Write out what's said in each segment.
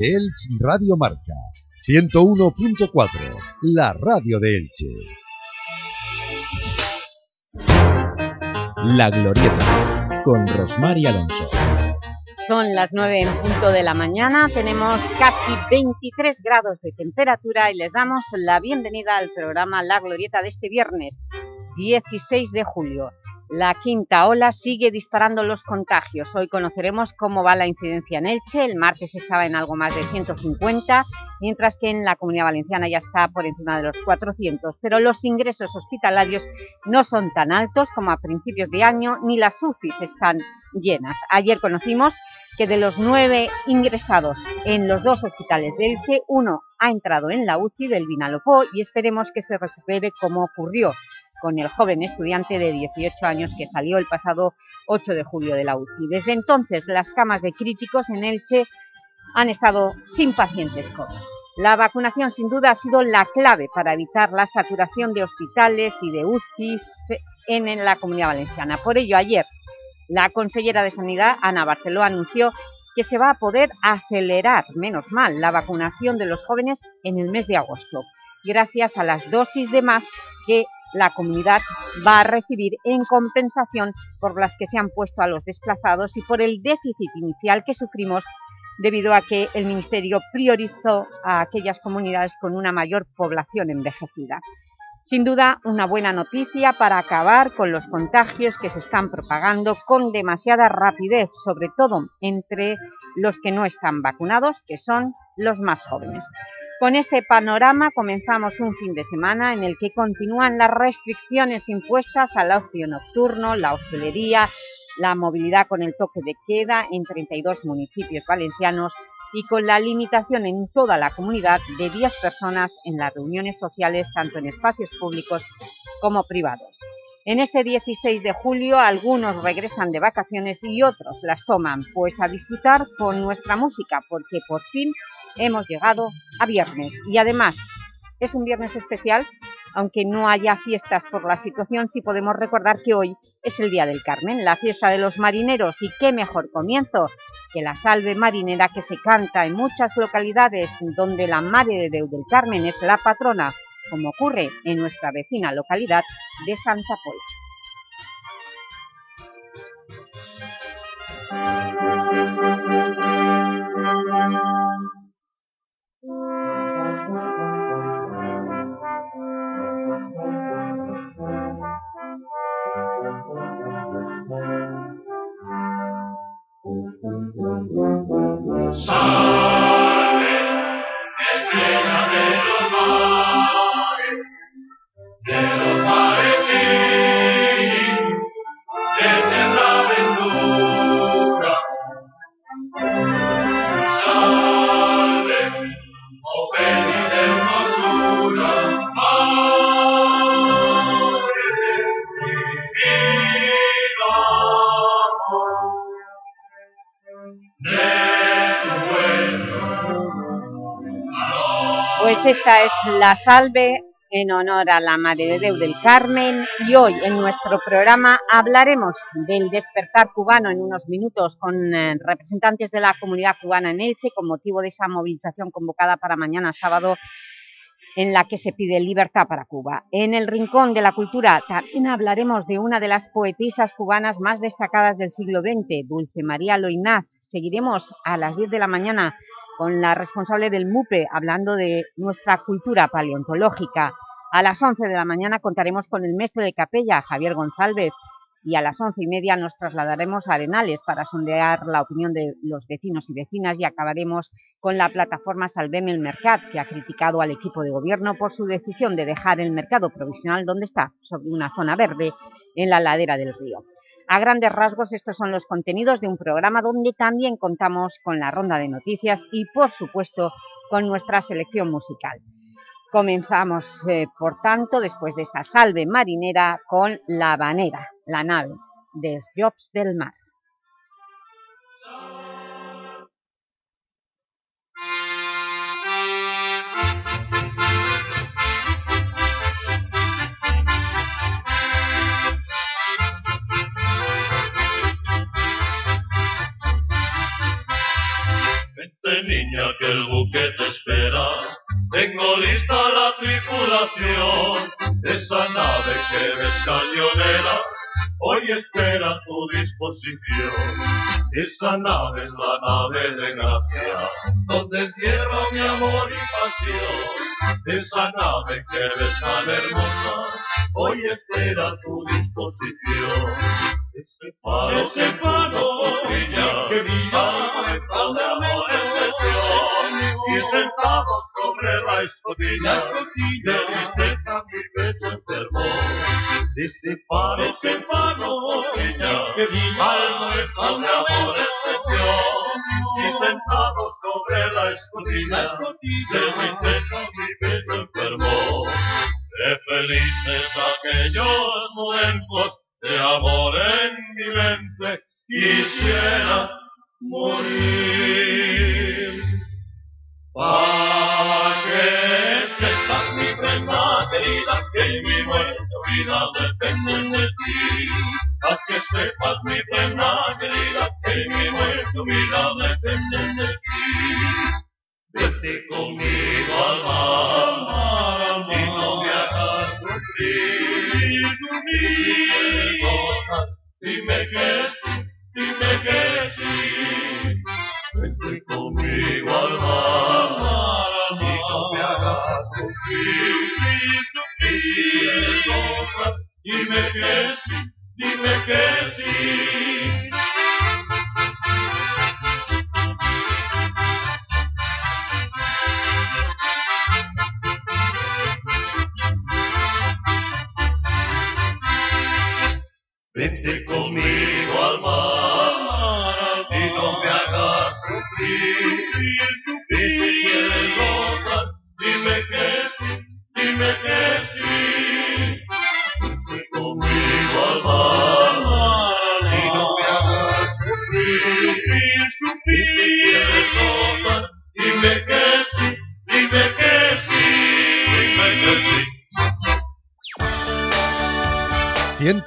Elche Radio Marca 101.4, la radio de Elche. La Glorieta, con Rosmar y Alonso. Son las 9 en punto de la mañana, tenemos casi 23 grados de temperatura y les damos la bienvenida al programa La Glorieta de este viernes, 16 de julio. La quinta ola sigue disparando los contagios. Hoy conoceremos cómo va la incidencia en Elche. El martes estaba en algo más de 150, mientras que en la Comunidad Valenciana ya está por encima de los 400. Pero los ingresos hospitalarios no son tan altos como a principios de año, ni las UCIs están llenas. Ayer conocimos que de los nueve ingresados en los dos hospitales de Elche, uno ha entrado en la UCI del Vinalopó y esperemos que se recupere como ocurrió con el joven estudiante de 18 años que salió el pasado 8 de julio de la UCI. Desde entonces, las camas de críticos en Elche han estado sin pacientes COVID. La vacunación sin duda ha sido la clave para evitar la saturación de hospitales y de UCIs en la Comunidad Valenciana. Por ello, ayer, la consellera de Sanidad, Ana Barceló, anunció que se va a poder acelerar, menos mal, la vacunación de los jóvenes en el mes de agosto, gracias a las dosis de más que la comunidad va a recibir en compensación por las que se han puesto a los desplazados y por el déficit inicial que sufrimos debido a que el Ministerio priorizó a aquellas comunidades con una mayor población envejecida. Sin duda, una buena noticia para acabar con los contagios que se están propagando con demasiada rapidez, sobre todo entre los que no están vacunados, que son los más jóvenes. Con este panorama comenzamos un fin de semana en el que continúan las restricciones impuestas al ocio nocturno, la hostelería, la movilidad con el toque de queda en 32 municipios valencianos y con la limitación en toda la comunidad de 10 personas en las reuniones sociales tanto en espacios públicos como privados. En este 16 de julio algunos regresan de vacaciones y otros las toman pues a disfrutar con nuestra música porque por fin hemos llegado a viernes. Y además es un viernes especial, aunque no haya fiestas por la situación, sí podemos recordar que hoy es el Día del Carmen, la fiesta de los marineros. Y qué mejor comienzo que la salve marinera que se canta en muchas localidades donde la Madre de Deu del Carmen es la patrona, como ocurre en nuestra vecina localidad de Santa Pola. Esta es la salve en honor a la Madre de Deu del Carmen y hoy en nuestro programa hablaremos del despertar cubano en unos minutos con eh, representantes de la comunidad cubana en Elche con motivo de esa movilización convocada para mañana sábado en la que se pide libertad para Cuba. En el Rincón de la Cultura también hablaremos de una de las poetisas cubanas más destacadas del siglo XX, Dulce María Loinaz. Seguiremos a las 10 de la mañana con la responsable del MUPE, hablando de nuestra cultura paleontológica. A las 11 de la mañana contaremos con el maestro de capella, Javier González, y a las once y media nos trasladaremos a Arenales para sondear la opinión de los vecinos y vecinas y acabaremos con la plataforma Salveme el Mercat, que ha criticado al equipo de gobierno por su decisión de dejar el mercado provisional donde está, sobre una zona verde, en la ladera del río. A grandes rasgos, estos son los contenidos de un programa donde también contamos con la ronda de noticias y, por supuesto, con nuestra selección musical. Comenzamos, eh, por tanto, después de esta salve marinera, con La Banera, la nave de Jobs del Mar. Niña que el buque te espera. Tengo lista la tripulación, esa nave que ves cañonera, hoy espera a tu disposición. Esa nave es la nave de gracia, donde encierro mi amor y pasión. Esa nave que ves tan hermosa, hoy espera a tu disposición. Ese faro, ese faro que brilla, de amor y sentado sobre la escotilla, de tristeza mi pecho enfermo. Ese faro, ese faro que brilla, de amor y sentado sobre la escotilla, de tristeza mi pecho enfermo. Qué felices aquellos momentos de amor en mi mente, quisiera morir. Pa' que sepas mi prenda querida, que mi muerte vida depende de ti. Pa' que sepas mi prenda querida, que mi muerte vida depende de ti. Vete conmigo al mar, y no me hagas sufrir, sufrir. Dime que sí, dime que sí. Vete conmigo al mar, y no me hagas sufrir, sufrir. Dime que sí, dime que sí. Vete conmigo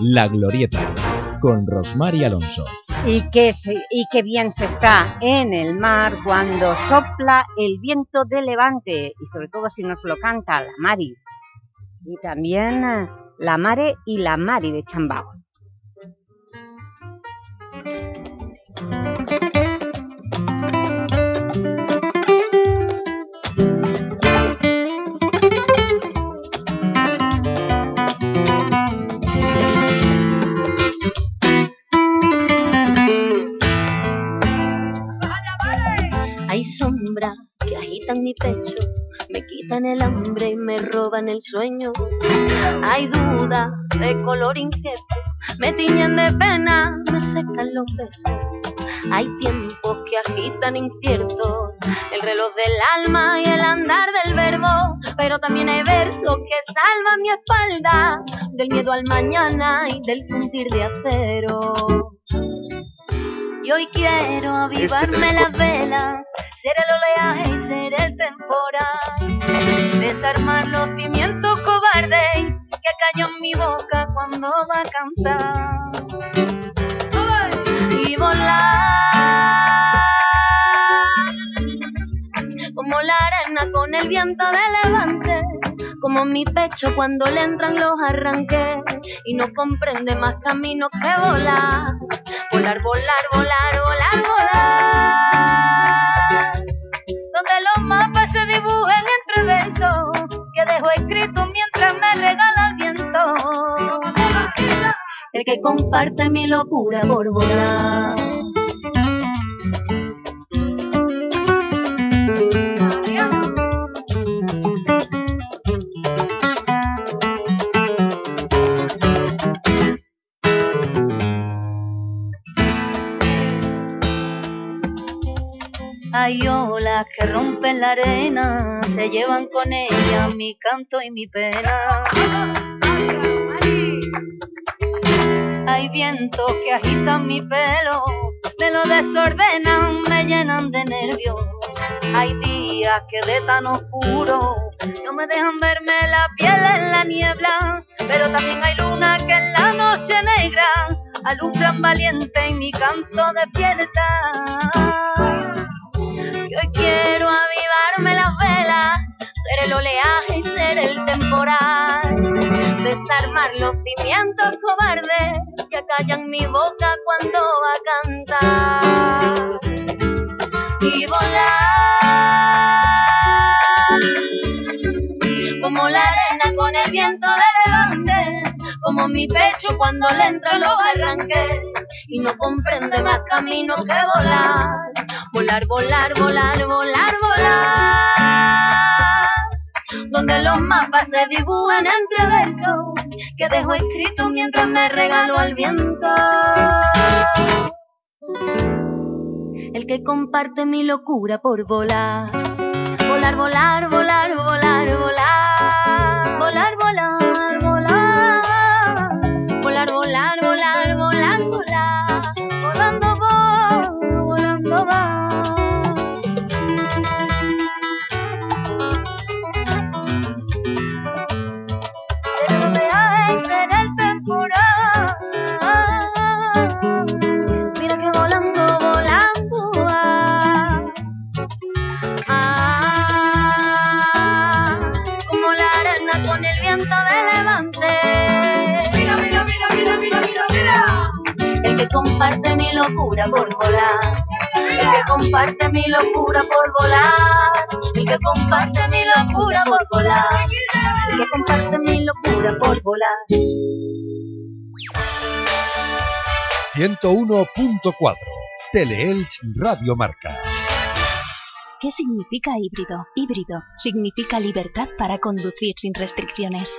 La Glorieta, con Rosmar y Alonso. Y qué, y bien se está en el mar cuando sopla el viento de levante y sobre todo si nos lo canta la Mari. Y también eh, la Mare y la Mari de Chambao. Que agitan mi pecho, me quitan el hambre y me roban el sueño. Hay dudas de color incierto, me tiñen de pena, me secan los besos. Hay tiempos que agitan inciertos, el reloj del alma y el andar del verbo, pero también hay versos que salvan mi espalda del miedo al mañana y del sentir de acero. Y hoy quiero avivarme las velas, ser el oleaje y ser el temporal. Desarmar los cimientos cobardes que cayó en mi boca cuando va a cantar. Y volar como la arena con el viento de levante. Como mi pecho cuando le entran los arranques y no comprende más camino que volar. Volar, volar, volar, volar, volar. Donde los mapas se dibujen entre versos que dejo escrito mientras me regala el viento. El que comparte mi locura por volar. Hay olas que rompen la arena, se llevan con ella mi canto y mi pena. Hay vientos que agitan mi pelo, me lo desordenan, me llenan de nervios. Hay días que de tan oscuro no me dejan verme la piel en la niebla, pero también hay luna que en la noche negra alumbran valiente en mi canto de piedad. Y hoy quiero avivarme las velas, ser el oleaje y ser el temporal, desarmar los cimientos cobardes que callan mi boca cuando va a cantar. Y volar como la arena con el viento de levante, como mi pecho cuando le entra los arranques y no comprende más camino que volar, volar, volar, volar, volar, volar. Donde los mapas se dibujan entre versos que dejo escrito mientras me regalo al viento. El que comparte mi locura por volar, volar, volar, volar, volar, que comparte mi locura por volar. El que comparte mi locura por volar. El que comparte mi locura por volar. El que comparte mi locura por volar. 101.4 Teleelch Radio Marca. ¿Qué significa híbrido? Híbrido significa libertad para conducir sin restricciones.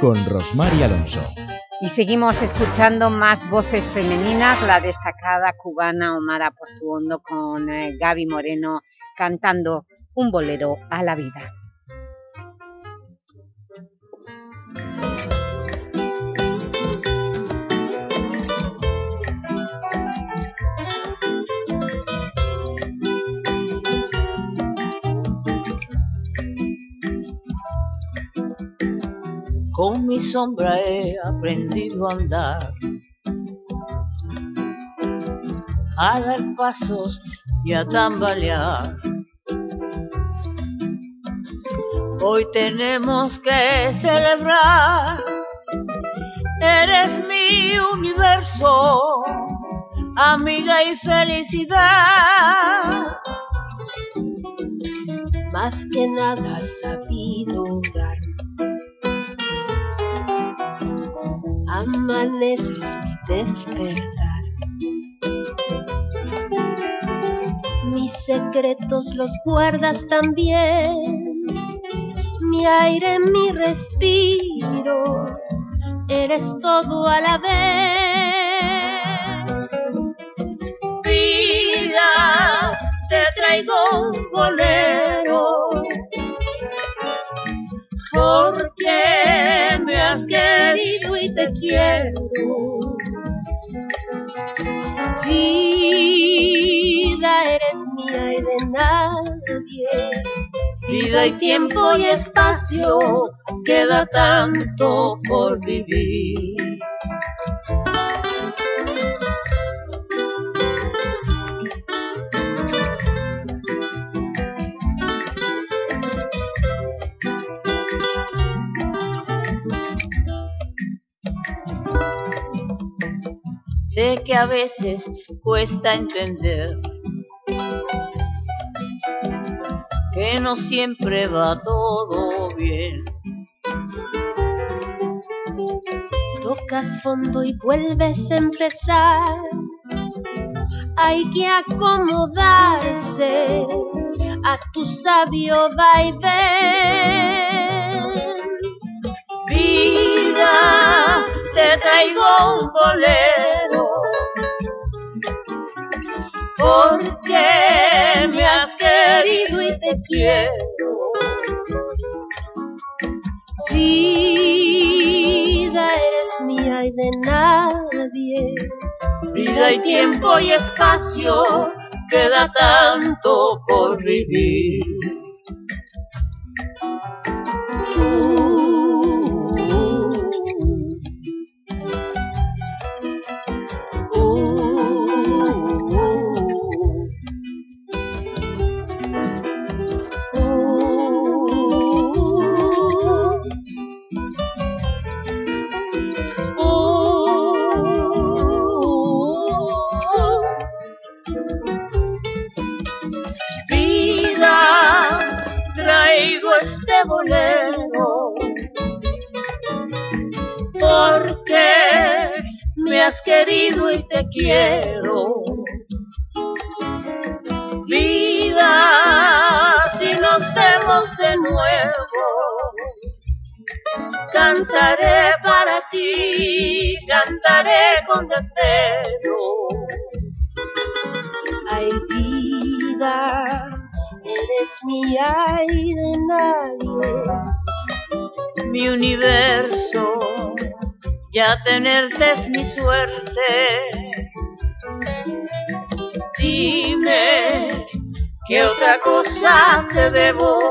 con Rosmar y Alonso. Y seguimos escuchando más voces femeninas, la destacada cubana Omara Portuondo con eh, Gaby Moreno cantando un bolero a la vida. Con mi sombra he aprendido a andar, a dar pasos y a tambalear. Hoy tenemos que celebrar, eres mi universo, amiga y felicidad. Más que nada has sabido dar amaneces mi despertar. Mis secretos los guardas también, mi aire, mi respiro, eres todo a la vez. Vida, te traigo un bolero, porque querido y te quiero. Vida, eres mía y de nadie. Vida y tiempo y espacio, queda tanto por vivir. Sé que a veces cuesta entender que no siempre va todo bien. Tocas fondo y vuelves a empezar. Hay que acomodarse a tu sabio vaivén. Vida, te traigo un bolero porque me has querido y te quiero. Vida eres mía y de nadie. Vida y tiempo y espacio, queda tanto por vivir. Tenerte es mi suerte. Dime qué otra cosa te debo,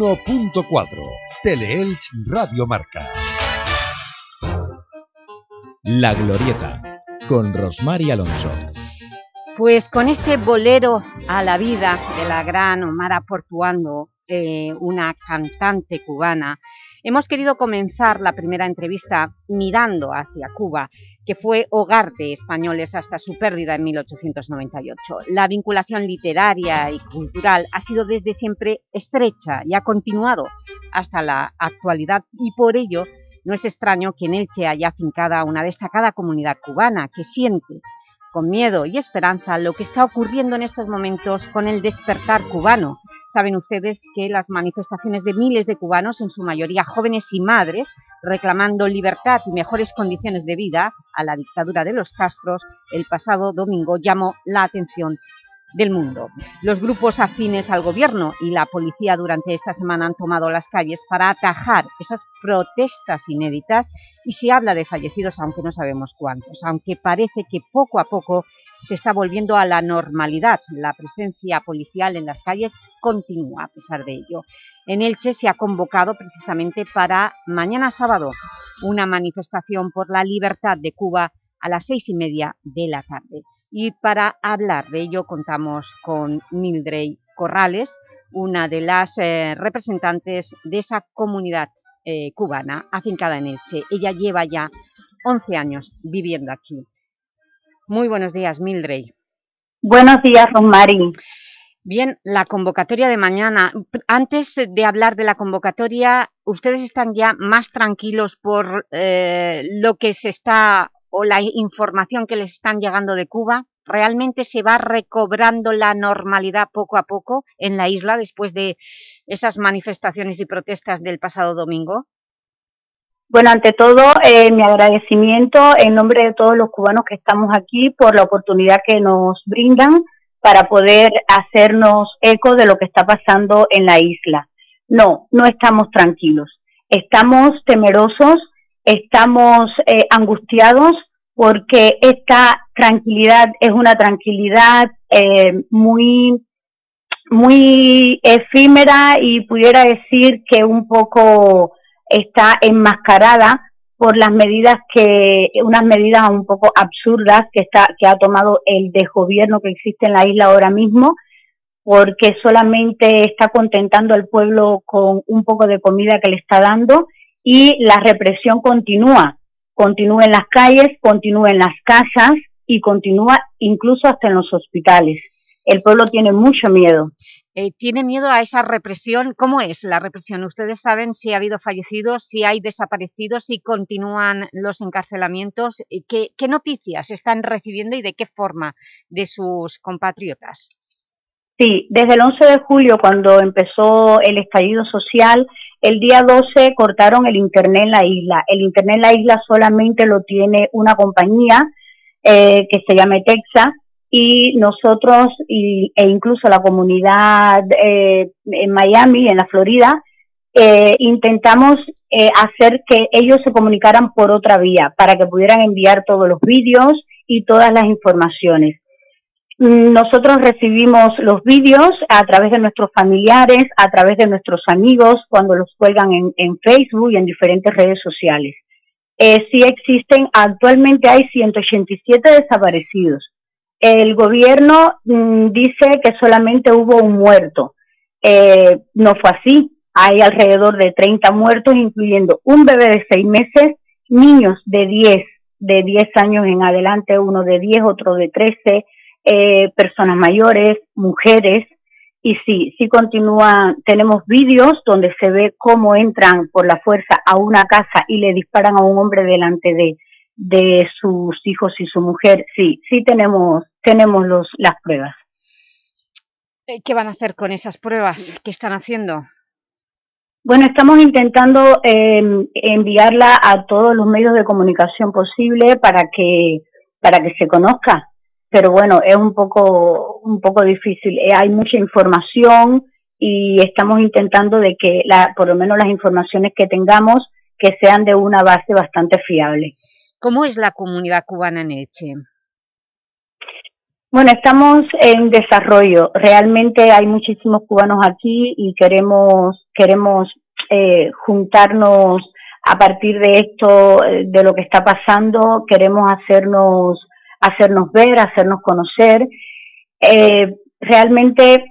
101.4 Teleelch Radio Marca. La Glorieta con Rosmar Alonso. Pues con este bolero a la vida de la gran Omar Portuando, eh, una cantante cubana, hemos querido comenzar la primera entrevista mirando hacia Cuba que fue hogar de españoles hasta su pérdida en 1898. La vinculación literaria y cultural ha sido desde siempre estrecha y ha continuado hasta la actualidad y por ello no es extraño que en Elche haya afincada una destacada comunidad cubana que siente con miedo y esperanza lo que está ocurriendo en estos momentos con el despertar cubano. Saben ustedes que las manifestaciones de miles de cubanos, en su mayoría jóvenes y madres, reclamando libertad y mejores condiciones de vida a la dictadura de los Castros, el pasado domingo llamó la atención del mundo. Los grupos afines al gobierno y la policía durante esta semana han tomado las calles para atajar esas protestas inéditas y se habla de fallecidos, aunque no sabemos cuántos, aunque parece que poco a poco se está volviendo a la normalidad. La presencia policial en las calles continúa a pesar de ello. En Elche se ha convocado precisamente para mañana sábado una manifestación por la libertad de Cuba a las seis y media de la tarde. Y para hablar de ello contamos con Mildred Corrales, una de las eh, representantes de esa comunidad eh, cubana afincada en Elche. Ella lleva ya 11 años viviendo aquí. Muy buenos días, Mildred. Buenos días, Rosmari. Bien, la convocatoria de mañana. Antes de hablar de la convocatoria, ¿ustedes están ya más tranquilos por eh, lo que se está o la información que les están llegando de Cuba? ¿Realmente se va recobrando la normalidad poco a poco en la isla después de esas manifestaciones y protestas del pasado domingo? Bueno, ante todo, eh, mi agradecimiento en nombre de todos los cubanos que estamos aquí por la oportunidad que nos brindan para poder hacernos eco de lo que está pasando en la isla. No, no estamos tranquilos. Estamos temerosos, estamos eh, angustiados porque esta tranquilidad es una tranquilidad eh, muy muy efímera y pudiera decir que un poco está enmascarada por las medidas que, unas medidas un poco absurdas que está, que ha tomado el desgobierno que existe en la isla ahora mismo, porque solamente está contentando al pueblo con un poco de comida que le está dando y la represión continúa, continúa en las calles, continúa en las casas y continúa incluso hasta en los hospitales. El pueblo tiene mucho miedo. Eh, ¿Tiene miedo a esa represión? ¿Cómo es la represión? ¿Ustedes saben si ha habido fallecidos, si hay desaparecidos, si continúan los encarcelamientos? ¿Qué, qué noticias están recibiendo y de qué forma de sus compatriotas? Sí, desde el 11 de julio, cuando empezó el estallido social, el día 12 cortaron el Internet en la isla. El Internet en la isla solamente lo tiene una compañía eh, que se llama Texa y nosotros y, e incluso la comunidad eh, en Miami, en la Florida, eh, intentamos eh, hacer que ellos se comunicaran por otra vía para que pudieran enviar todos los vídeos y todas las informaciones. Nosotros recibimos los vídeos a través de nuestros familiares, a través de nuestros amigos, cuando los cuelgan en, Facebook y en diferentes redes sociales. Eh, sí existen, actualmente hay 187 desaparecidos. El gobierno mm, dice que solamente hubo un muerto. Eh, no fue así. Hay alrededor de 30 muertos, incluyendo un bebé de 6 meses, niños de 10, de 10 años en adelante, uno de 10, otro de 13, eh, personas mayores, mujeres, y sí, sí continúan, tenemos vídeos donde se ve cómo entran por la fuerza a una casa y le disparan a un hombre delante de, de sus hijos y su mujer, sí, sí tenemos, tenemos los, las pruebas. Eh, ¿Qué van a hacer con esas pruebas? ¿Qué están haciendo? Bueno, estamos intentando eh, enviarla a todos los medios de comunicación posible para que, para que se conozca pero bueno, es un poco, un poco difícil. Eh, hay mucha información y estamos intentando de que la, por lo menos las informaciones que tengamos que sean de una base bastante fiable. ¿Cómo es la comunidad cubana en Eche? Bueno, estamos en desarrollo. Realmente hay muchísimos cubanos aquí y queremos, queremos eh, juntarnos a partir de esto, eh, de lo que está pasando, queremos hacernos hacernos ver, hacernos conocer. Eh, realmente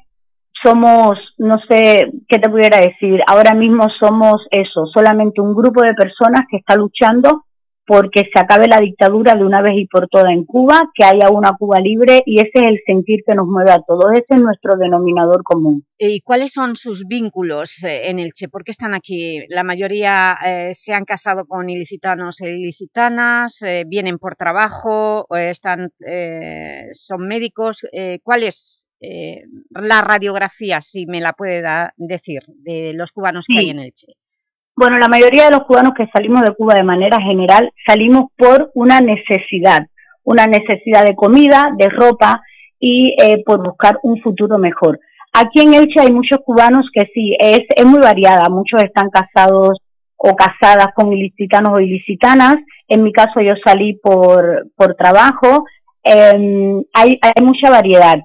somos, no sé qué te pudiera decir, ahora mismo somos eso, solamente un grupo de personas que está luchando porque se acabe la dictadura de una vez y por todas en Cuba, que haya una Cuba libre y ese es el sentir que nos mueve a todos, ese es nuestro denominador común. ¿Y cuáles son sus vínculos eh, en Elche? ¿Por qué están aquí? La mayoría eh, se han casado con ilicitanos e ilicitanas, eh, vienen por trabajo, están, son médicos. ¿Cuál es la radiografía, si me la puede decir, de los cubanos que hay en Elche? Bueno, la mayoría de los cubanos que salimos de Cuba de manera general salimos por una necesidad, una necesidad de comida, de ropa y eh, por buscar un futuro mejor. Aquí en Elche hay muchos cubanos que sí, es, es muy variada, muchos están casados o casadas con ilicitanos o ilicitanas, en mi caso yo salí por, por trabajo, em, hay, hay mucha variedad,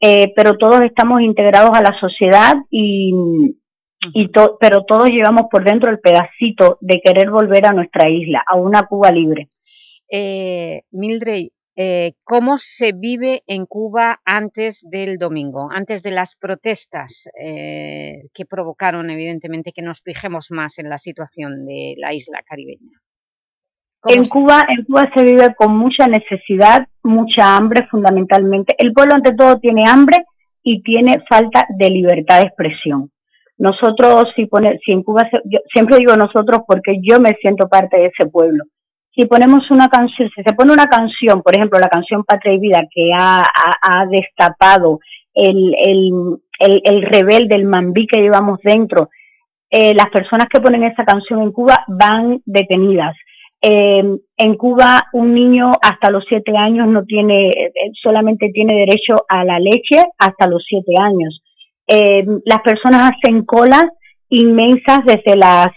eh, pero todos estamos integrados a la sociedad y, y pero todos llevamos por dentro el pedacito de querer volver a nuestra isla, a una Cuba libre. Eh, Mildred, eh, ¿cómo se vive en Cuba antes del domingo, antes de las protestas eh, que provocaron evidentemente que nos fijemos más en la situación de la isla caribeña? En Cuba, en Cuba se vive con mucha necesidad, mucha hambre fundamentalmente. El pueblo ante todo tiene hambre y tiene falta de libertad de expresión. Nosotros, si, pone, si en Cuba, siempre digo nosotros porque yo me siento parte de ese pueblo. Si ponemos una canción, si se pone una canción, por ejemplo, la canción Patria y Vida, que ha, destapado el, el, el, el, rebelde, el mambí que llevamos dentro, eh, las personas que ponen esa canción en Cuba van detenidas. Eh, en Cuba un niño hasta los siete años no tiene, eh, solamente tiene derecho a la leche hasta los siete años. Eh, las personas hacen colas inmensas desde las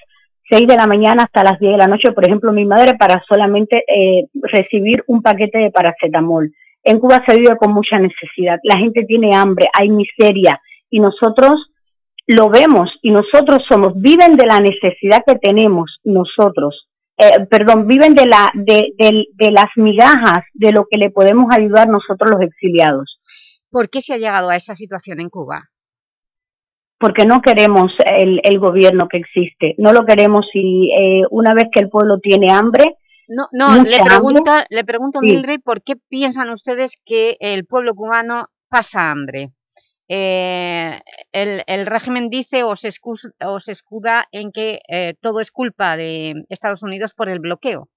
6 de la mañana hasta las 10 de la noche, por ejemplo, mi madre para solamente eh, recibir un paquete de paracetamol. En Cuba se vive con mucha necesidad, la gente tiene hambre, hay miseria y nosotros lo vemos y nosotros somos, viven de la necesidad que tenemos nosotros, eh, perdón, viven de, la, de, de, las migajas de lo que le podemos ayudar nosotros los exiliados. ¿Por qué se ha llegado a esa situación en Cuba? Porque no queremos el, el gobierno que existe, no lo queremos y eh, una vez que el pueblo tiene hambre, no, no le, pregunto, le pregunto a Mildred, ¿por qué piensan ustedes que el pueblo cubano pasa hambre? Eh, el, régimen dice o se, escuda en que eh, todo es culpa de Estados Unidos por el bloqueo.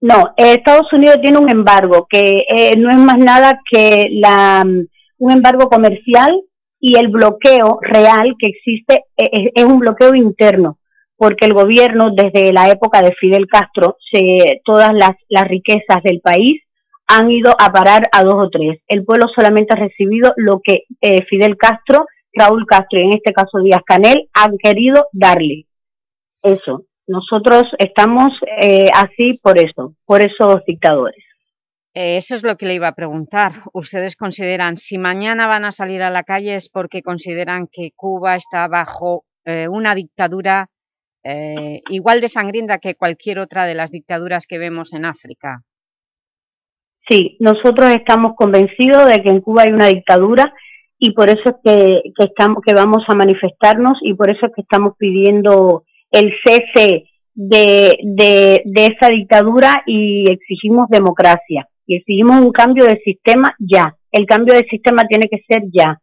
No, Estados Unidos tiene un embargo que eh, no es más nada que la, un embargo comercial y el bloqueo real que existe es, un bloqueo interno, porque el gobierno desde la época de Fidel Castro, se, todas las, las riquezas del país han ido a parar a dos o tres. El pueblo solamente ha recibido lo que eh, Fidel Castro, Raúl Castro y en este caso Díaz Canel han querido darle. Eso. Nosotros estamos eh, así por eso, por esos dictadores. Eh, eso es lo que le iba a preguntar. ¿Ustedes consideran, si mañana van a salir a la calle es porque consideran que Cuba está bajo una dictadura igual de sangrienta que cualquier otra de las dictaduras que vemos en África? Sí, nosotros estamos convencidos de que en Cuba hay una dictadura y por eso es que, estamos, que vamos a manifestarnos y por eso es que estamos pidiendo el cese de, de esa dictadura y exigimos democracia y exigimos un cambio de sistema ya. El cambio de sistema tiene que ser ya.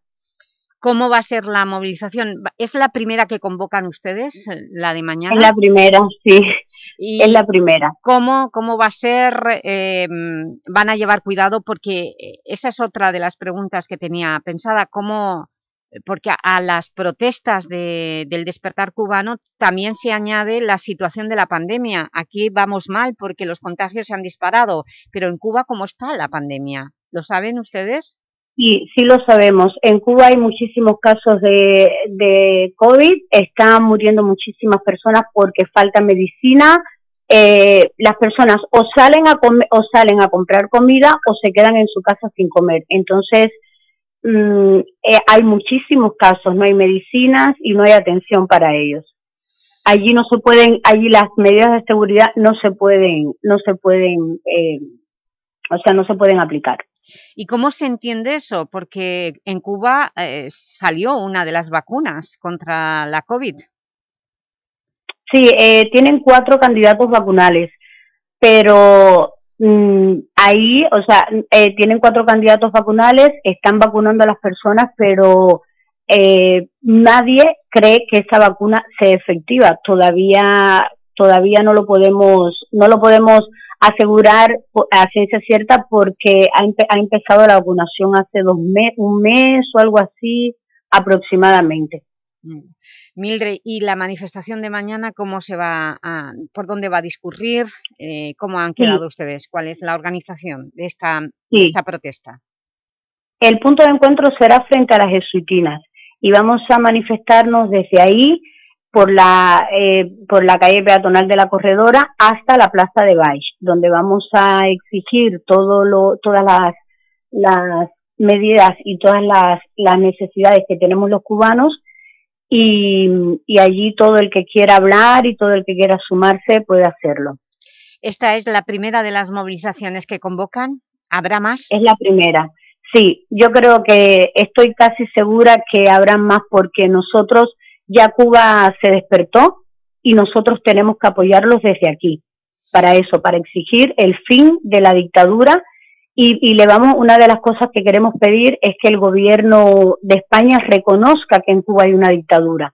¿Cómo va a ser la movilización? ¿Es la primera que convocan ustedes, la de mañana? Es la primera, sí. es la primera. ¿Cómo, cómo va a ser? Eh, ¿Van a llevar cuidado? Porque eh, esa es otra de las preguntas que tenía pensada. ¿Cómo, porque a, las protestas del despertar cubano también se añade la situación de la pandemia. Aquí vamos mal porque los contagios se han disparado, pero en Cuba, ¿cómo está la pandemia? ¿Lo saben ustedes? Sí, sí lo sabemos. En Cuba hay muchísimos casos de, de COVID, están muriendo muchísimas personas porque falta medicina. Eh, las personas o salen a o salen a comprar comida o se quedan en su casa sin comer. Entonces mm, eh, hay muchísimos casos, no hay medicinas y no hay atención para ellos. Allí no se pueden, allí las medidas de seguridad no se pueden, no se pueden, eh, o sea, no se pueden aplicar. ¿Y cómo se entiende eso? Porque en Cuba eh, salió una de las vacunas contra la COVID. Sí, eh, tienen cuatro candidatos vacunales, pero mm, ahí, o sea, eh, tienen cuatro candidatos vacunales, están vacunando a las personas, pero nadie cree que esa vacuna sea efectiva. Todavía, todavía no lo podemos, no lo podemos asegurar a ciencia cierta porque ha, ha empezado la vacunación hace dos meses, un mes o algo así aproximadamente. Mm. Mildred, ¿y la manifestación de mañana cómo se va a, por dónde va a discurrir? Eh, ¿Cómo han quedado ustedes? ¿Cuál es la organización de esta, de esta protesta? El punto de encuentro será frente a las jesuitinas y vamos a manifestarnos desde ahí por la, eh, por la calle peatonal de la Corredora hasta la Plaza de Baix, donde vamos a exigir todo lo, todas las, las medidas y todas las, las necesidades que tenemos los cubanos y, y allí todo el que quiera hablar y todo el que quiera sumarse puede hacerlo. ¿Esta es la primera de las movilizaciones que convocan? ¿Habrá más? Es la primera. Sí, yo creo que estoy casi segura que habrá más porque nosotros ya Cuba se despertó y nosotros tenemos que apoyarlos desde aquí, para eso, para exigir el fin de la dictadura y, le vamos, una de las cosas que queremos pedir es que el gobierno de España reconozca que en Cuba hay una dictadura,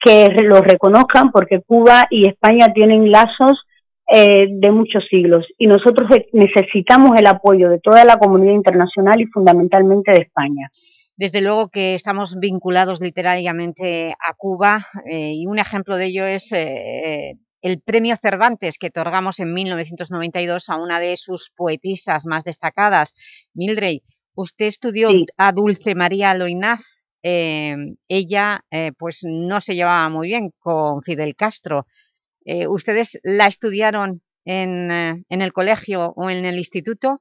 que lo reconozcan porque Cuba y España tienen lazos eh, de muchos siglos y nosotros necesitamos el apoyo de toda la comunidad internacional y fundamentalmente de España. Desde luego que estamos vinculados literariamente a Cuba eh, y un ejemplo de ello es eh, el premio Cervantes que otorgamos en 1992 a una de sus poetisas más destacadas. Mildred, usted estudió a Dulce María Loinaz, eh, ella pues no se llevaba muy bien con Fidel Castro. ¿Ustedes la estudiaron en, en el colegio o en el instituto?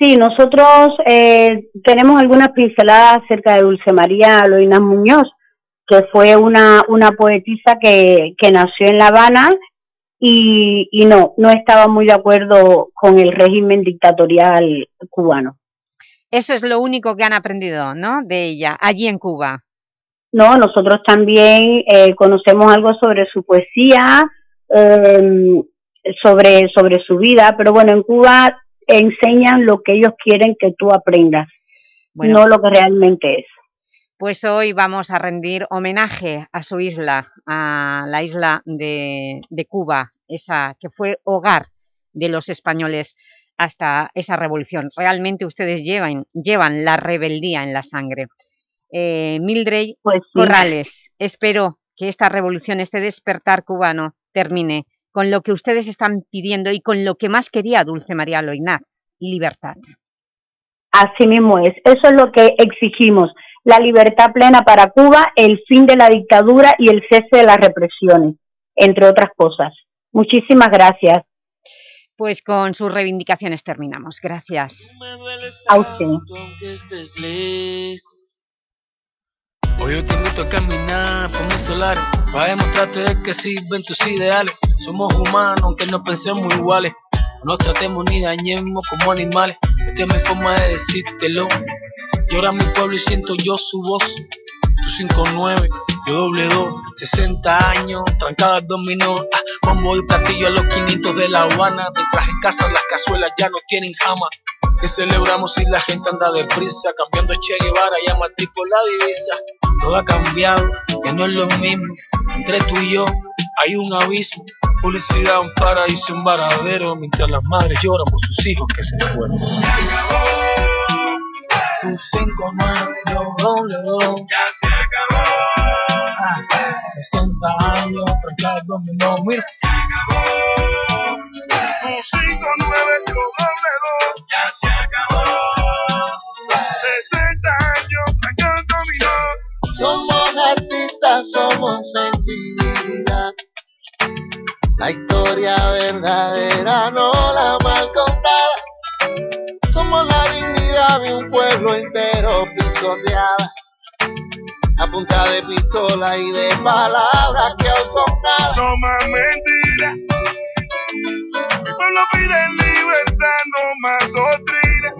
Sí, nosotros eh, tenemos algunas pinceladas acerca de Dulce María Loina Muñoz, que fue una, una poetisa que, que nació en La Habana y, y no, no estaba muy de acuerdo con el régimen dictatorial cubano. Eso es lo único que han aprendido, ¿no?, de ella, allí en Cuba. No, nosotros también eh, conocemos algo sobre su poesía, eh, sobre, sobre su vida, pero bueno, en Cuba enseñan lo que ellos quieren que tú aprendas, no lo que realmente es. Pues hoy vamos a rendir homenaje a su isla, a la isla de, de Cuba, esa que fue hogar de los españoles hasta esa revolución. Realmente ustedes llevan, llevan la rebeldía en la sangre. Eh, Mildred pues Corrales, espero que esta revolución, este despertar cubano, termine con lo que ustedes están pidiendo y con lo que más quería Dulce María Loinat, libertad. Así mismo es, eso es lo que exigimos, la libertad plena para Cuba, el fin de la dictadura y el cese de las represiones, entre otras cosas. Muchísimas gracias. Pues con sus reivindicaciones terminamos. Gracias. A usted. Hoy yo te invito a caminar por mis solares para demostrarte de que sirven tus ideales. Somos humanos, aunque no pensemos iguales. No nos tratemos ni dañemos como animales. Esta es mi forma de decírtelo. Llora mi pueblo y siento yo su voz. Tu 59, yo doble 2, 60 años, trancada al dominó. Ah, bombo y platillo a los 500 de La Habana. Mientras en casa las cazuelas ya no tienen jama. Que celebramos si la gente anda deprisa, cambiando Che Guevara y Martín la divisa. Todo ha cambiado, que no es lo mismo. Entre tú y yo hay un abismo. Publicidad, un paraíso, un varadero. Mientras las madres lloran por sus hijos que se fueron. Se acabó. Tu 5 yo doble Ya se acabó. 60 años, tranquilo, dominó, mira. Se acabó. Tu 5 yo doble Ya se acabó. 60 años, tranquilo, dominó. Somos La historia verdadera, no la mal contada. Somos la dignidad de un pueblo entero pisoteada. A punta de pistola y de palabras que aún son nada. No más mentiras. Mi pueblo pide libertad, no más doctrina.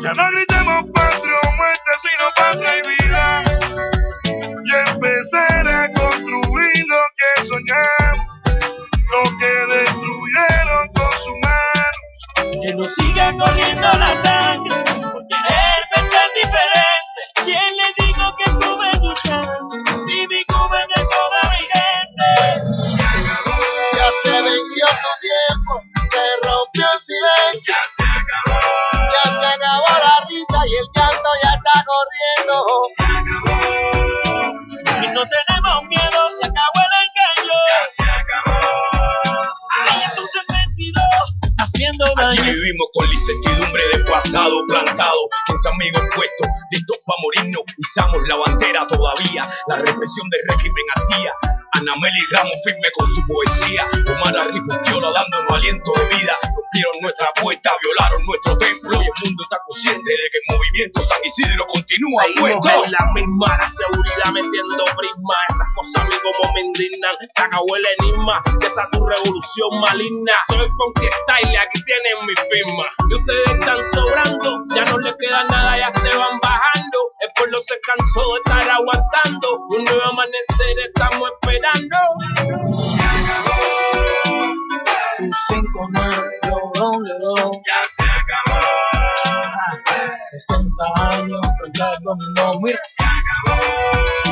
Ya no gritemos patria o muerte, sino patria y vida. Corriendo la Aquí vivimos con la incertidumbre del pasado plantado, 15 amigos puestos, listos para morirnos, izamos la bandera todavía, la represión del régimen ardía. Anameli Ramos firme con su poesía, Omar Arributiola dándonos aliento de vida, rompieron nuestra puerta, violaron nuestro templo y el mundo está consciente de que el movimiento San Isidro continúa Seguimos puesto. en la misma, la seguridad metiendo prisma. Esas cosas a mí como me indignan. Se acabó el enigma de esa tu revolución maligna. Soy Funky Style, aquí tienen mi firma. Y ustedes están sobrando, ya no les queda nada, ya se van bajando. El pueblo se cansó de estar aguantando. Un nuevo amanecer estamos esperando. Se acabó. Tu 5 yo doble dos. Ya se acabó. 60 años, tranquilo, dominó, mira. Se acabó.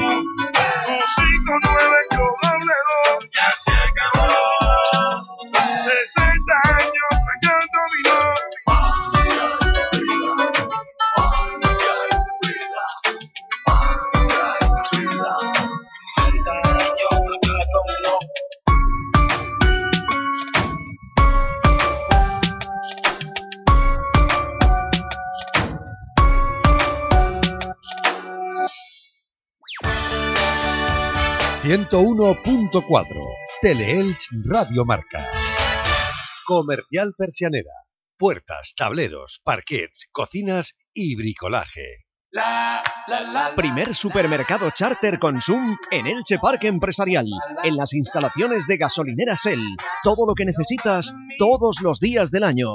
...101.4... Teleelch Radio Marca. Comercial Persianera. Puertas, tableros, parquets, cocinas y bricolaje. Primer supermercado charter Consum en Elche Parque Empresarial, en las instalaciones de gasolinera Shell. Todo lo que necesitas todos los días del año.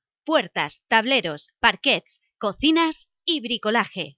Puertas, tableros, parquets, cocinas y bricolaje.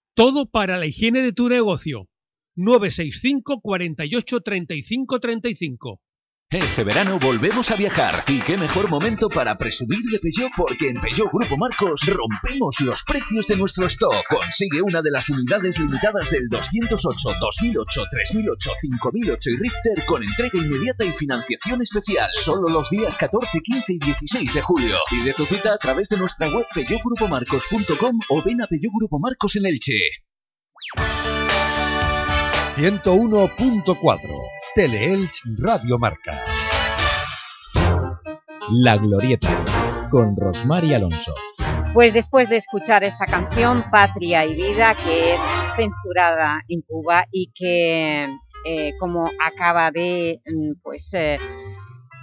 Todo para la higiene de tu negocio. 965 48 35 35. Este verano volvemos a viajar y qué mejor momento para presumir de Peugeot porque en Peugeot Grupo Marcos rompemos los precios de nuestro stock. Consigue una de las unidades limitadas del 208, 2008, 3008, 5008 y Rifter con entrega inmediata y financiación especial. Solo los días 14, 15 y 16 de julio. Pide tu cita a través de nuestra web peugeotgrupomarcos.com o ven a Peugeot Grupo Marcos en Elche. 101.4 Teleelch Radio Marca. La Glorieta, con Rosmar y Alonso. Pues después de escuchar esa canción, Patria y Vida, que es censurada en Cuba y que, eh, como acaba de mm, pues, eh,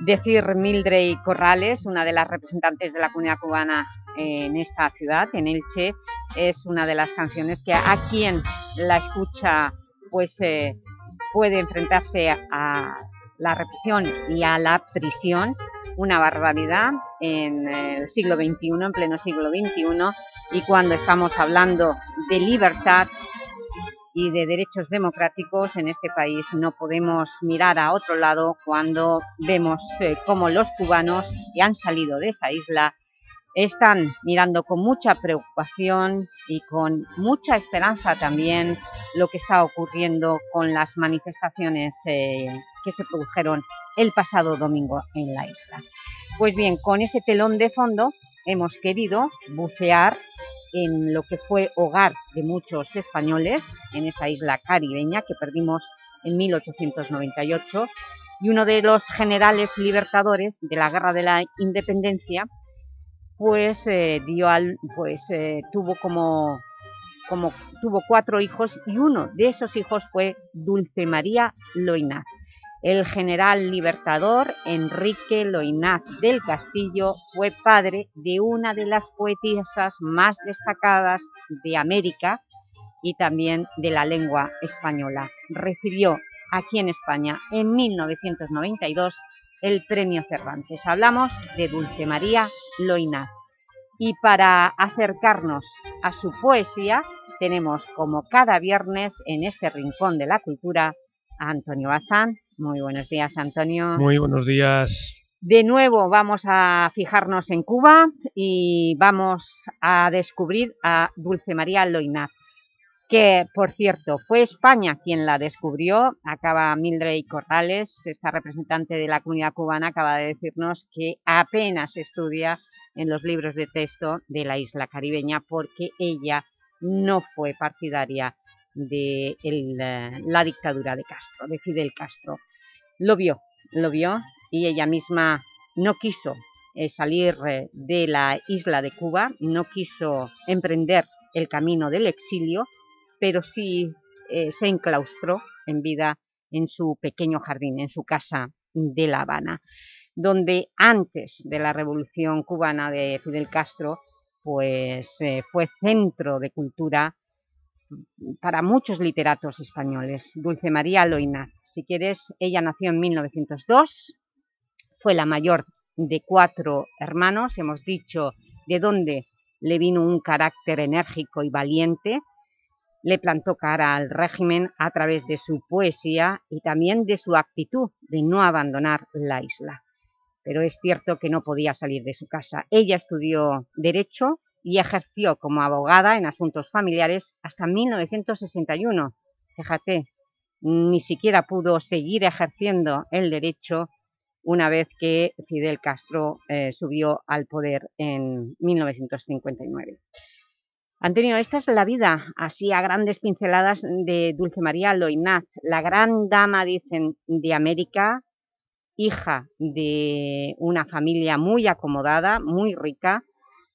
decir Mildred Corrales, una de las representantes de la comunidad cubana en esta ciudad, en Elche, es una de las canciones que a quien la escucha pues eh, puede enfrentarse a la represión y a la prisión, una barbaridad en el siglo XXI, en pleno siglo XXI, y cuando estamos hablando de libertad y de derechos democráticos en este país no podemos mirar a otro lado cuando vemos eh, cómo los cubanos que han salido de esa isla están mirando con mucha preocupación y con mucha esperanza también lo que está ocurriendo con las manifestaciones eh, que se produjeron el pasado domingo en la isla. Pues bien, con ese telón de fondo hemos querido bucear en lo que fue hogar de muchos españoles en esa isla caribeña que perdimos en 1898 y uno de los generales libertadores de la Guerra de la Independencia pues, eh, pues eh, tuvo como tuvo cuatro hijos y uno de esos hijos fue Dulce María Loinaz. El general libertador Enrique Loinaz del Castillo fue padre de una de las poetisas más destacadas de América y también de la lengua española. Recibió aquí en España en 1992 el Premio Cervantes. Hablamos de Dulce María Loinaz. Y para acercarnos a su poesía, tenemos como cada viernes en este Rincón de la Cultura a Antonio Bazán. Muy buenos días, Antonio. Muy buenos días. De nuevo vamos a fijarnos en Cuba y vamos a descubrir a Dulce María Loinaz que, por cierto, fue España quien la descubrió. Acaba Mildred Corrales, esta representante de la comunidad cubana, acaba de decirnos que apenas estudia en los libros de texto de la isla caribeña porque ella no fue partidaria de eh, la dictadura de Castro, de Fidel Castro. Lo vio, lo vio y ella misma no quiso eh, salir eh, de la isla de Cuba, no quiso emprender el camino del exilio pero sí eh, se enclaustró en vida en su pequeño jardín, en su casa de La Habana, donde antes de la Revolución Cubana de Fidel Castro pues eh, fue centro de cultura para muchos literatos españoles. Dulce María Loina, si quieres, ella nació en 1902, fue la mayor de cuatro hermanos, hemos dicho de dónde le vino un carácter enérgico y valiente, le plantó cara al régimen a través de su poesía y también de su actitud de no abandonar la isla. Pero es cierto que no podía salir de su casa. Ella estudió Derecho y ejerció como abogada en asuntos familiares hasta 1961. Fíjate, ni siquiera pudo seguir ejerciendo el derecho una vez que Fidel Castro eh, subió al poder en 1959. Antonio, esta es la vida, así a grandes pinceladas, de Dulce María Loinaz, la gran dama, dicen, de América, hija de una familia muy acomodada, muy rica,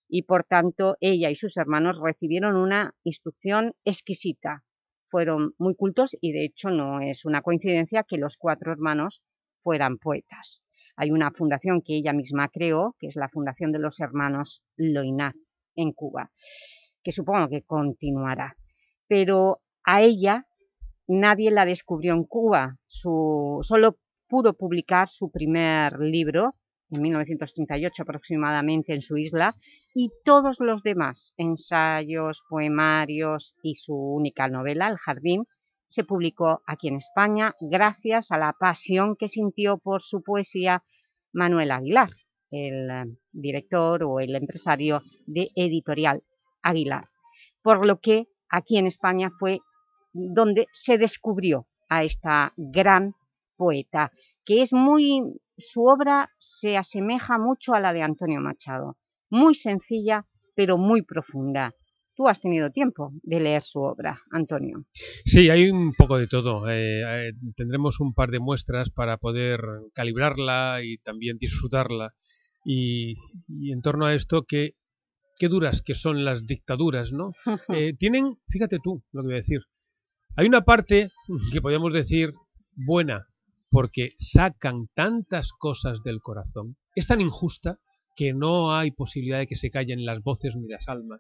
y por tanto ella y sus hermanos recibieron una instrucción exquisita. Fueron muy cultos y de hecho no es una coincidencia que los cuatro hermanos fueran poetas. Hay una fundación que ella misma creó, que es la Fundación de los Hermanos Loinaz en Cuba que supongo que continuará. Pero a ella nadie la descubrió en Cuba, solo pudo publicar su primer libro, en 1938 aproximadamente en su isla, y todos los demás, ensayos, poemarios y su única novela, El Jardín, se publicó aquí en España gracias a la pasión que sintió por su poesía Manuel Aguilar, el eh, director o el empresario de Editorial Aguilar, por lo que aquí en España fue donde se descubrió a esta gran poeta, que es muy... su obra se asemeja mucho a la de Antonio Machado, muy sencilla pero muy profunda. Tú has tenido tiempo de leer su obra, Antonio. Sí, hay un poco de todo. Eh, eh, tendremos un par de muestras para poder calibrarla y también disfrutarla. Y, y en torno a esto, que qué duras que son las dictaduras, ¿no? Eh, tienen, fíjate tú lo que voy a decir, hay una parte que podríamos decir buena, porque sacan tantas cosas del corazón, es tan injusta que no hay posibilidad de que se callen las voces ni las almas,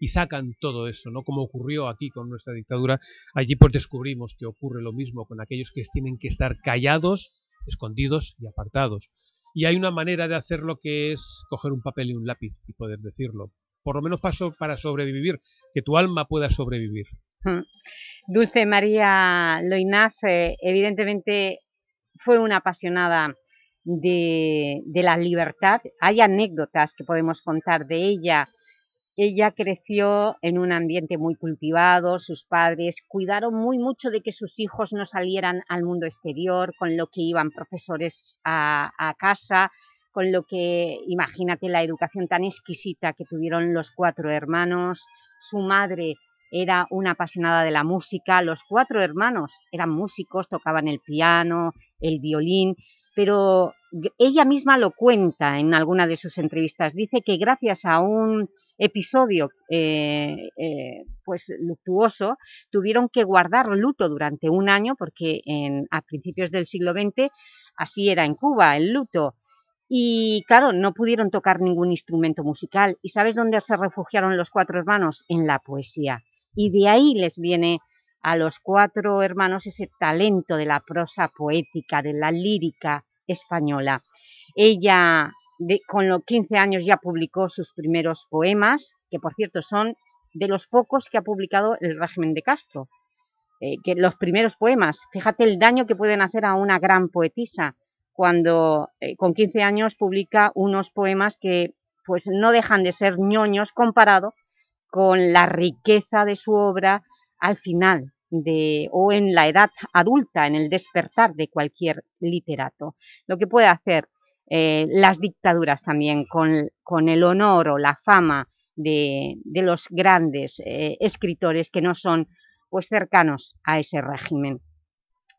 y sacan todo eso, ¿no? Como ocurrió aquí con nuestra dictadura, allí pues descubrimos que ocurre lo mismo con aquellos que tienen que estar callados, escondidos y apartados y hay una manera de hacerlo que es coger un papel y un lápiz y poder decirlo. Por lo menos paso para sobrevivir, que tu alma pueda sobrevivir. Dulce María Loinaz, evidentemente fue una apasionada de, de la libertad. Hay anécdotas que podemos contar de ella ella creció en un ambiente muy cultivado, sus padres cuidaron muy mucho de que sus hijos no salieran al mundo exterior, con lo que iban profesores a, casa, con lo que, imagínate la educación tan exquisita que tuvieron los cuatro hermanos, su madre era una apasionada de la música, los cuatro hermanos eran músicos, tocaban el piano, el violín, pero ella misma lo cuenta en alguna de sus entrevistas, dice que gracias a un episodio eh, eh, pues luctuoso, tuvieron que guardar luto durante un año, porque en, a principios del siglo XX así era en Cuba el luto, y claro, no pudieron tocar ningún instrumento musical. ¿Y sabes dónde se refugiaron los cuatro hermanos? En la poesía. Y de ahí les viene a los cuatro hermanos ese talento de la prosa poética, de la lírica española. Ella con los 15 años ya publicó sus primeros poemas, que por cierto son de los pocos que ha publicado el régimen de Castro. Eh, que los primeros poemas, fíjate el daño que pueden hacer a una gran poetisa cuando eh, con 15 años publica unos poemas que pues no dejan de ser ñoños comparado con la riqueza de su obra al final de, o en la edad adulta, en el despertar de cualquier literato. Lo que puede hacer eh, las dictaduras también, con, el honor o la fama de, los grandes eh, escritores que no son pues, cercanos a ese régimen.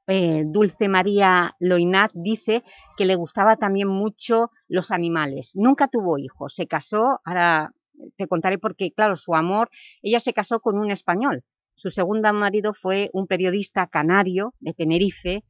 Eh, Dulce María Loinat dice que le gustaba también mucho los animales. Nunca tuvo hijos, se casó, ahora te contaré porque, claro, su amor, ella se casó con un español. Su segundo marido fue un periodista canario de Tenerife,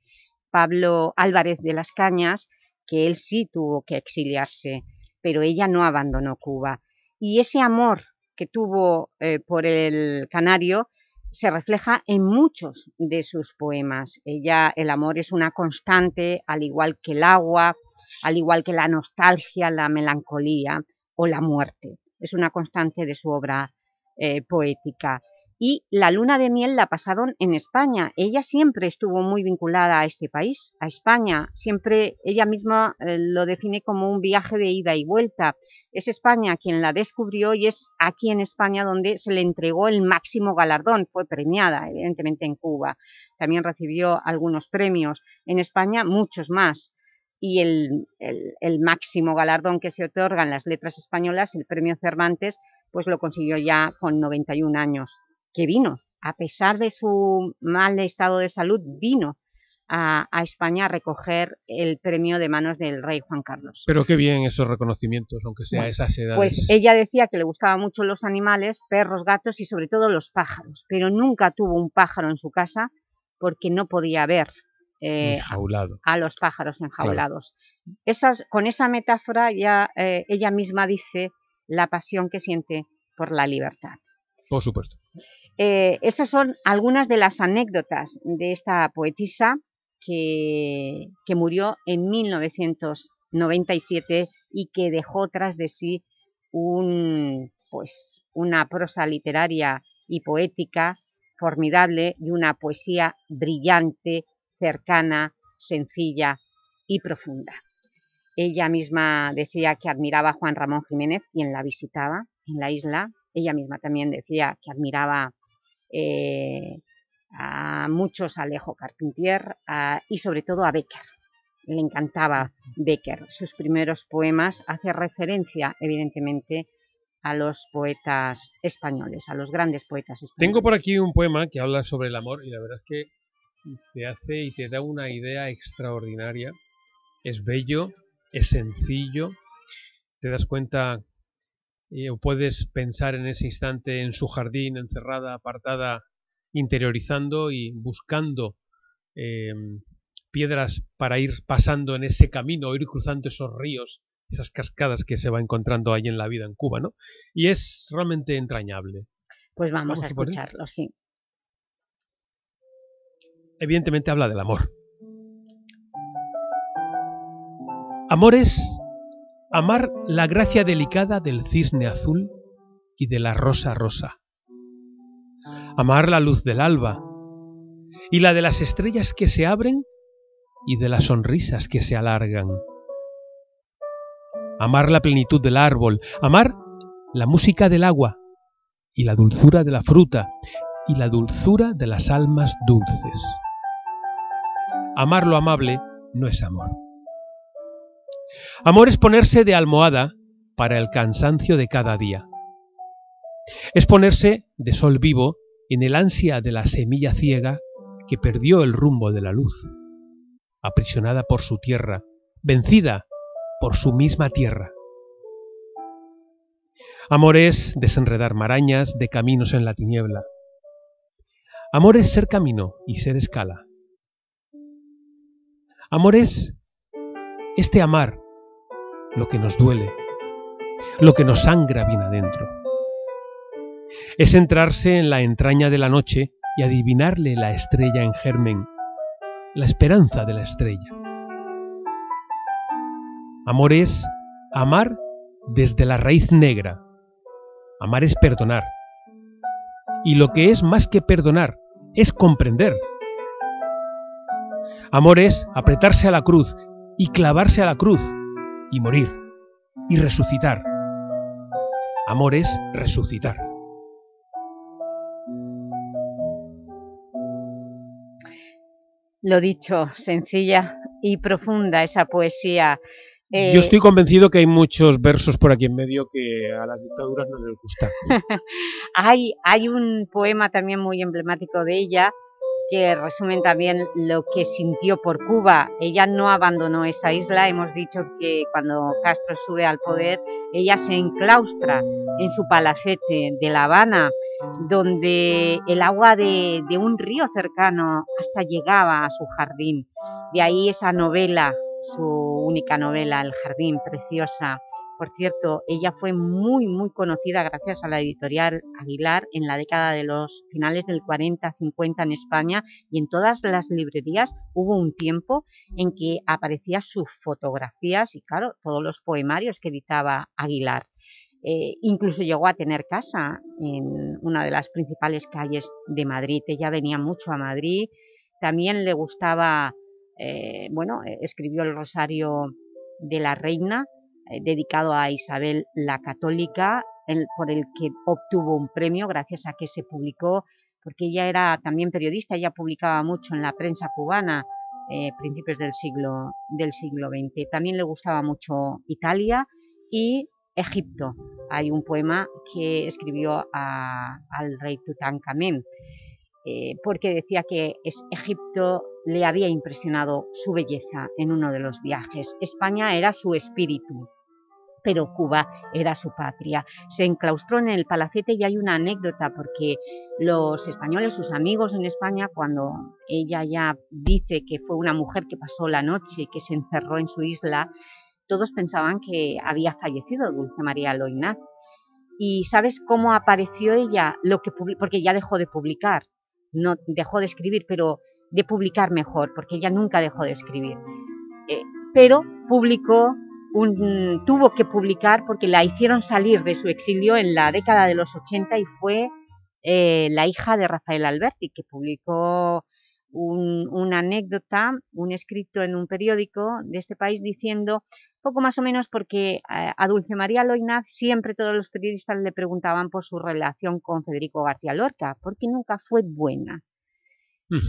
Pablo Álvarez de las Cañas, que él sí tuvo que exiliarse, pero ella no abandonó Cuba. Y ese amor que tuvo eh, por el canario se refleja en muchos de sus poemas. Ella, el amor es una constante, al igual que el agua, al igual que la nostalgia, la melancolía o la muerte. Es una constante de su obra eh, poética. Y la luna de miel la pasaron en España. Ella siempre estuvo muy vinculada a este país, a España. Siempre ella misma eh, lo define como un viaje de ida y vuelta. Es España quien la descubrió y es aquí en España donde se le entregó el máximo galardón. Fue premiada, evidentemente, en Cuba. También recibió algunos premios. En España, muchos más. Y el, el, máximo galardón que se otorga en las letras españolas, el premio Cervantes, pues lo consiguió ya con 91 años que vino, a pesar de su mal estado de salud, vino a, a, España a recoger el premio de manos del rey Juan Carlos. Pero qué bien esos reconocimientos, aunque sea bueno, esas edades. Pues ella decía que le gustaban mucho los animales, perros, gatos y sobre todo los pájaros, pero nunca tuvo un pájaro en su casa porque no podía ver eh, a, a, los pájaros enjaulados. Claro. Esas, con esa metáfora ya eh, ella misma dice la pasión que siente por la libertad. Por supuesto. Eh, esas son algunas de las anécdotas de esta poetisa que, murió en 1997 y que dejó tras de sí un, pues, una prosa literaria y poética formidable y una poesía brillante, cercana, sencilla y profunda. Ella misma decía que admiraba a Juan Ramón Jiménez, quien la visitaba en la isla. Ella misma también decía que admiraba eh, a muchos Alejo Carpentier a, y sobre todo a Becker. Le encantaba Becker. Sus primeros poemas hace referencia, evidentemente, a los poetas españoles, a los grandes poetas españoles. Tengo por aquí un poema que habla sobre el amor y la verdad es que te hace y te da una idea extraordinaria. Es bello, es sencillo, te das cuenta eh, o puedes pensar en ese instante en su jardín, encerrada, apartada, interiorizando y buscando eh, piedras para ir pasando en ese camino, ir cruzando esos ríos, esas cascadas que se va encontrando ahí en la vida en Cuba, ¿no? Y es realmente entrañable. Pues vamos, vamos a escucharlo, sí. Evidentemente habla del amor. Amor es amar la gracia delicada del cisne azul y de la rosa rosa. Amar la luz del alba y la de las estrellas que se abren y de las sonrisas que se alargan. Amar la plenitud del árbol, amar la música del agua y la dulzura de la fruta y la dulzura de las almas dulces. Amar lo amable no es amor. Amor es ponerse de almohada para el cansancio de cada día. Es ponerse de sol vivo en el ansia de la semilla ciega que perdió el rumbo de la luz, aprisionada por su tierra, vencida por su misma tierra. Amor es desenredar marañas de caminos en la tiniebla. Amor es ser camino y ser escala. Amor es este amar lo que nos duele, lo que nos sangra bien adentro. Es entrarse en la entraña de la noche y adivinarle la estrella en germen, la esperanza de la estrella. Amor es amar desde la raíz negra. Amar es perdonar. Y lo que es más que perdonar es comprender. Amor es apretarse a la cruz y clavarse a la cruz y morir y resucitar. Amor es resucitar. Lo dicho, sencilla y profunda esa poesía. Eh... Yo estoy convencido que hay muchos versos por aquí en medio que a las dictaduras no les gustan. hay, hay un poema también muy emblemático de ella que resumen también lo que sintió por Cuba. Ella no abandonó esa isla, hemos dicho que cuando Castro sube al poder, ella se enclaustra en su palacete de La Habana, donde el agua de, de un río cercano hasta llegaba a su jardín. De ahí esa novela, su única novela, El jardín, preciosa, por cierto, ella fue muy, muy conocida gracias a la editorial Aguilar en la década de los finales del 40-50 en España y en todas las librerías hubo un tiempo en que aparecían sus fotografías y, claro, todos los poemarios que editaba Aguilar. Eh, incluso llegó a tener casa en una de las principales calles de Madrid. Ella venía mucho a Madrid. También le gustaba, eh, bueno, escribió el Rosario de la Reina, dedicado a Isabel la Católica, por el que obtuvo un premio gracias a que se publicó, porque ella era también periodista, ella publicaba mucho en la prensa cubana, eh, principios del siglo, del siglo XX. También le gustaba mucho Italia y Egipto. Hay un poema que escribió al rey Tutankamén, eh, porque decía que Egipto le había impresionado su belleza en uno de los viajes. España era su espíritu, pero Cuba era su patria. Se enclaustró en el palacete y hay una anécdota porque los españoles, sus amigos en España, cuando ella ya dice que fue una mujer que pasó la noche, que se encerró en su isla, todos pensaban que había fallecido Dulce María Loinaz. ¿Y sabes cómo apareció ella? Lo que porque ya dejó de publicar, no dejó de escribir, pero de publicar mejor, porque ella nunca dejó de escribir. Eh, pero publicó tuvo que publicar porque la hicieron salir de su exilio en la década de los 80 y fue eh, la hija de Rafael Alberti, que publicó una anécdota, un escrito en un periódico de este país diciendo, poco más o menos porque eh, a Dulce María Loinaz siempre todos los periodistas le preguntaban por su relación con Federico García Lorca, porque nunca fue buena.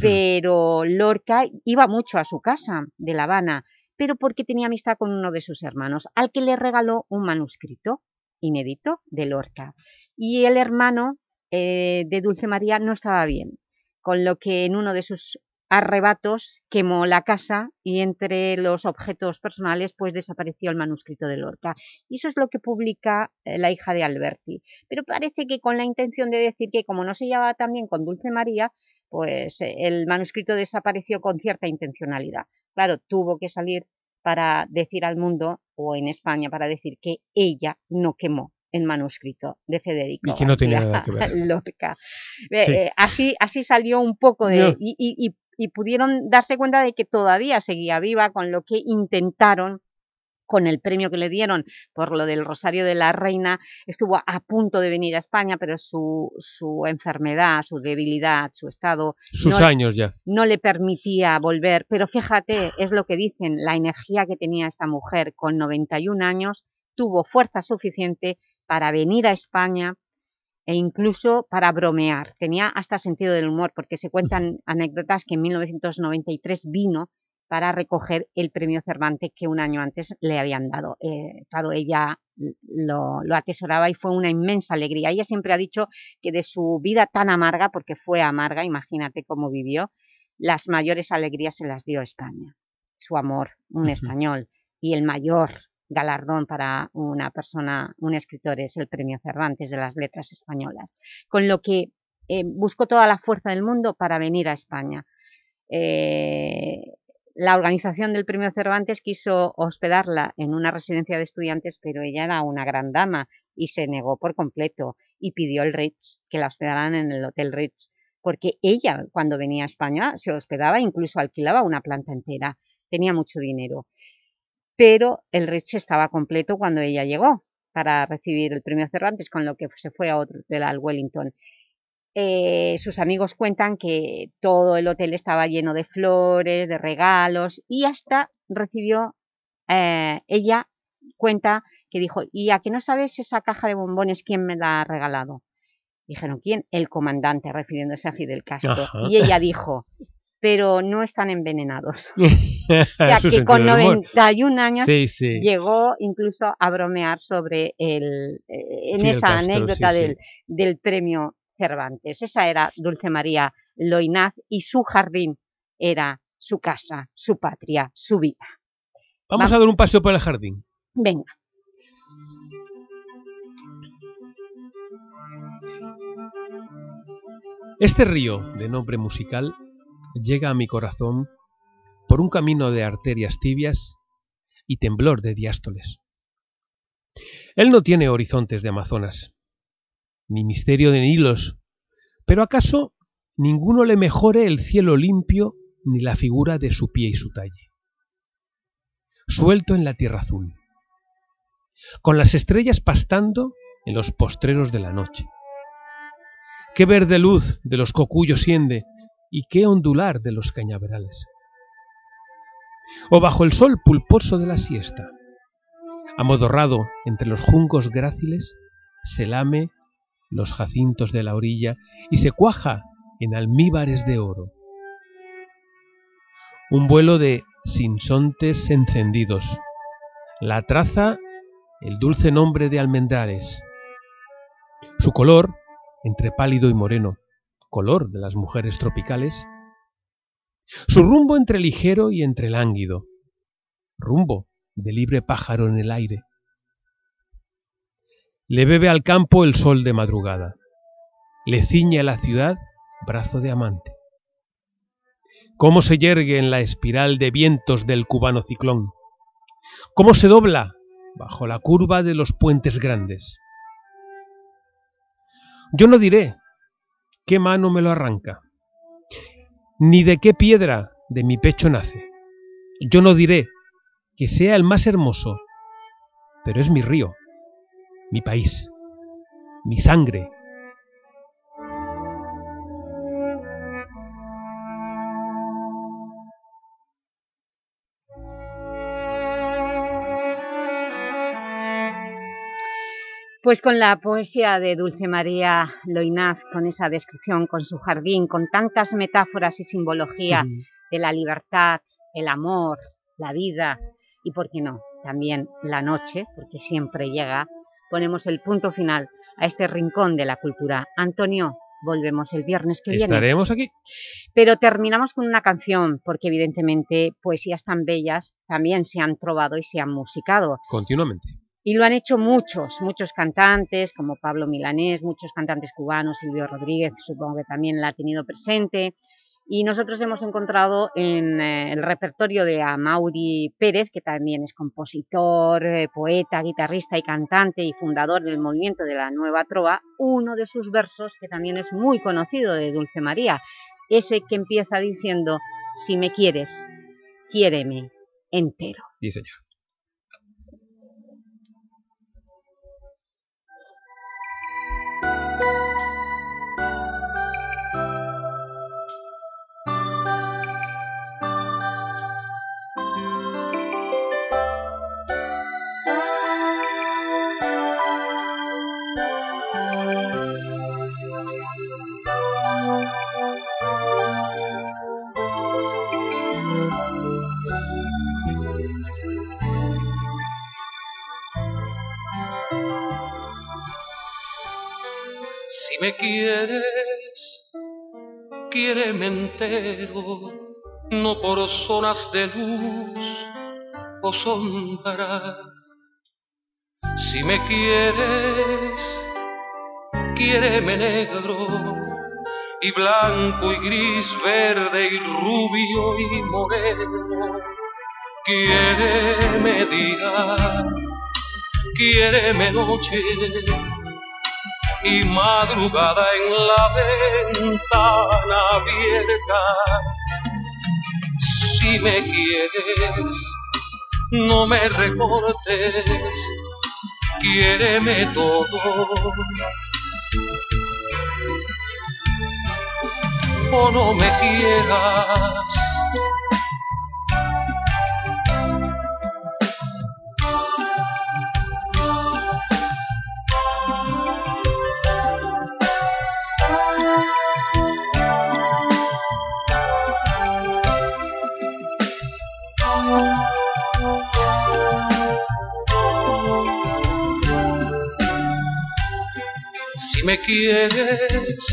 Pero Lorca iba mucho a su casa de La Habana, pero porque tenía amistad con uno de sus hermanos, al que le regaló un manuscrito inédito de Lorca. Y el hermano eh, de Dulce María no estaba bien, con lo que en uno de sus arrebatos quemó la casa y entre los objetos personales pues desapareció el manuscrito de Lorca. Y eso es lo que publica eh, la hija de Alberti. Pero parece que con la intención de decir que como no se llevaba tan bien con Dulce María, pues eh, el manuscrito desapareció con cierta intencionalidad claro, tuvo que salir para decir al mundo, o en España, para decir que ella no quemó el manuscrito de Federico y que no tenía nada que ver. Lorca. Eh, así, así salió un poco de... y, pudieron darse cuenta de que todavía seguía viva con lo que intentaron con el premio que le dieron por lo del Rosario de la Reina, estuvo a punto de venir a España, pero su, su enfermedad, su debilidad, su estado... Sus años ya. No le permitía volver, pero fíjate, es lo que dicen, la energía que tenía esta mujer con 91 años, tuvo fuerza suficiente para venir a España e incluso para bromear. Tenía hasta sentido del humor, porque se cuentan anécdotas que en 1993 vino para recoger el premio Cervantes que un año antes le habían dado. Eh, claro, ella lo, atesoraba y fue una inmensa alegría. Ella siempre ha dicho que de su vida tan amarga, porque fue amarga, imagínate cómo vivió, las mayores alegrías se las dio España. Su amor, un español, y el mayor galardón para una persona, un escritor, es el premio Cervantes de las letras españolas. Con lo que eh, buscó toda la fuerza del mundo para venir a España. Eh, la organización del Premio Cervantes quiso hospedarla en una residencia de estudiantes, pero ella era una gran dama y se negó por completo y pidió el Ritz, que la hospedaran en el Hotel Ritz, porque ella cuando venía a España se hospedaba, incluso alquilaba una planta entera, tenía mucho dinero. Pero el Ritz estaba completo cuando ella llegó para recibir el Premio Cervantes, con lo que se fue a otro hotel, al Wellington. Eh, sus amigos cuentan que todo el hotel estaba lleno de flores, de regalos y hasta recibió, eh, ella cuenta que dijo, ¿y a que no sabes esa caja de bombones quién me la ha regalado? Dijeron, ¿quién? El comandante, refiriéndose a Fidel Castro. Y ella dijo, pero no están envenenados. ya que con 91 años llegó incluso a bromear sobre el, eh, en esa anécdota del, del premio Cervantes. Esa era Dulce María Loinaz y su jardín era su casa, su patria, su vida. Vamos, a dar un paseo por el jardín. Venga. Este río, de nombre musical, llega a mi corazón por un camino de arterias tibias y temblor de diástoles. Él no tiene horizontes de Amazonas, ni misterio de Nilos, pero acaso ninguno le mejore el cielo limpio ni la figura de su pie y su talle. Suelto en la tierra azul, con las estrellas pastando en los postreros de la noche. Qué verde luz de los cocuyos siende y qué ondular de los cañaverales. O bajo el sol pulposo de la siesta, amodorrado entre los juncos gráciles, se lame los jacintos de la orilla y se cuaja en almíbares de oro. Un vuelo de sinsontes encendidos, la traza el dulce nombre de almendrales. Su color, entre pálido y moreno, color de las mujeres tropicales. Su rumbo entre ligero y entre lánguido, rumbo de libre pájaro en el aire. Le bebe al campo el sol de madrugada, le ciñe a la ciudad brazo de amante. Cómo se yergue en la espiral de vientos del cubano ciclón, cómo se dobla bajo la curva de los puentes grandes. Yo no diré qué mano me lo arranca, ni de qué piedra de mi pecho nace. Yo no diré que sea el más hermoso, pero es mi río, mi país, mi sangre. Pues con la poesía de Dulce María Loinaz, con esa descripción, con su jardín, con tantas metáforas y simbología de la libertad, el amor, la vida y, por qué no, también la noche, porque siempre llega, ponemos el punto final a este rincón de la cultura. Antonio, volvemos el viernes que viene. Estaremos aquí. Pero terminamos con una canción, porque evidentemente poesías tan bellas también se han trovado y se han musicado. Continuamente. Y lo han hecho muchos, muchos cantantes, como Pablo Milanés, muchos cantantes cubanos, Silvio Rodríguez, supongo que también la ha tenido presente. Y nosotros hemos encontrado en eh, el repertorio de Amaury Pérez, que también es compositor, eh, poeta, guitarrista y cantante y fundador del movimiento de la Nueva Trova, uno de sus versos que también es muy conocido de Dulce María, ese que empieza diciendo, si me quieres, quiéreme entero. Sí. Me quieres, quiéreme entero, no por zonas de luz o sombra. Si me quieres, quiéreme negro y blanco y gris, verde y rubio y moreno. Quiéreme día, quiéreme noche y madrugada en la ventana abierta. Si me quieres, no me recortes, quiéreme todo. O no me quieras. Si me quieres,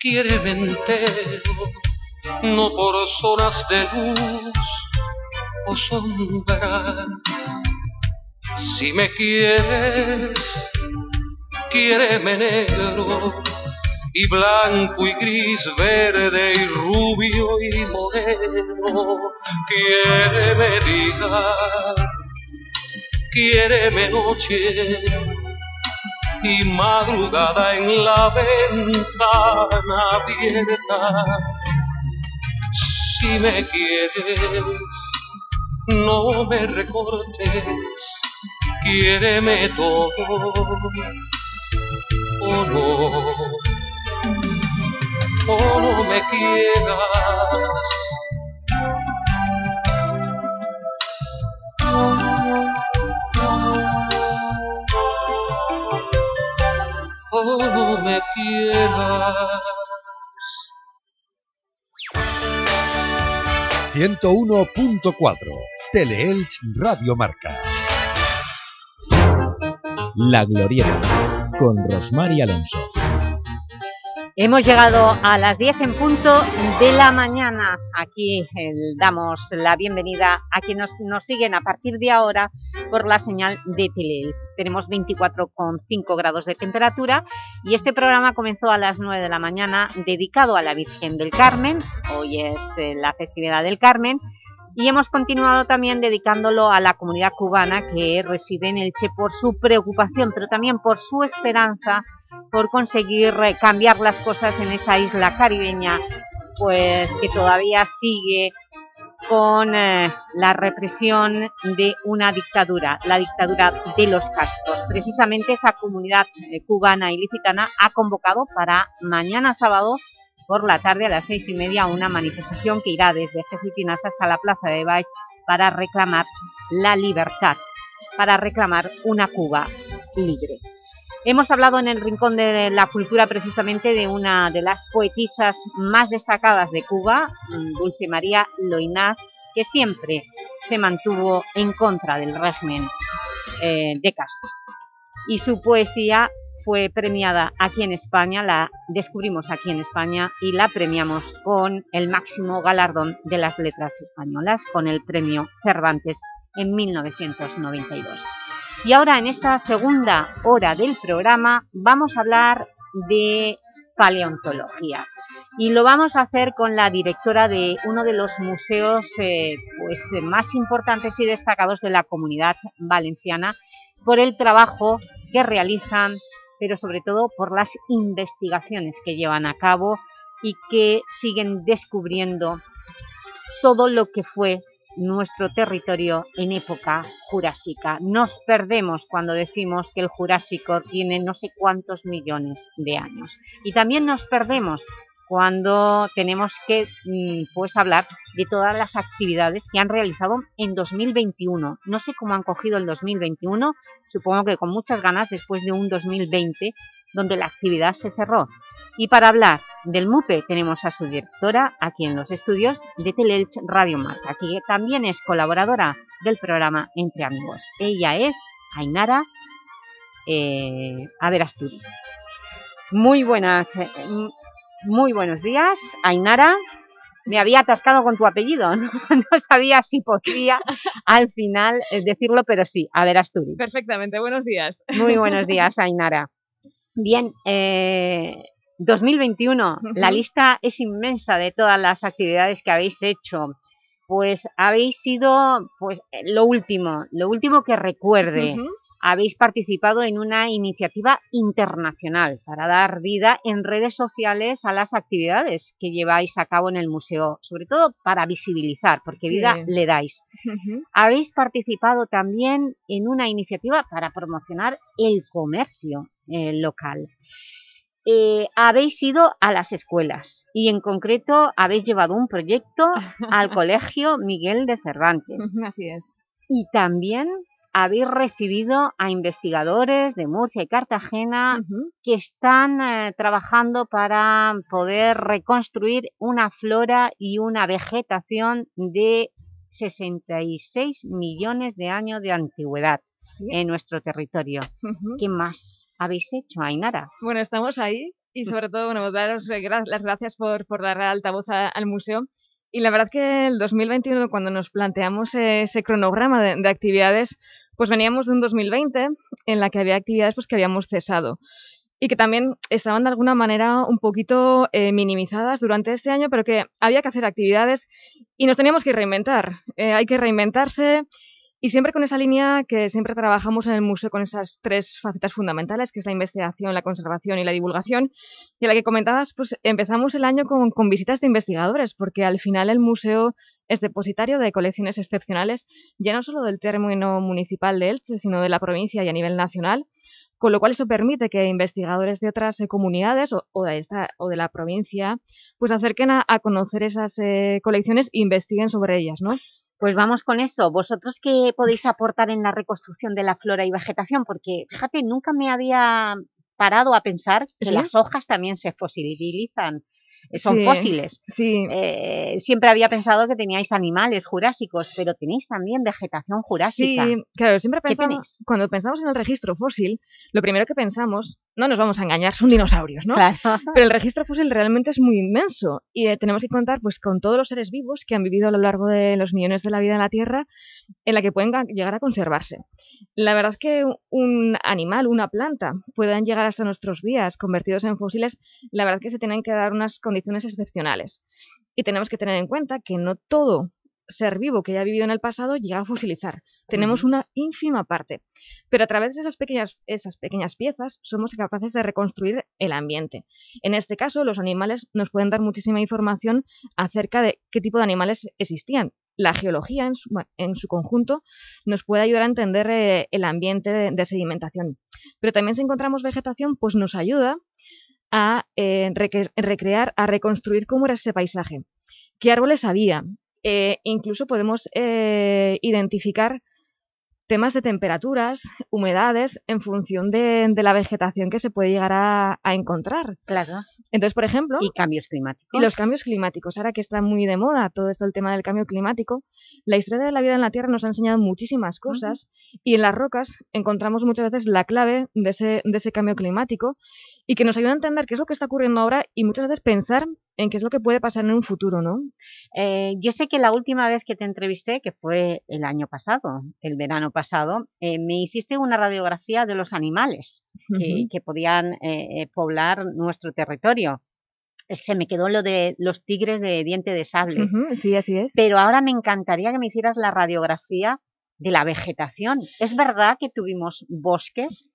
quiéreme entero, no por zonas de luz o sombra. Si me quieres, quiéreme negro y blanco y gris, verde y rubio y moreno. Quiéreme día, quiéreme noche y madrugada en la ventana abierta. Si me quieres, no me recortes, quiéreme todo o no, o no me quieras. No me quieras. 101.4 Teleelch Radio Marca. La Glorieta, con Rosmar y Alonso. Hemos llegado a las 10 en punto de la mañana. Aquí eh, damos la bienvenida a quienes nos, siguen a partir de ahora por la señal de Teleelch. Tenemos 24,5 grados de temperatura y este programa comenzó a las 9 de la mañana dedicado a la Virgen del Carmen. Hoy es eh, la festividad del Carmen y hemos continuado también dedicándolo a la comunidad cubana que reside en Elche por su preocupación, pero también por su esperanza por conseguir eh, cambiar las cosas en esa isla caribeña, pues que todavía sigue con eh, la represión de una dictadura, la dictadura de los Castros. Precisamente esa comunidad eh, cubana y licitana ha convocado para mañana sábado por la tarde a las seis y media una manifestación que irá desde Jesuitinas hasta la Plaza de Baix para reclamar la libertad, para reclamar una Cuba libre. Hemos hablado en el Rincón de la Cultura precisamente de una de las poetisas más destacadas de Cuba, Dulce María Loinaz, que siempre se mantuvo en contra del régimen eh, de Castro. Y su poesía fue premiada aquí en España, la descubrimos aquí en España y la premiamos con el máximo galardón de las letras españolas, con el premio Cervantes en 1992. Y ahora, en esta segunda hora del programa, vamos a hablar de paleontología. Y lo vamos a hacer con la directora de uno de los museos eh, pues, más importantes y destacados de la comunidad valenciana por el trabajo que realizan pero sobre todo por las investigaciones que llevan a cabo y que siguen descubriendo todo lo que fue nuestro territorio en época jurásica. Nos perdemos cuando decimos que el Jurásico tiene no sé cuántos millones de años. Y también nos perdemos cuando tenemos que mm, pues, hablar de todas las actividades que han realizado en 2021. No sé cómo han cogido el 2021, supongo que con muchas ganas después de un 2020 donde la actividad se cerró. Y para hablar del MUPE tenemos a su directora aquí en los estudios de Teleelch Radio Marca, que también es colaboradora del programa Entre Amigos. Ella es Ainara eh, Averasturi. Muy buenas, eh, muy buenos días, Ainara. Me había atascado con tu apellido, no, sabía si podía al final eh, decirlo, pero sí, a ver, Asturi. Perfectamente, buenos días. Muy buenos días, Ainara. Bien, 2021, eh, la lista es inmensa de todas las actividades que habéis hecho. Pues habéis sido pues, lo último, lo último que recuerde. Habéis participado en una iniciativa internacional para dar vida en redes sociales a las actividades que lleváis a cabo en el museo, sobre todo para visibilizar, porque vida le dais. Habéis participado también en una iniciativa para promocionar el comercio eh, local. Eh, habéis ido a las escuelas y en concreto habéis llevado un proyecto al Colegio Miguel de Cervantes. Así es. Y también habéis recibido a investigadores de Murcia y Cartagena que están eh, trabajando para poder reconstruir una flora y una vegetación de 66 millones de años de antigüedad en nuestro territorio. ¿Qué más habéis hecho, Ainara? Bueno, estamos ahí y mm. sobre todo, bueno, daros las gracias por, por dar altavoz al museo y la verdad que el 2021, cuando nos planteamos ese cronograma de, actividades, pues veníamos de un 2020 en la que había actividades pues, que habíamos cesado y que también estaban de alguna manera un poquito eh, minimizadas durante este año, pero que había que hacer actividades y nos teníamos que reinventar. Eh, hay que reinventarse Y siempre con esa línea que siempre trabajamos en el museo con esas tres facetas fundamentales, que es la investigación, la conservación y la divulgación, y a la que comentabas, pues empezamos el año con, visitas de investigadores, porque al final el museo es depositario de colecciones excepcionales, ya no solo del término municipal de Elche, sino de la provincia y a nivel nacional, con lo cual eso permite que investigadores de otras eh, comunidades o, de esta, o de la provincia pues acerquen a, conocer esas eh, colecciones e investiguen sobre ellas, ¿no? Pues vamos con eso. ¿Vosotros qué podéis aportar en la reconstrucción de la flora y vegetación? Porque, fíjate, nunca me había parado a pensar que las hojas también se fosilizan son fósiles. Sí. Eh, siempre había pensado que teníais animales jurásicos, pero tenéis también vegetación jurásica. Sí, claro, siempre pensamos, cuando pensamos en el registro fósil, lo primero que pensamos, no nos vamos a engañar, son dinosaurios, ¿no? Claro. Pero el registro fósil realmente es muy inmenso y eh, tenemos que contar pues con todos los seres vivos que han vivido a lo largo de los millones de la vida en la Tierra en la que pueden llegar a conservarse. La verdad es que un animal, una planta, puedan llegar hasta nuestros días convertidos en fósiles, la verdad es que se tienen que dar unas condiciones excepcionales. Y tenemos que tener en cuenta que no todo ser vivo que haya vivido en el pasado llega a fosilizar. Tenemos una ínfima parte. Pero a través de esas pequeñas, esas pequeñas piezas somos capaces de reconstruir el ambiente. En este caso, los animales nos pueden dar muchísima información acerca de qué tipo de animales existían. La geología en su, en su conjunto nos puede ayudar a entender eh, el ambiente de, sedimentación. Pero también si encontramos vegetación, pues nos ayuda a eh, recrear, a reconstruir cómo era ese paisaje. ¿Qué árboles había? Eh, incluso podemos eh, identificar temas de temperaturas, humedades, en función de, la vegetación que se puede llegar a, encontrar. Claro. Entonces, por ejemplo... Y cambios climáticos. Y los cambios climáticos. Ahora que está muy de moda todo esto, el tema del cambio climático, la historia de la vida en la Tierra nos ha enseñado muchísimas cosas y en las rocas encontramos muchas veces la clave de ese, de ese cambio climático y que nos ayuda a entender qué es lo que está ocurriendo ahora y muchas veces pensar en qué es lo que puede pasar en un futuro, ¿no? Eh, yo sé que la última vez que te entrevisté, que fue el año pasado, el verano pasado, eh, me hiciste una radiografía de los animales que, podían eh, poblar nuestro territorio. Se me quedó lo de los tigres de diente de sable. sí, así es. Pero ahora me encantaría que me hicieras la radiografía de la vegetación. ¿Es verdad que tuvimos bosques?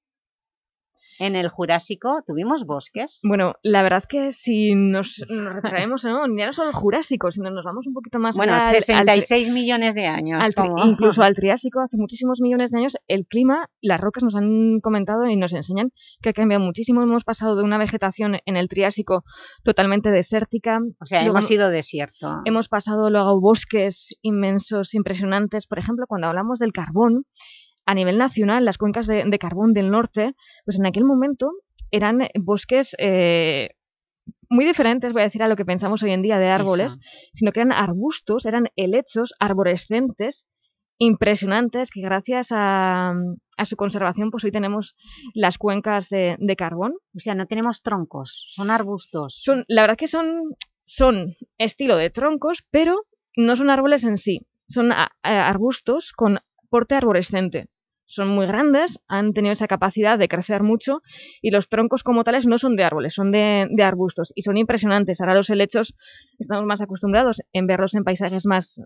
En el Jurásico tuvimos bosques. Bueno, la verdad que si nos, nos retraemos, ¿no? ya no solo el Jurásico, sino nos vamos un poquito más bueno, 66 millones de años. incluso al Triásico, hace muchísimos millones de años, el clima, las rocas nos han comentado y nos enseñan que ha cambiado muchísimo. Hemos pasado de una vegetación en el Triásico totalmente desértica. O sea, hemos sido desierto. Hemos pasado luego bosques inmensos, impresionantes. Por ejemplo, cuando hablamos del carbón, a nivel nacional, las cuencas de, carbón del norte, pues en aquel momento eran bosques eh, muy diferentes, voy a decir, a lo que pensamos hoy en día de árboles, sino que eran arbustos, eran helechos arborescentes impresionantes que gracias a, su conservación pues hoy tenemos las cuencas de, carbón. O sea, no tenemos troncos, son arbustos. Son, la verdad que son, son estilo de troncos, pero no son árboles en sí. Son arbustos con porte arborescente son muy grandes, han tenido esa capacidad de crecer mucho y los troncos como tales no son de árboles, son de, arbustos y son impresionantes. Ahora los helechos estamos más acostumbrados en verlos en paisajes más,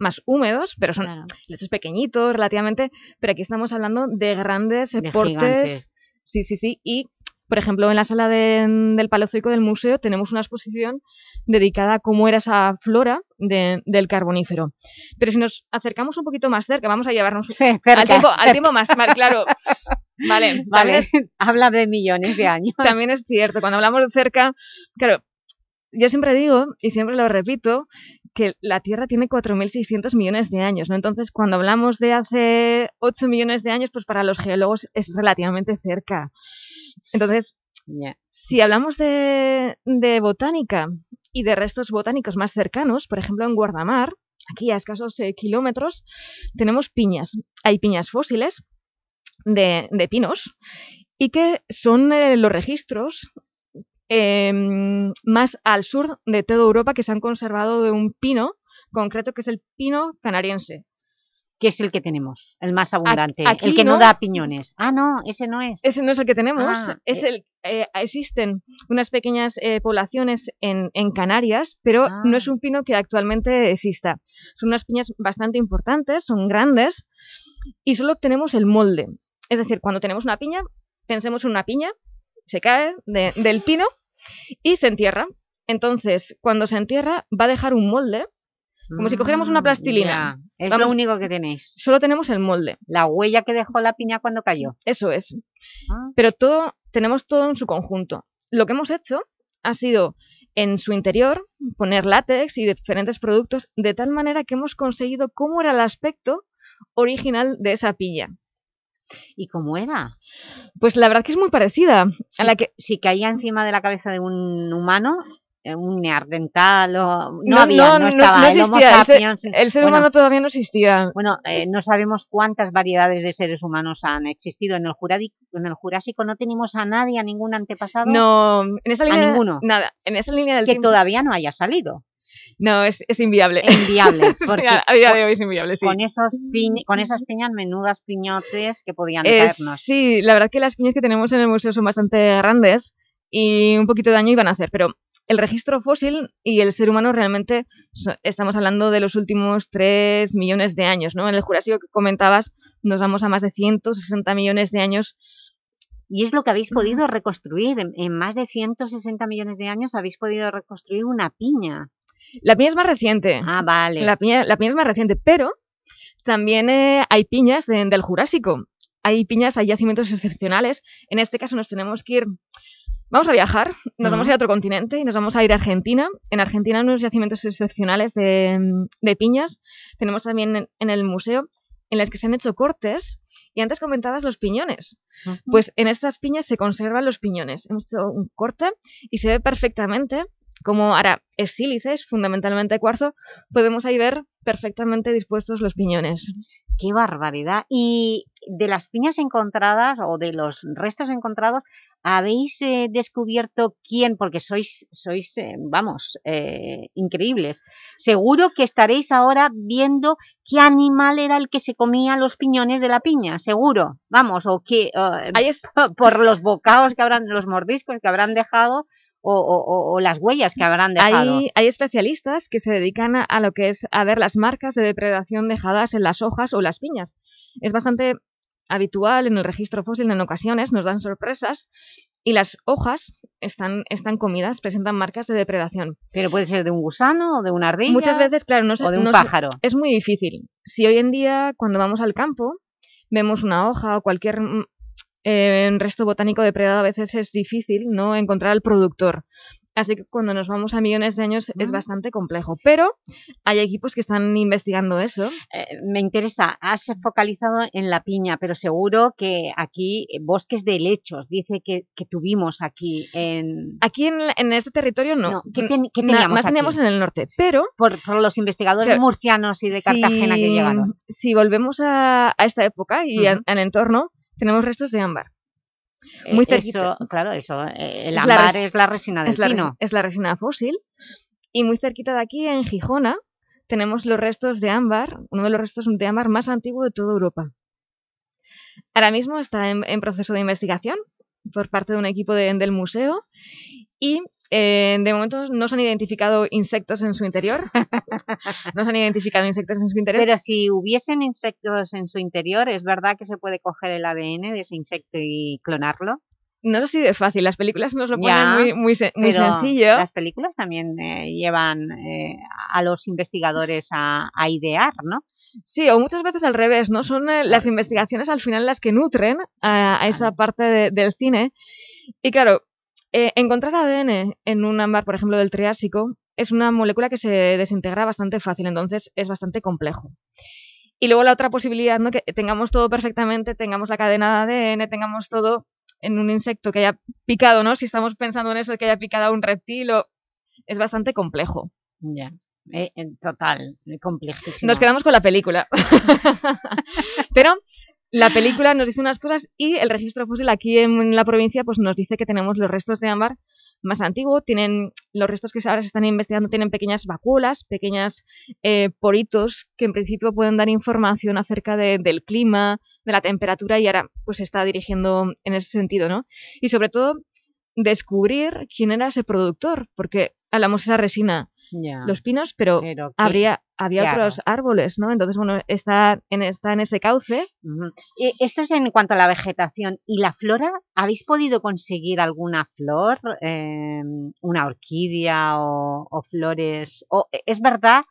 más húmedos, pero son helechos pequeñitos relativamente, pero aquí estamos hablando de grandes portes. Sí, sí, sí, y por ejemplo, en la sala del Paleozoico del museo tenemos una exposición dedicada a cómo era esa flora del carbonífero. Pero si nos acercamos un poquito más cerca, vamos a llevarnos al tiempo, al tiempo más, claro. Vale, vale. Habla de millones de años. También es cierto, cuando hablamos de cerca, claro, yo siempre digo, y siempre lo repito, que la Tierra tiene 4.600 millones de años, ¿no? Entonces, cuando hablamos de hace 8 millones de años, pues para los geólogos es relativamente cerca. Entonces, si hablamos de, botánica y de restos botánicos más cercanos, por ejemplo en Guardamar, aquí a escasos eh, kilómetros, tenemos piñas. Hay piñas fósiles de, pinos y que son eh, los registros em, más al sur de toda Europa que se han conservado de un pino concreto que es el pino canariense que es el que tenemos, el más abundante, el que no, da piñones. Ah, no, ese no es. Ese no es el que tenemos, ah, es eh. el, eh, existen unas pequeñas eh, poblaciones en, en, Canarias, pero no es ah. un pino que actualmente exista. Son unas piñas bastante importantes, son grandes, y solo tenemos el molde. Es decir, cuando tenemos una piña, pensemos en una piña, se cae de- del pino y se entierra. Entonces, cuando se entierra, va a dejar un molde, como si cogiéramos una Mm, plastilina. Es Vamos- lo único que tenéis. Solo tenemos el molde. La huella que dejó la piña cuando cayó. Eso es. Ah. Pero todo, tenemos todo en su conjunto. Lo que hemos hecho ha sido en su interior poner látex y diferentes productos de tal manera que hemos conseguido cómo era el aspecto original de esa piña. ¿Y cómo era? Pues la verdad que es muy parecida Si, a la que... si caía encima de la cabeza de un humano, un neandertal o... No, No, había, no, estaba. no el existía, el ser- sapiens. el ser Bueno, humano todavía no existía. Bueno, eh, no sabemos cuántas variedades de seres humanos han existido. En el, Jurádico, en el Jurásico no tenemos a nadie, a ningún antepasado. No, en esa a línea... ninguno. Nada, en esa línea del Que tiempo... todavía no haya salido. No, es, es inviable. Inviable. Porque a, a día de hoy es inviable, sí. Con, esos piñ- con esas piñas, menudas piñotes que podían Es- caernos. sí, la verdad que las piñas que tenemos en el museo son bastante grandes y un poquito de daño iban a hacer, pero el registro fósil y el ser humano realmente estamos hablando de los últimos 3 millones de años, ¿no? En el Jurásico que comentabas nos vamos a más de 160 millones de años. Y es lo que habéis podido reconstruir. En, en más de 160 millones de años habéis podido reconstruir una piña. La piña es más reciente. Ah, vale. La piña, la piña es más reciente, pero también eh, hay piñas de- del Jurásico. Hay piñas, hay yacimientos excepcionales. En este caso nos tenemos que ir... Vamos a viajar, nos vamos a ir a otro continente y nos vamos a ir a Argentina. En Argentina hay unos yacimientos excepcionales de, de piñas. Tenemos también en, en el museo en las que se han hecho cortes. Y antes comentabas los piñones. Pues en estas piñas se conservan los piñones. Hemos hecho un corte y se ve perfectamente como ahora es sílice, es fundamentalmente cuarzo, podemos ahí ver perfectamente dispuestos los piñones. ¡Qué barbaridad! Y de las piñas encontradas o de los restos encontrados, ¿habéis eh, descubierto quién? Porque sois, sois eh, vamos, eh, increíbles. Seguro que estaréis ahora viendo qué animal era el que se comía los piñones de la piña, seguro. Vamos, o que por los bocados que habrán, los mordiscos que habrán dejado o, o- o- o las huellas que habrán dejado. Hay, hay especialistas que se dedican a, a lo que es a ver las marcas de depredación dejadas en las hojas o las piñas. Es bastante habitual en el registro fósil en ocasiones, nos dan sorpresas y las hojas están, están comidas, presentan marcas de depredación. Pero puede ser de un gusano o de una ardilla Muchas veces, claro, no, o de un no pájaro. es muy difícil. Si hoy en día, cuando vamos al campo, vemos una hoja o cualquier eh, resto botánico depredado, a veces es difícil no encontrar al productor. Así que cuando nos vamos a millones de años es Mm. bastante complejo. Pero hay equipos que están investigando eso. Eh, me interesa, has focalizado en la piña, pero seguro que aquí eh, bosques de helechos, dice que, que tuvimos aquí en... Aquí en, en este territorio no. No, ¿qué, ten- qué Na- teníamos más aquí? teníamos en el norte, pero... Por, por los investigadores murcianos y de Cartagena que llegaron. Si volvemos a, a esta época y al entorno, tenemos restos de ámbar. Muy Eh, cerquita. eso, claro, eso, eh, el Es ámbar es la resina del es la pino. es la resina fósil. Y muy cerquita de aquí, en Gijona, tenemos los restos de ámbar, uno de los restos de ámbar más antiguo de toda Europa. Ahora mismo está en, en proceso de investigación por parte de un equipo de- del museo y eh, de momento no se han identificado insectos en su interior. no se han identificado insectos en su interior. Pero si hubiesen insectos en su interior, ¿es verdad que se puede coger el ADN de ese insecto y clonarlo? No es así de fácil, las películas nos lo ponen Ya, muy, sencillo. Las películas también eh, llevan eh, a los investigadores a, a idear, ¿no? Sí, o muchas veces al revés, ¿no? Son eh, las investigaciones al final las que nutren a, a esa parte de- del cine. Y claro, eh, encontrar ADN en un ámbar, por ejemplo, del Triásico, es una molécula que se desintegra bastante fácil, entonces es bastante complejo. Y luego la otra posibilidad, ¿no? Que tengamos todo perfectamente, tengamos la cadena de ADN, tengamos todo en un insecto que haya picado, ¿no? Si estamos pensando en eso, que haya picado a un reptil, o... es bastante complejo. Ya, eh, en total, eh, complejísimo. Nos quedamos con la película. Pero la película nos dice unas cosas y el registro fósil aquí en la provincia pues nos dice que tenemos los restos de ámbar más antiguo, tienen los restos que ahora se están investigando tienen pequeñas vacuolas, pequeñas eh, poritos que en principio pueden dar información acerca de- del clima, de la temperatura y ahora pues se está dirigiendo en ese sentido, ¿no? Y sobre todo descubrir quién era ese productor, porque hablamos de esa resina, Los pinos, pero, Pero, ¿qué- habría, había otros árboles, ¿no? Entonces, bueno, está en, está en ese cauce. Esto es en cuanto a la vegetación. ¿Y la flora? ¿Habéis podido conseguir alguna flor? Eh, ¿Una orquídea o, o flores? O, eh, ¿Es verdad,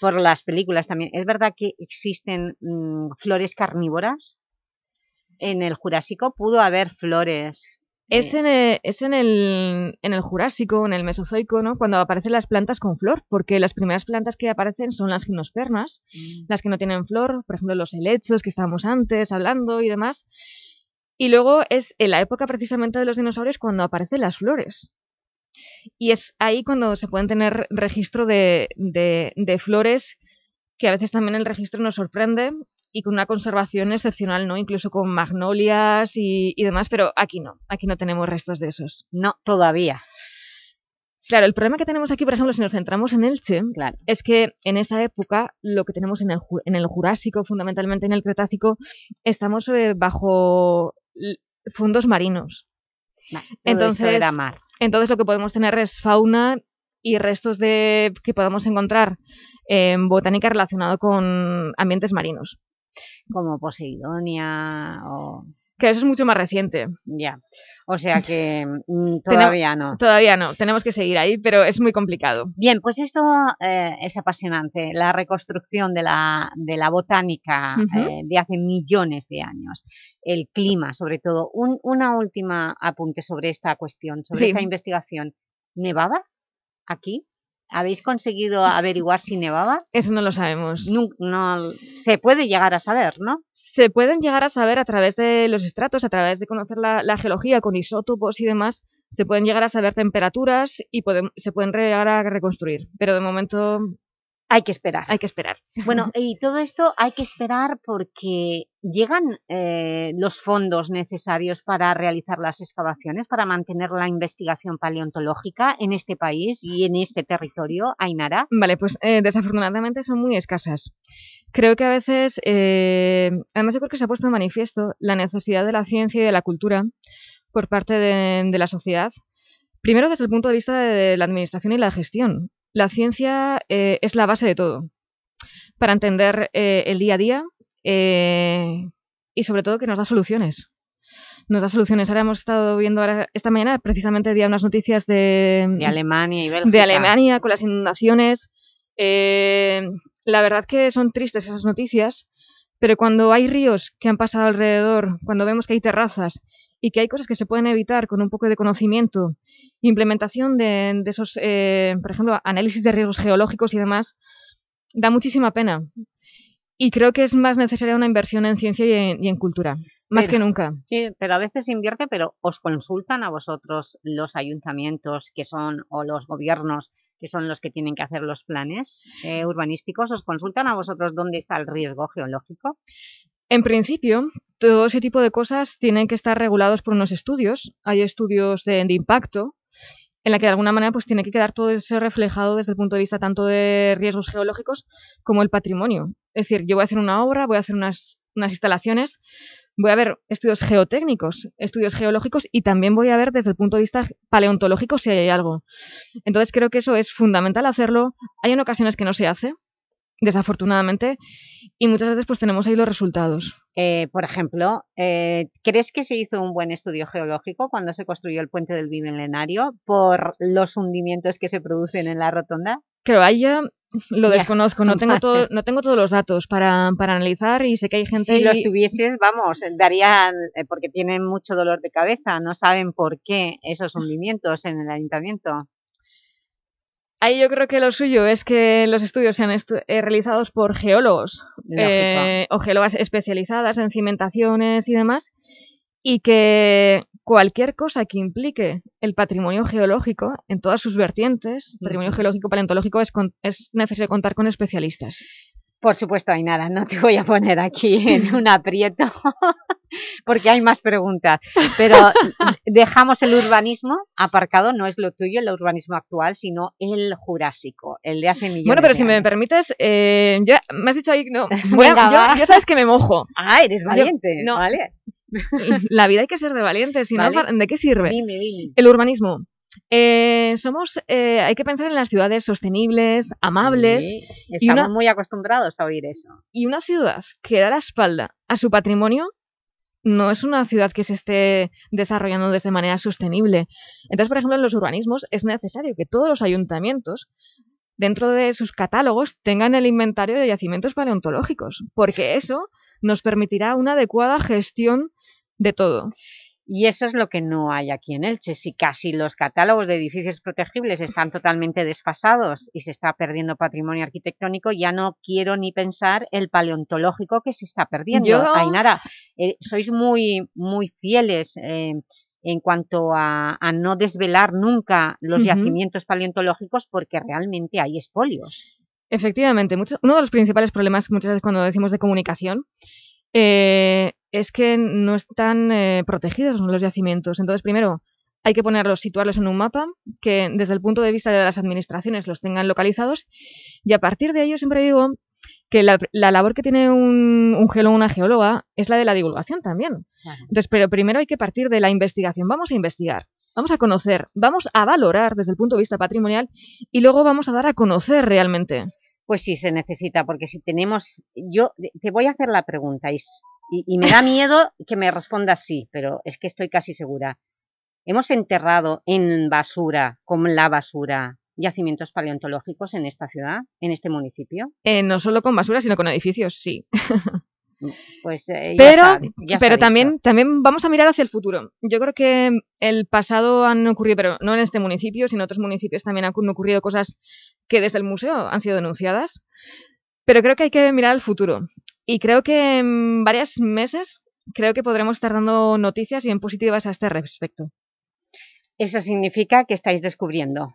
por las películas también, es verdad que existen mm, flores carnívoras? En el Jurásico pudo haber flores. Es, en el, es en, el, en el Jurásico, en el Mesozoico, ¿no? Cuando aparecen las plantas con flor, porque las primeras plantas que aparecen son las gimnospermas, las que no tienen flor, por ejemplo, los helechos que estábamos antes hablando y demás. Y luego es en la época precisamente de los dinosaurios cuando aparecen las flores. Y es ahí cuando se pueden tener registro de, de, de flores, que a veces también el registro nos sorprende y con una conservación excepcional, ¿no? Incluso con magnolias y, y demás, pero aquí no, aquí no tenemos restos de esos. No, todavía. Claro, el problema que tenemos aquí, por ejemplo, si nos centramos en Elche, es que en esa época lo que tenemos en el, en el Jurásico, fundamentalmente en el Cretácico, estamos eh, bajo fondos marinos. todo entonces, esto era mar. entonces lo que podemos tener es fauna y restos de que podamos encontrar en botánica relacionado con ambientes marinos. Como Poseidonia o... Que eso es mucho más reciente. Ya, o sea que mm, todavía no. Todavía no, tenemos que seguir ahí, pero es muy complicado. Bien, pues esto eh, es apasionante, la reconstrucción de la, de la botánica eh, de hace millones de años, el clima sobre todo. Un, una última apunte sobre esta cuestión, sobre Sí. esta investigación. ¿Nevaba aquí? ¿Habéis conseguido averiguar si nevaba? Eso no lo sabemos. No, no- se puede llegar a saber, ¿no? Se pueden llegar a saber a través de los estratos, a través de conocer la, la geología con isótopos y demás, se pueden llegar a saber temperaturas y se pueden llegar a reconstruir, pero de momento hay que esperar. Hay que esperar. Bueno, y todo esto hay que esperar porque llegan eh, los fondos necesarios para realizar las excavaciones, para mantener la investigación paleontológica en este país y en este territorio, Ainara. Vale, pues eh, desafortunadamente son muy escasas. Creo que a veces, eh, además yo creo que se ha puesto de manifiesto la necesidad de la ciencia y de la cultura por parte de, de la sociedad, primero desde el punto de vista de la administración y la gestión. La ciencia eh, es la base de todo, para entender eh, el día a día eh, y sobre todo que nos da soluciones. Nos da soluciones. Ahora hemos estado viendo, ahora, esta mañana precisamente había unas noticias de, De Alemania y Bélgica. de Alemania con las inundaciones. Eh, la verdad que son tristes esas noticias, pero cuando hay ríos que han pasado alrededor, cuando vemos que hay terrazas y que hay cosas que se pueden evitar con un poco de conocimiento, implementación de, de esos, eh, por ejemplo, análisis de riesgos geológicos y demás, da muchísima pena. Y creo que es más necesaria una inversión en ciencia y en, y en cultura, más Pero- que nunca. Sí, pero a veces se invierte, pero os consultan a vosotros los ayuntamientos que son, o los gobiernos que son los que tienen que hacer los planes eh, urbanísticos, ¿os consultan a vosotros dónde está el riesgo geológico? En principio, todo ese tipo de cosas tienen que estar regulados por unos estudios. Hay estudios de, impacto en la que de alguna manera pues tiene que quedar todo eso reflejado desde el punto de vista tanto de riesgos geológicos como el patrimonio. Es decir, yo voy a hacer una obra, voy a hacer unas, unas instalaciones, voy a ver estudios geotécnicos, estudios geológicos y también voy a ver desde el punto de vista paleontológico si hay algo. Entonces creo que eso es fundamental hacerlo. Hay en ocasiones que no se hace, desafortunadamente, y muchas veces pues tenemos ahí los resultados. Eh, por ejemplo, eh, ¿crees que se hizo un buen estudio geológico cuando se construyó el puente del Bimilenario por los hundimientos que se producen en la rotonda? Claro, ahí ya lo desconozco, no tengo, todo, no tengo todos los datos para, para analizar y sé que hay gente... Si los ahí- tuvieses, vamos, darían, eh, porque tienen mucho dolor de cabeza, no saben por qué esos hundimientos en el ayuntamiento. Ahí yo creo que lo suyo es que los estudios sean estu- eh, realizados por geólogos eh, o geólogas especializadas en cimentaciones y demás y que cualquier cosa que implique el patrimonio geológico en todas sus vertientes, patrimonio geológico paleontológico, es, con- es necesario contar con especialistas. Por supuesto, hay nada, no te voy a poner aquí en un aprieto porque hay más preguntas, pero dejamos el urbanismo aparcado, no es lo tuyo el urbanismo actual, sino el jurásico, el de hace millones Bueno, pero de si me permites, eh, ya me has dicho ahí, no, Venga, yo, sabes que me mojo. Ah, eres Yo- valiente, no, vale. La vida hay que ser de valiente, si Vale. no, ¿de qué sirve? Dime, dime. El urbanismo. Eh, somos, eh, hay que pensar en las ciudades sostenibles, amables. Sí, y estamos una, muy acostumbrados a oír eso. y una ciudad que da la espalda a su patrimonio no es una ciudad que se esté desarrollando de manera sostenible. Entonces, por ejemplo, en los urbanismos es necesario que todos los ayuntamientos dentro de sus catálogos tengan el inventario de yacimientos paleontológicos, porque eso nos permitirá una adecuada gestión de todo. Y eso es lo que no hay aquí en Elche. Si casi los catálogos de edificios protegibles están totalmente desfasados y se está perdiendo patrimonio arquitectónico, ya no quiero ni pensar el paleontológico que se está perdiendo. Yo- Ainara, eh, sois muy, muy fieles eh, en cuanto a, a no desvelar nunca los yacimientos paleontológicos porque realmente hay espolios. Efectivamente, muchos- uno de los principales problemas muchas veces cuando decimos de comunicación eh, es que no están eh, protegidos los yacimientos. Entonces, primero, hay que ponerlos, situarlos en un mapa, que desde el punto de vista de las administraciones los tengan localizados, y a partir de ello siempre digo que la, la labor que tiene un, un geólogo o una geóloga es la de la divulgación también. Entonces, pero primero hay que partir de la investigación. Vamos a investigar, vamos a conocer, vamos a valorar desde el punto de vista patrimonial y luego vamos a dar a conocer realmente. Pues sí, se necesita, porque si tenemos... Yo te voy a hacer la pregunta y, y- y me da miedo que me respondas sí, pero es que estoy casi segura. ¿Hemos enterrado en basura, con la basura, yacimientos paleontológicos en esta ciudad, en este municipio? Eh, no solo con basura, sino con edificios, sí. Pues eh, ya pero está, ya pero está también, dicho. también vamos a mirar hacia el futuro. Yo creo que el pasado han ocurrido, pero no en este municipio, sino en otros municipios también han ocurrido cosas que desde el museo han sido denunciadas. Pero creo que hay que mirar al futuro. Y creo que en varios meses creo que podremos estar dando noticias bien positivas a este respecto. Eso significa que estáis descubriendo.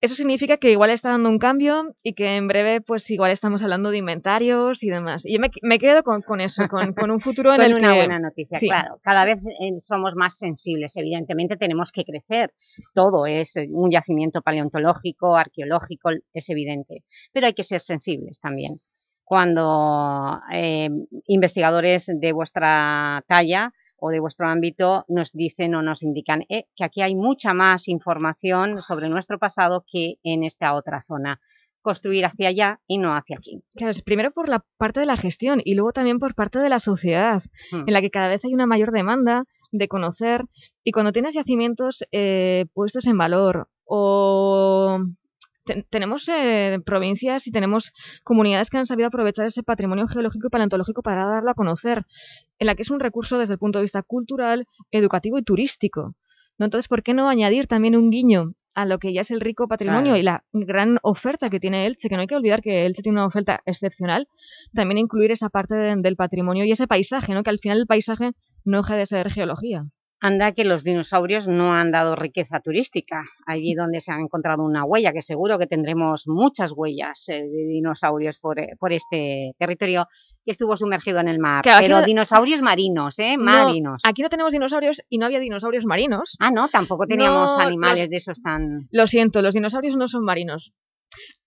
Eso significa que igual está dando un cambio y que en breve pues igual estamos hablando de inventarios y demás. Y yo me, me quedo con, con eso, con, con un futuro en Con el una que... buena noticia, Sí. claro. Cada vez eh, somos más sensibles, evidentemente tenemos que crecer. Todo es eh, un yacimiento paleontológico, arqueológico, es evidente. Pero hay que ser sensibles también. Cuando eh, investigadores de vuestra talla o de vuestro ámbito nos dicen o nos indican eh, que aquí hay mucha más información sobre nuestro pasado que en esta otra zona. Construir hacia allá y no hacia aquí. Claro, primero por la parte de la gestión y luego también por parte de la sociedad, Hmm. en la que cada vez hay una mayor demanda de conocer y cuando tienes yacimientos eh, puestos en valor o te- tenemos eh, provincias y tenemos comunidades que han sabido aprovechar ese patrimonio geológico y paleontológico para darlo a conocer, en la que es un recurso desde el punto de vista cultural, educativo y turístico. ¿no? Entonces, ¿por qué no añadir también un guiño a lo que ya es el rico patrimonio Claro. y la gran oferta que tiene Elche, que no hay que olvidar que Elche tiene una oferta excepcional, también incluir esa parte de- del patrimonio y ese paisaje, ¿no? que al final el paisaje no deja de ser geología. Anda que los dinosaurios no han dado riqueza turística, allí donde se ha encontrado una huella, que seguro que tendremos muchas huellas eh, de dinosaurios por, eh, por este territorio que estuvo sumergido en el mar. Claro, Pero no- dinosaurios marinos, ¿eh? No, Marinos. aquí no tenemos dinosaurios y no había dinosaurios marinos. Ah, no, tampoco teníamos No, animales los- de esos tan... Lo siento, los dinosaurios no son marinos.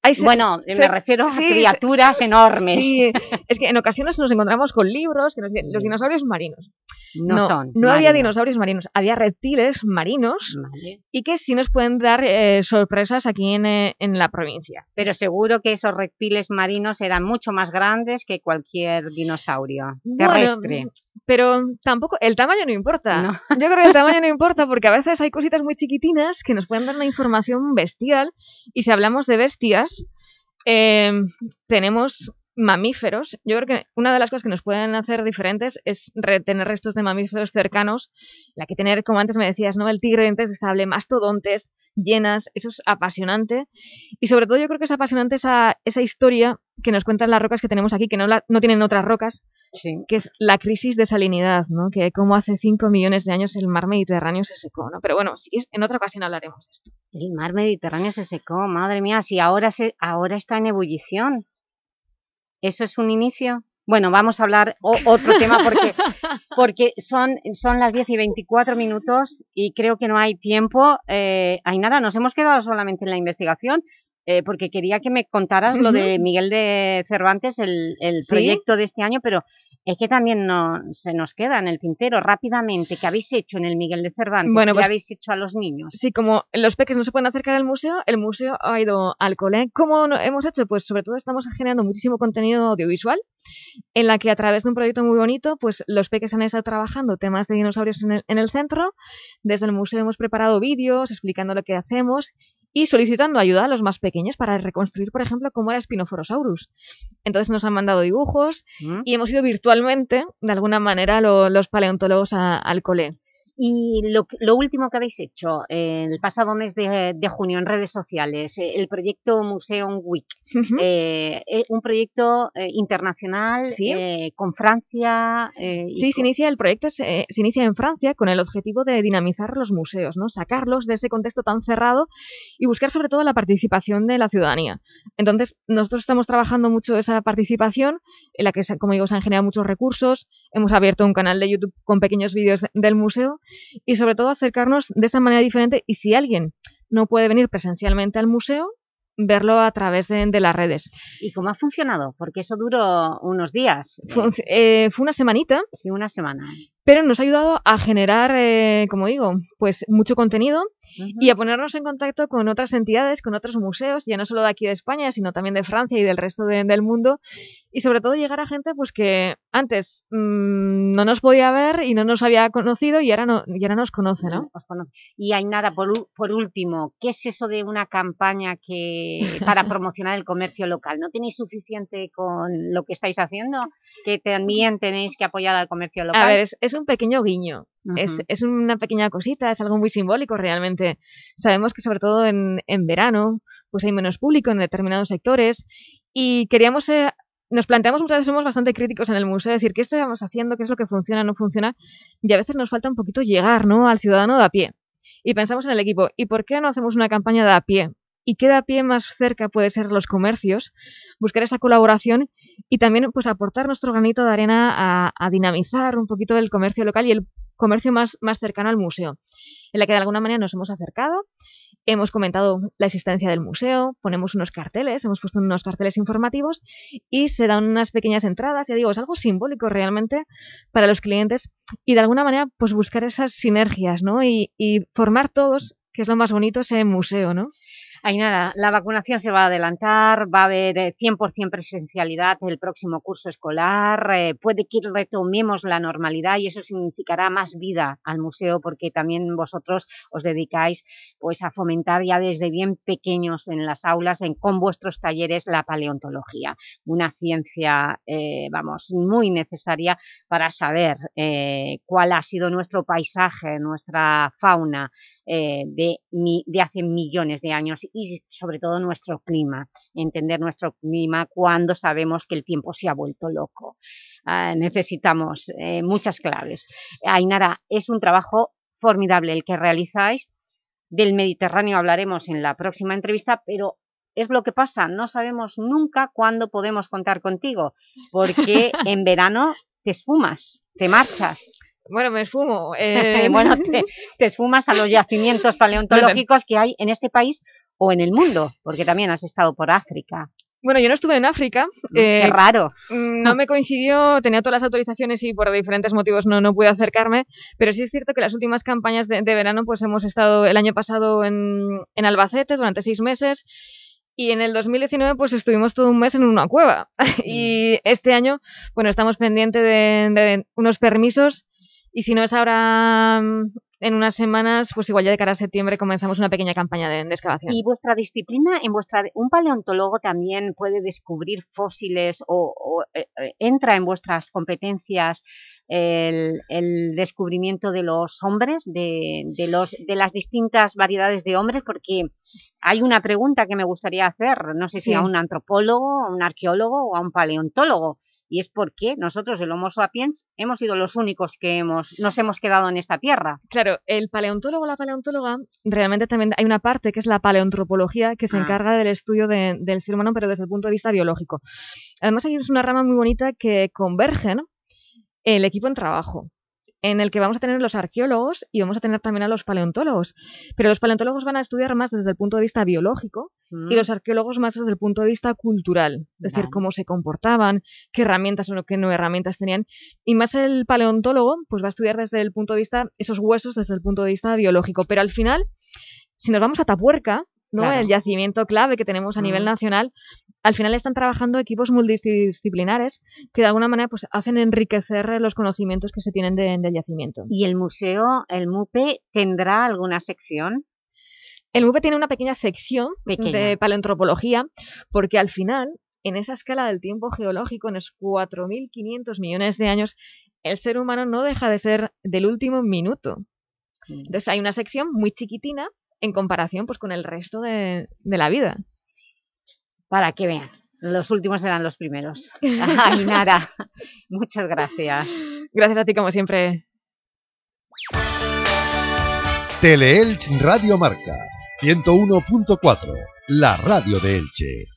Hay Bueno, se- me refiero a se- criaturas enormes. Sí, es que en ocasiones nos encontramos con libros que nos dicen los dinosaurios marinos. No son No había dinosaurios marinos, había reptiles marinos Vale. y que sí nos pueden dar eh, sorpresas aquí en, eh, en la provincia. Pero seguro que esos reptiles marinos eran mucho más grandes que cualquier dinosaurio Bueno, terrestre. pero tampoco, el tamaño no importa. No. Yo creo que el tamaño no importa porque a veces hay cositas muy chiquitinas que nos pueden dar una información bestial y si hablamos de bestias, eh, tenemos mamíferos. Yo creo que una de las cosas que nos pueden hacer diferentes es tener restos de mamíferos cercanos, la que tener, como antes me decías, ¿no? el tigre dientes de sable, mastodontes, llenas, eso es apasionante. Y sobre todo yo creo que es apasionante esa, esa historia que nos cuentan las rocas que tenemos aquí, que no, la- no tienen otras rocas, que es la crisis de salinidad, ¿no? que como hace 5 millones de años el mar Mediterráneo se secó. ¿no? Pero bueno, si es- en otra ocasión hablaremos de esto. El mar Mediterráneo se secó, madre mía, si ahora, se, ahora está en ebullición. ¿Eso es un inicio? Bueno, vamos a hablar o- otro tema porque, porque son, son las 10 y 24 minutos y creo que no hay tiempo. Eh, Ainara, nos hemos quedado solamente en la investigación eh, porque quería que me contaras lo de. Miguel de Cervantes, el, el ¿Sí? proyecto de este año, pero Es que también no, se nos queda en el tintero rápidamente, ¿qué habéis hecho en el Miguel de Cervantes? Bueno, ¿Qué pues- habéis hecho a los niños? Sí, como los peques no se pueden acercar al museo, el museo ha ido al cole. ¿Cómo hemos hecho? Pues sobre todo estamos generando muchísimo contenido audiovisual, en la que a través de un proyecto muy bonito, pues los peques han estado trabajando temas de dinosaurios en el, en el centro. Desde el museo hemos preparado vídeos explicando lo que hacemos y solicitando ayuda a los más pequeños para reconstruir, por ejemplo, cómo era Spinosaurus. Entonces nos han mandado dibujos ¿Mm? y hemos ido virtualmente, de alguna manera, lo- los paleontólogos a- al cole. Y lo, lo último que habéis hecho eh, el pasado mes de, de junio en redes sociales, eh, el proyecto Museum Week, eh, eh, un proyecto internacional Sí. eh, con Francia. eh, Sí, se inicia, el proyecto se, se inicia en Francia con el objetivo de dinamizar los museos, ¿no? sacarlos de ese contexto tan cerrado y buscar sobre todo la participación de la ciudadanía. Entonces, nosotros estamos trabajando mucho esa participación, en la que, como digo, se han generado muchos recursos, hemos abierto un canal de YouTube con pequeños vídeos de- del museo y sobre todo acercarnos de esa manera diferente y si alguien no puede venir presencialmente al museo, verlo a través de, de las redes. ¿Y cómo ha funcionado? Porque eso duró unos días. Fue, eh, fue una semanita. Sí, una semana. Pero nos ha ayudado a generar, eh, como digo, pues mucho contenido y a ponernos en contacto con otras entidades, con otros museos, ya no solo de aquí de España, sino también de Francia y del resto de- del mundo, y sobre todo llegar a gente pues que antes mm, no nos podía ver y no nos había conocido y ahora, no, y ahora nos conoce, ¿no? Y Ainara, por, por último, ¿qué es eso de una campaña que para promocionar el comercio local? ¿No tenéis suficiente con lo que estáis haciendo? ¿Que también tenéis que apoyar al comercio local? A ver, es, es un pequeño guiño, es, una pequeña cosita, es algo muy simbólico realmente. Sabemos que sobre todo en, en verano pues hay menos público en determinados sectores y queríamos... eh, nos planteamos muchas veces, somos bastante críticos en el museo, decir qué estamos haciendo, qué es lo que funciona, no funciona, y a veces nos falta un poquito llegar ¿no? al ciudadano de a pie. Y pensamos en el equipo, ¿y por qué no hacemos una campaña de a pie? ¿Y qué de a pie más cerca puede ser los comercios? Buscar esa colaboración y también pues aportar nuestro granito de arena a, a dinamizar un poquito el comercio local y el comercio más, más cercano al museo, en la que de alguna manera nos hemos acercado, hemos comentado la existencia del museo, ponemos unos carteles, hemos puesto unos carteles informativos y se dan unas pequeñas entradas, ya digo, es algo simbólico realmente para los clientes y de alguna manera pues buscar esas sinergias, ¿no? Y, y formar todos, que es lo más bonito, ese museo, ¿no? Ainara, la vacunación se va a adelantar, va a haber eh, 100% presencialidad el próximo curso escolar, eh, puede que retomemos la normalidad y eso significará más vida al museo porque también vosotros os dedicáis pues, a fomentar ya desde bien pequeños en las aulas, en, con vuestros talleres, la paleontología, una ciencia, eh, vamos, muy necesaria para saber eh, cuál ha sido nuestro paisaje, nuestra fauna, eh, de, hace millones de años y sobre todo nuestro clima, entender nuestro clima cuando sabemos que el tiempo se ha vuelto loco. Ah, necesitamos eh, muchas claves. Ainara, es un trabajo formidable el que realizáis, del Mediterráneo hablaremos en la próxima entrevista, pero es lo que pasa, no sabemos nunca cuándo podemos contar contigo, porque en verano te esfumas, te marchas. Bueno, me esfumo. eh. bueno, te, te esfumas a los yacimientos paleontológicos que hay en este país o en el mundo, porque también has estado por África. Bueno, yo no estuve en África. Qué eh, raro. mm, No me coincidió, tenía todas las autorizaciones y por diferentes motivos no, no pude acercarme, pero sí es cierto que las últimas campañas de, de verano pues hemos estado el año pasado en, en Albacete durante seis meses y en el 2019 pues estuvimos todo un mes en una cueva y este año bueno estamos pendientes de, de unos permisos y si no es ahora mm, en unas semanas pues igual ya de cara a septiembre comenzamos una pequeña campaña de, de excavación. Y vuestra disciplina, en vuestra un paleontólogo también puede descubrir fósiles o, o, eh, eh, entra en vuestras competencias el, el descubrimiento de los hombres, de, de, los, de las distintas variedades de hombres, porque hay una pregunta que me gustaría hacer, no sé si a un antropólogo, a un arqueólogo o a un paleontólogo, y es porque nosotros, el Homo sapiens, hemos sido los únicos que hemos, nos hemos quedado en esta tierra. Claro, el paleontólogo o la paleontóloga, realmente también hay una parte que es la paleoantropología que se Ah. encarga del estudio de- del ser humano, pero desde el punto de vista biológico. Además, hay es una rama muy bonita que convergen el equipo en trabajo. En el que vamos a tener los arqueólogos y vamos a tener también a los paleontólogos. Pero los paleontólogos van a estudiar más desde el punto de vista biológico Mm. y los arqueólogos más desde el punto de vista cultural, es decir, cómo se comportaban, qué herramientas o qué no herramientas tenían. Y más el paleontólogo pues va a estudiar desde el punto de vista, esos huesos desde el punto de vista biológico. Pero al final, si nos vamos a Tapuerca, ¿no? Claro. el yacimiento clave que tenemos a nivel Mm. nacional, al final están trabajando equipos multidisciplinares que de alguna manera pues, hacen enriquecer los conocimientos que se tienen de- del yacimiento. ¿Y el museo, el MUPE, tendrá alguna sección? El MUPE tiene una pequeña sección Pequeña. de paleoantropología porque al final, en esa escala del tiempo geológico, en los 4.500 millones de años, el ser humano no deja de ser del último minuto. Entonces hay una sección muy chiquitina en comparación pues, con el resto de, de la vida. Para que vean, los últimos eran los primeros. Ainara, muchas gracias. Gracias a ti, como siempre. Teleelch Radio Marca 101.4, la radio de Elche.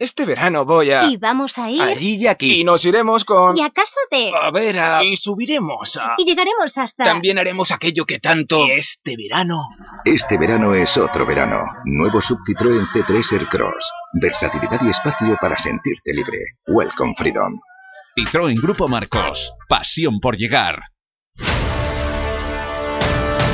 Este verano voy a... ¿Y vamos a ir? Allí y aquí. Y nos iremos con... ¿Y a casa de...? A ver, a... Y subiremos a... Y llegaremos hasta... También haremos aquello que tanto... Este verano... Este verano es otro verano. Nuevo sub Citroën C3 Aircross. Versatilidad y espacio para sentirte libre. Welcome Freedom. Citroën Grupo Marcos. Pasión por llegar.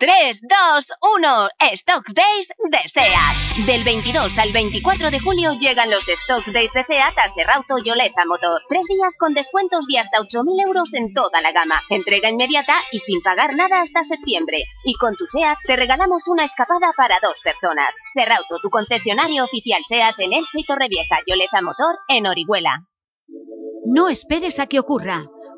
3, 2, 1, Stock Days de SEAT. Del 22 al 24 de julio llegan los Stock Days de SEAT a Serrauto y Oleza Motor. Tres días con descuentos de hasta 8.000 euros en toda la gama. Entrega inmediata y sin pagar nada hasta septiembre. Y con tu SEAT te regalamos una escapada para dos personas. Serrauto, tu concesionario oficial SEAT en Elche y Torrevieja y Oleza Motor en Orihuela. No esperes a que ocurra.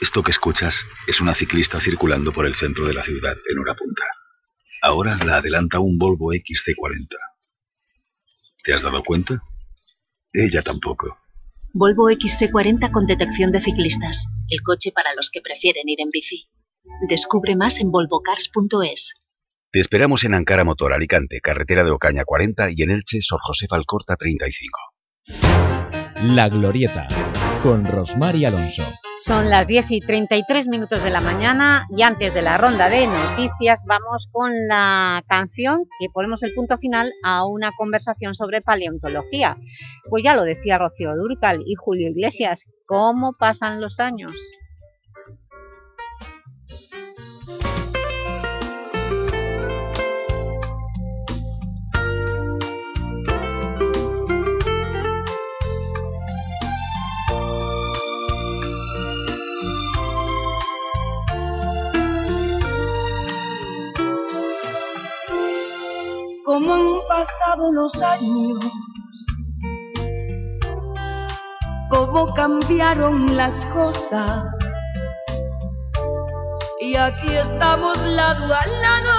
Esto que escuchas es una ciclista circulando por el centro de la ciudad en hora punta. Ahora la adelanta un Volvo XC40. ¿Te has dado cuenta? Ella tampoco. Volvo XC40 con detección de ciclistas. El coche para los que prefieren ir en bici. Descubre más en volvocars.es. Te esperamos en Ankara Motor Alicante, carretera de Ocaña 40 y en Elche, Sor José Alcorta 35. La Glorieta, con Rosmar y Alonso. Son las 10 y 33 minutos de la mañana y antes de la ronda de noticias vamos con la canción que ponemos el punto final a una conversación sobre paleontología. Pues ya lo decía Rocío Durcal y Julio Iglesias, ¿cómo pasan los años? Cómo han pasado los años, cómo cambiaron las cosas. Y aquí estamos lado a lado,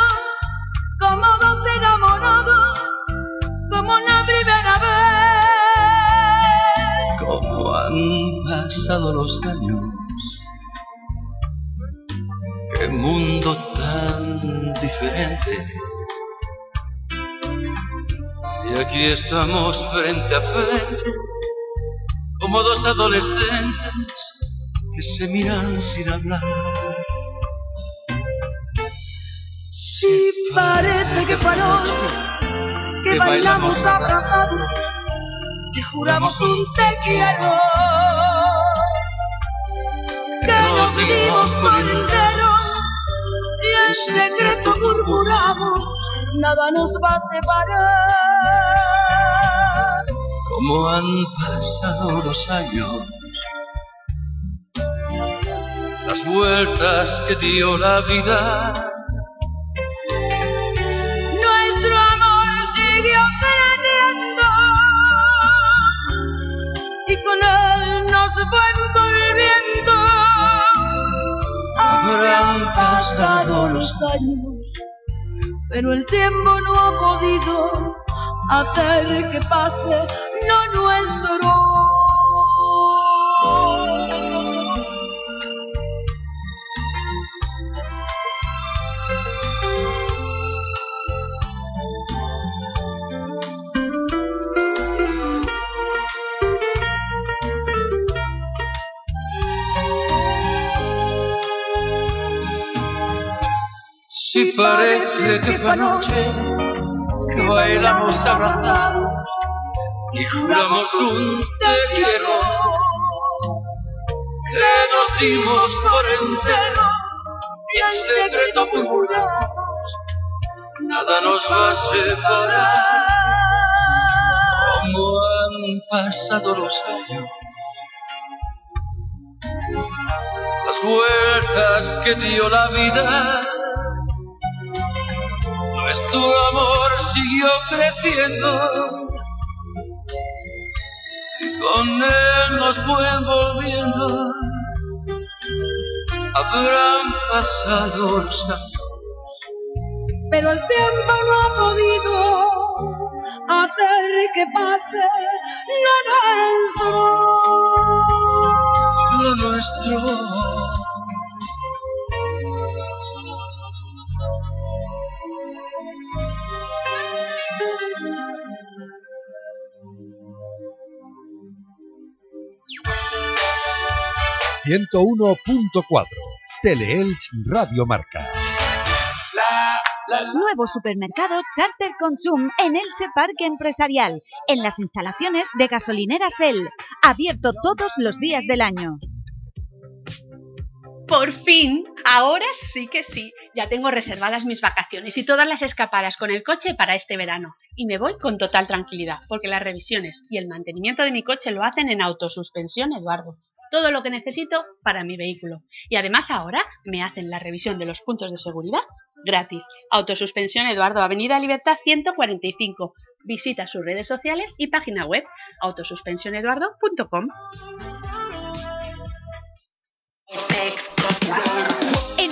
como dos enamorados, como la primera vez. Cómo han pasado los años, qué mundo tan diferente. Y aquí estamos frente a frente, como dos adolescentes que se miran sin hablar. Sí, parece que fue anoche, que que bailamos abrazados, que juramos un te quiero, que nos dimos por entero y en secreto murmuramos, nada nos va a separar. Como han pasado los años, las vueltas que dio la vida. Nuestro amor siguió creciendo y con él nos fue envolviendo. Habrán pasado los años, pero el tiempo no ha podido hacer que pase lo nuestro. Si parece que fue anoche que bailamos abrazados y juramos un te quiero que nos dimos por entero y en secreto murmuramos nada nos va a separar. Como han pasado los años las vueltas que dio la vida nuestro amor siguió creciendo y con él nos fue envolviendo. Habrán pasado los años, pero el tiempo no ha podido hacer que pase lo nuestro. lo nuestro. ...101.4... Teleelch Radio Marca. Nuevo supermercado Charter Consum en Elche Parque Empresarial, en las instalaciones de gasolineras El, abierto todos los días del año. Por fin, ahora sí que sí, ya tengo reservadas mis vacaciones y todas las escapadas con el coche para este verano. Y me voy con total tranquilidad, porque las revisiones y el mantenimiento de mi coche lo hacen en Autosuspensión Eduardo. Todo lo que necesito para mi vehículo. Y además ahora me hacen la revisión de los puntos de seguridad gratis. Autosuspensión Eduardo, Avenida Libertad 145. Visita sus redes sociales y página web autosuspensioneduardo.com.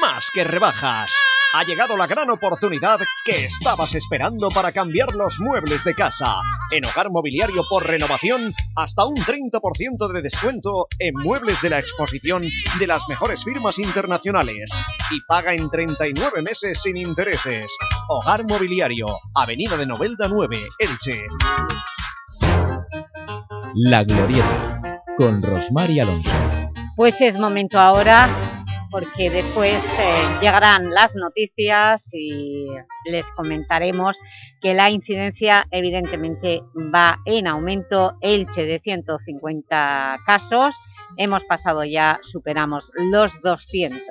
Más que rebajas. Ha llegado la gran oportunidad que estabas esperando para cambiar los muebles de casa. En Hogar Mobiliario por renovación, hasta un 30% de descuento en muebles de la exposición de las mejores firmas internacionales. Y paga en 39 meses sin intereses. Hogar Mobiliario, Avenida de Novelda 9, Elche. La Glorieta, con Rosmar y Alonso. Pues es momento ahora porque después eh, llegarán las noticias y les comentaremos que la incidencia evidentemente va en aumento, Elche de 150 casos, hemos pasado ya, superamos los 200.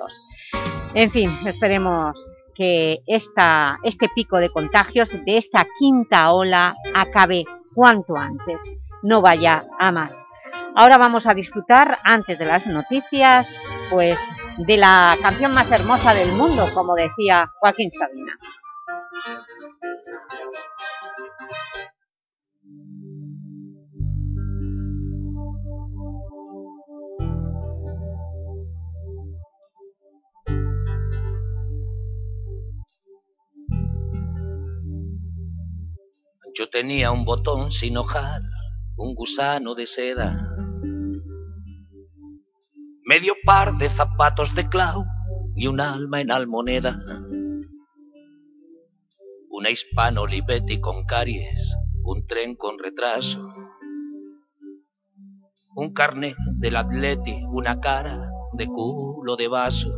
En fin, esperemos que este pico de contagios de esta quinta ola acabe cuanto antes, no vaya a más. Ahora vamos a disfrutar, antes de las noticias, pues de la canción más hermosa del mundo, como decía Joaquín Sabina. Yo tenía un botón sin hojar, un gusano de seda, medio par de zapatos de clau y un alma en almoneda. Una hispano Olivetti con caries, un tren con retraso, un carnet del atleti, una cara de culo de vaso,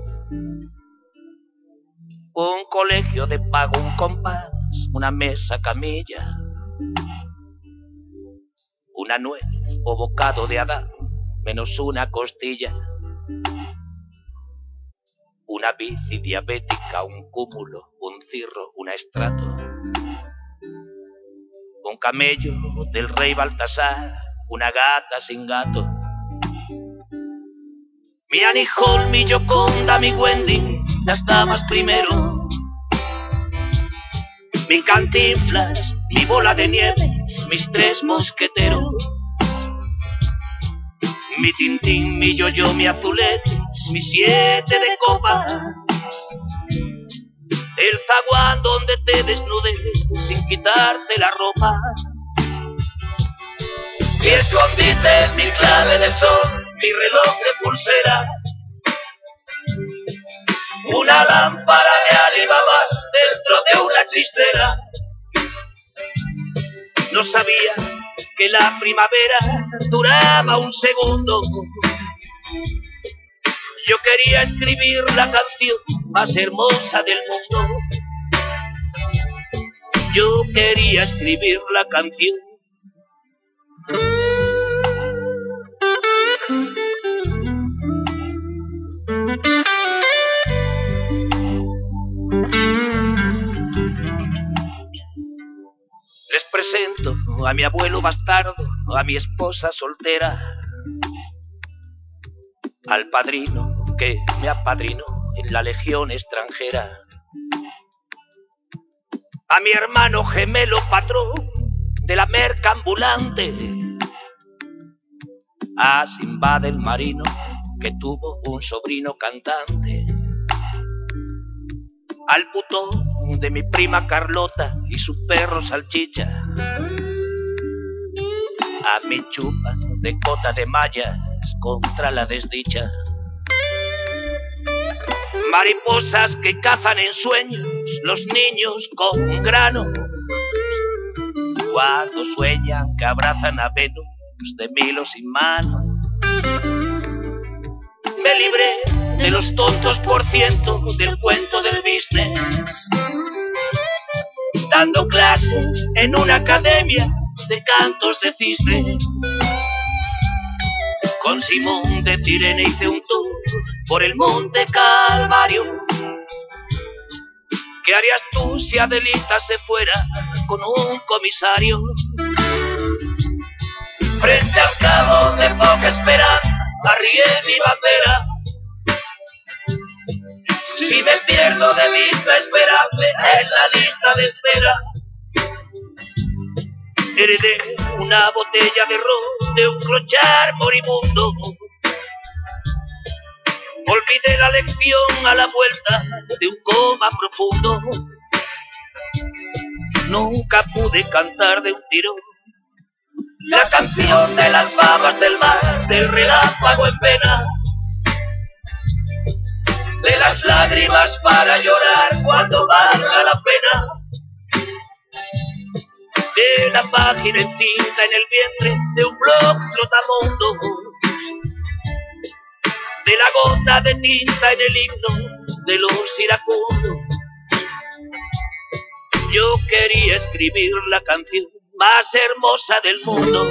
un colegio de pago, un compás, una mesa camilla, una nuez o bocado de Adán, menos una costilla. Una bici diabética, un cúmulo, un cirro, un estrato. Un camello del rey Baltasar, una gata sin gato. Mi Annie mi Yoconda, mi Wendy, las damas primero. Mi cantinflas, mi bola de nieve, mis tres mosqueteros. Mi tintín, mi yo-yo, mi azulete, mi siete de copa. El zaguán donde te desnudes sin quitarte la ropa. Mi escondite, mi clave de sol, mi reloj de pulsera. Una lámpara de Alibaba dentro de una chistera. No sabía que la primavera duraba un segundo. Yo quería escribir la canción más hermosa del mundo. Yo quería escribir la canción. Les presento a mi abuelo bastardo, a mi esposa soltera, al padrino que me apadrinó en la legión extranjera, a mi hermano gemelo patrón de la merca ambulante, a Simba del marino que tuvo un sobrino cantante, al puto de mi prima Carlota y su perro salchicha, a mi chupa de cota de mallas contra la desdicha. Mariposas que cazan en sueños los niños con grano, cuando sueñan que abrazan a Venus de Milo sin mano. Me libré de los tontos por ciento del cuento del business, dando clases en una academia de cantos de cisne. Con Simón de Cirene hice un tour por el monte Calvario. ¿Qué harías tú si Adelita se fuera con un comisario? Frente al cabo de poca esperanza, arrié mi bandera. Si me pierdo de vista, esperadme en la lista de espera. Heredé una botella de ron de un clochar moribundo. Olvidé la lección a la vuelta de un coma profundo. Nunca pude cantar de un tirón la canción de las babas del mar, del relámpago en pena, de las lágrimas para llorar cuando valga la pena, de la página encinta en el vientre de un blog trotamundo, de la gota de tinta en el himno de los iracundos. Yo quería escribir la canción más hermosa del mundo.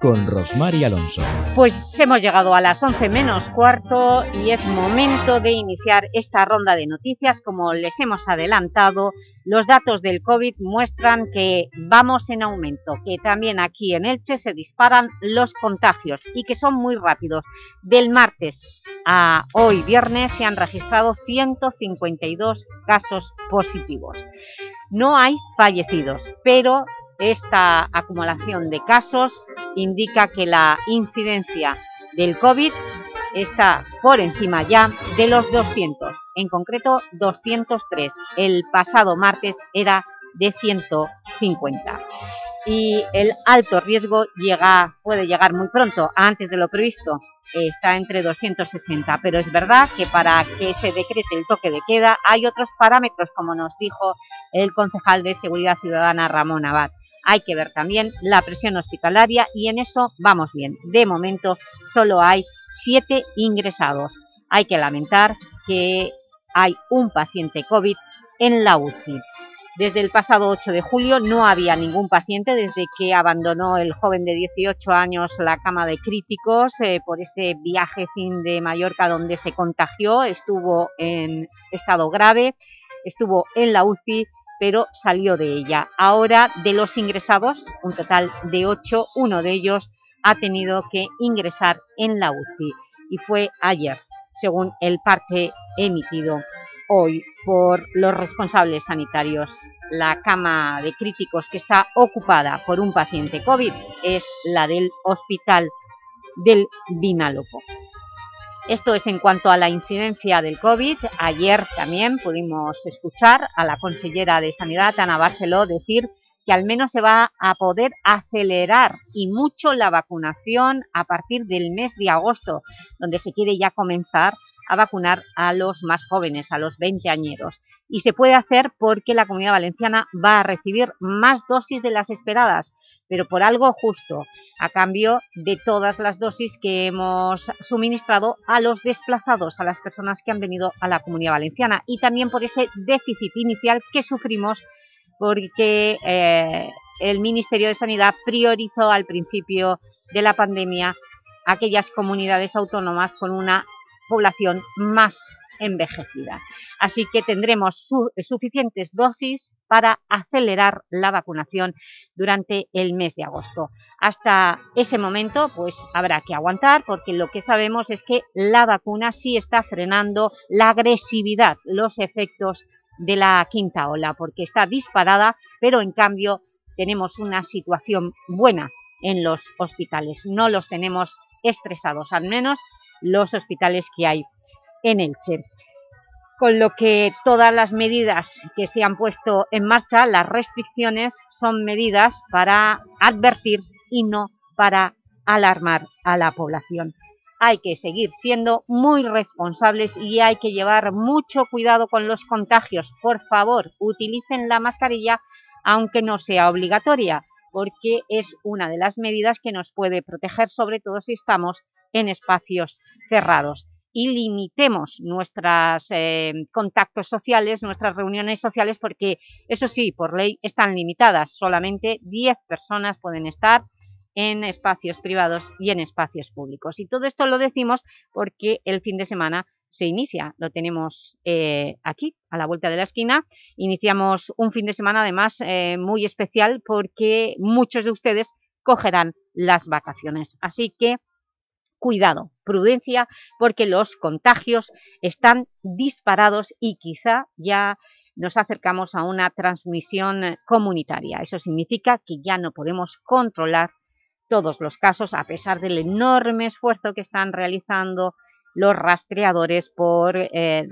con Rosmar y Alonso. Pues hemos llegado a las 11 menos cuarto y es momento de iniciar esta ronda de noticias. Como les hemos adelantado, los datos del COVID muestran que vamos en aumento, que también aquí en Elche se disparan los contagios y que son muy rápidos. Del martes a hoy viernes se han registrado 152 casos positivos. No hay fallecidos, pero esta acumulación de casos indica que la incidencia del COVID está por encima ya de los 200, en concreto 203. El pasado martes era de 150 y el alto riesgo llega, puede llegar muy pronto, antes de lo previsto, está entre 260, pero es verdad que para que se decrete el toque de queda hay otros parámetros, como nos dijo el concejal de Seguridad Ciudadana Ramón Abad. Hay que ver también la presión hospitalaria y en eso vamos bien. De momento solo hay siete ingresados. Hay que lamentar que hay un paciente COVID en la UCI. Desde el pasado 8 de julio no había ningún paciente desde que abandonó el joven de 18 años la cama de críticos eh, por ese viaje fin de Mallorca donde se contagió, estuvo en estado grave, estuvo en la UCI pero salió de ella. Ahora, de los ingresados, un total de 8, uno de ellos ha tenido que ingresar en la UCI y fue ayer, según el parte emitido hoy por los responsables sanitarios. La cama de críticos que está ocupada por un paciente COVID es la del hospital del Vinalopó. Esto es en cuanto a la incidencia del COVID. Ayer también pudimos escuchar a la consellera de Sanidad, Ana Barceló, decir que al menos se va a poder acelerar y mucho la vacunación a partir del mes de agosto, donde se quiere ya comenzar a vacunar a los más jóvenes, a los 20 añeros. Y se puede hacer porque la Comunidad Valenciana va a recibir más dosis de las esperadas, pero por algo justo, a cambio de todas las dosis que hemos suministrado a los desplazados, a las personas que han venido a la Comunidad Valenciana, y también por ese déficit inicial que sufrimos porque eh, el Ministerio de Sanidad priorizó al principio de la pandemia aquellas comunidades autónomas con una población más envejecida. Así que tendremos suficientes dosis para acelerar la vacunación durante el mes de agosto. Hasta ese momento pues habrá que aguantar porque lo que sabemos es que la vacuna sí está frenando la agresividad, los efectos de la quinta ola, porque está disparada, pero en cambio tenemos una situación buena en los hospitales, no los tenemos estresados, al menos los hospitales que hay en Elche. Con lo que todas las medidas que se han puesto en marcha, las restricciones, son medidas para advertir y no para alarmar a la población. Hay que seguir siendo muy responsables y hay que llevar mucho cuidado con los contagios. Por favor, utilicen la mascarilla aunque no sea obligatoria, porque es una de las medidas que nos puede proteger, sobre todo si estamos en espacios cerrados y limitemos nuestros eh, contactos sociales, nuestras reuniones sociales, porque eso sí, por ley están limitadas. Solamente 10 personas pueden estar en espacios privados y en espacios públicos. Y todo esto lo decimos porque el fin de semana se inicia, lo tenemos eh, aquí, a la vuelta de la esquina. Iniciamos un fin de semana además eh, muy especial porque muchos de ustedes cogerán las vacaciones. Así que cuidado, prudencia, porque los contagios están disparados y quizá ya nos acercamos a una transmisión comunitaria. Eso significa que ya no podemos controlar todos los casos, a pesar del enorme esfuerzo que están realizando los rastreadores por, eh,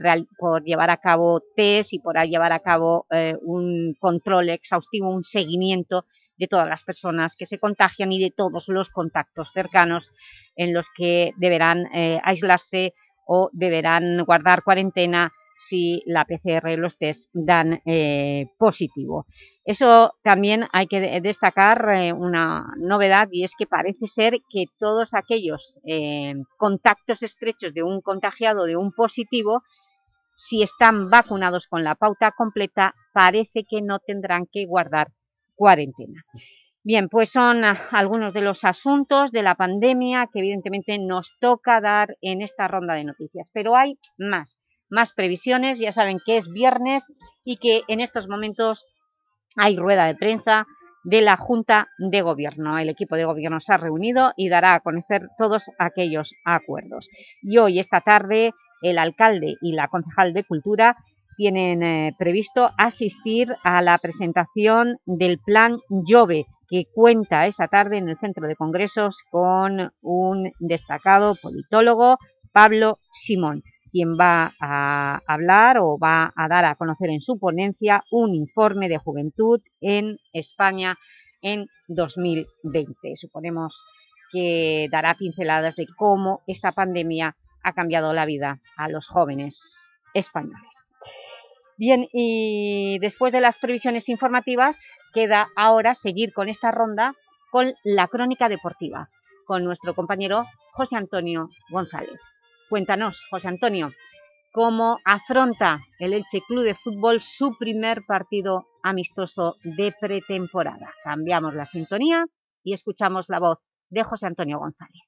llevar a cabo test y por llevar a cabo eh, un control exhaustivo, un seguimiento de todas las personas que se contagian y de todos los contactos cercanos en los que deberán eh, aislarse o deberán guardar cuarentena si la PCR y los test dan eh, positivo. Eso también hay que destacar eh, una novedad y es que parece ser que todos aquellos contactos estrechos de un contagiado, de un positivo, si están vacunados con la pauta completa, parece que no tendrán que guardar cuarentena. Bien, pues son algunos de los asuntos de la pandemia que evidentemente nos toca dar en esta ronda de noticias, pero hay más más previsiones. Ya saben que es viernes y que en estos momentos hay rueda de prensa de la Junta de Gobierno. El equipo de Gobierno se ha reunido y dará a conocer todos aquellos acuerdos. Y hoy, esta tarde, el alcalde y la concejal de Cultura tienen eh, previsto asistir a la presentación del Plan Llove, que cuenta esta tarde en el Centro de Congresos con un destacado politólogo, Pablo Simón quien va a hablar o va a dar a conocer en su ponencia un informe de juventud en España en 2020. Suponemos que dará pinceladas de cómo esta pandemia ha cambiado la vida a los jóvenes españoles. Bien, y después de las previsiones informativas, queda ahora seguir con esta ronda con la crónica deportiva, con nuestro compañero José Antonio González. Cuéntanos, José Antonio, cómo afronta el Elche Club de Fútbol su primer partido amistoso de pretemporada. Cambiamos la sintonía y escuchamos la voz de José Antonio González.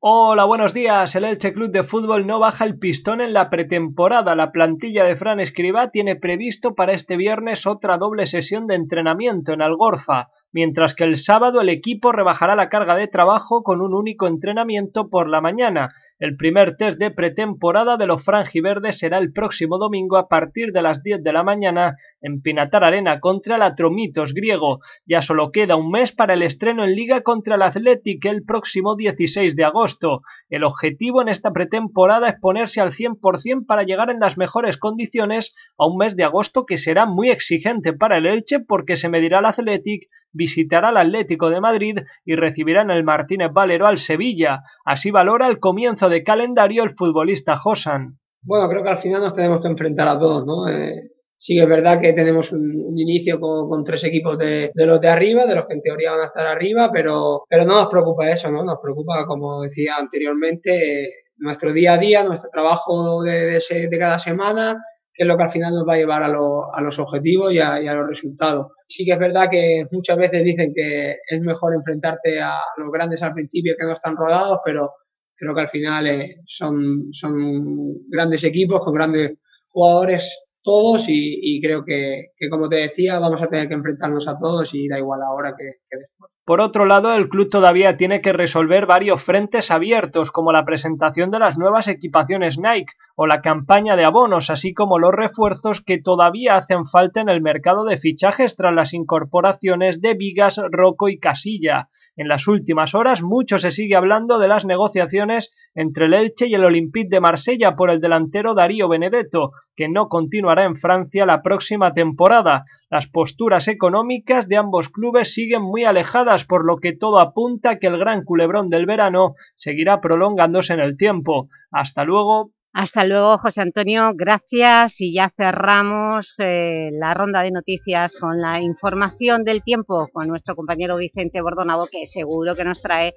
Hola, buenos días. El Elche Club de Fútbol no baja el pistón en la pretemporada. La plantilla de Fran Escribá tiene previsto para este viernes otra doble sesión de entrenamiento en Algorfa mientras que el sábado el equipo rebajará la carga de trabajo con un único entrenamiento por la mañana. El primer test de pretemporada de los franjiverdes será el próximo domingo a partir de las 10 de la mañana en Pinatar Arena contra el Atromitos griego. Ya solo queda un mes para el estreno en Liga contra el Athletic el próximo 16 de agosto. El objetivo en esta pretemporada es ponerse al 100% para llegar en las mejores condiciones a un mes de agosto que será muy exigente para el Elche porque se medirá el Athletic visitará al Atlético de Madrid y recibirá en el Martínez Valero al Sevilla. Así valora el comienzo de calendario el futbolista Josan. Bueno, creo que al final nos tenemos que enfrentar a todos, ¿no? Eh, sí es verdad que tenemos un, inicio con, tres equipos de, los de arriba, de los que en teoría van a estar arriba, pero, pero no nos preocupa eso, ¿no? Nos preocupa, como decía anteriormente, nuestro día a día, nuestro trabajo de, de cada semana, que es lo que al final nos va a llevar a, los objetivos y a, los resultados. Sí que es verdad que muchas veces dicen que es mejor enfrentarte a los grandes al principio que no están rodados, pero creo que al final eh, son, son grandes equipos con grandes jugadores todos y, creo que, como te decía, vamos a tener que enfrentarnos a todos y da igual ahora que después. Por otro lado, el club todavía tiene que resolver varios frentes abiertos, como la presentación de las nuevas equipaciones Nike o la campaña de abonos, así como los refuerzos que todavía hacen falta en el mercado de fichajes tras las incorporaciones de Vigas, Rocco y Casilla. En las últimas horas mucho se sigue hablando de las negociaciones entre el Elche y el Olympique de Marsella por el delantero Darío Benedetto, que no continuará en Francia la próxima temporada. Las posturas económicas de ambos clubes siguen muy alejadas, por lo que todo apunta que el gran culebrón del verano seguirá prolongándose en el tiempo. Hasta luego. Hasta luego, José Antonio. Gracias y ya cerramos eh, la ronda de noticias con la información del tiempo con nuestro compañero Vicente Bordonado, que seguro que nos trae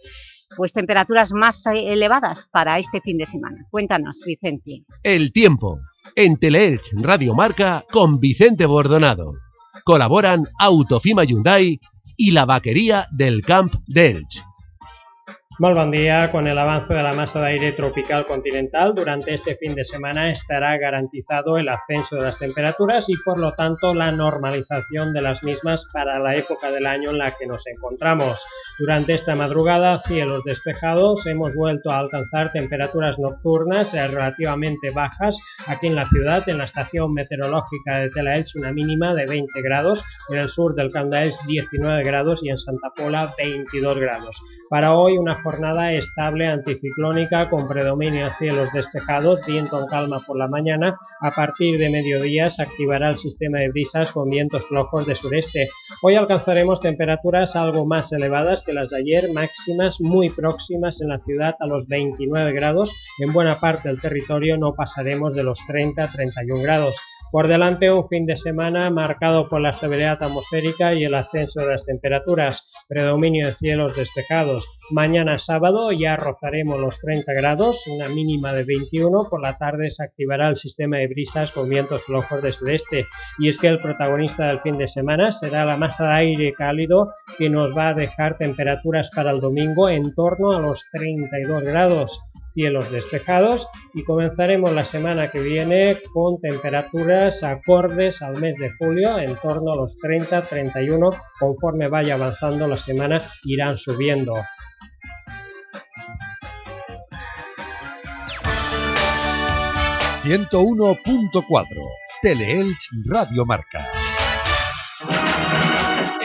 pues temperaturas más elevadas para este fin de semana. Cuéntanos, Vicente. El tiempo, en Teleelch Radio Marca, con Vicente Bordonado. Colaboran Autofima Hyundai y la vaquería del Camp de Muy buen día. Con el avance de la masa de aire tropical continental, durante este fin de semana estará garantizado el ascenso de las temperaturas y por lo tanto la normalización de las mismas para la época del año en la que nos encontramos. Durante esta madrugada, cielos despejados, hemos vuelto a alcanzar temperaturas nocturnas relativamente bajas aquí en la ciudad, en la estación meteorológica de Telaelch una mínima de 20 grados, en el sur del Candaels 19 grados y en Santa Pola 22 grados. Para hoy una jornada estable anticiclónica con predominio de cielos despejados, viento en calma por la mañana. A partir de mediodía se activará el sistema de brisas con vientos flojos de sureste. Hoy alcanzaremos temperaturas algo más elevadas que las de ayer, máximas muy próximas en la ciudad a los 29 grados. En buena parte del territorio no pasaremos de los 30-31 grados. Por delante un fin de semana marcado por la estabilidad atmosférica y el ascenso de las temperaturas, predominio de cielos despejados. Mañana sábado ya rozaremos los 30 grados, una mínima de 21, por la tarde se activará el sistema de brisas con vientos flojos de sudeste. Y es que el protagonista del fin de semana será la masa de aire cálido que nos va a dejar temperaturas para el domingo en torno a los 32 grados cielos despejados y comenzaremos la semana que viene con temperaturas acordes al mes de julio en torno a los 30-31 conforme vaya avanzando la semana irán subiendo. ...101.4... Teleelch Radio Marca.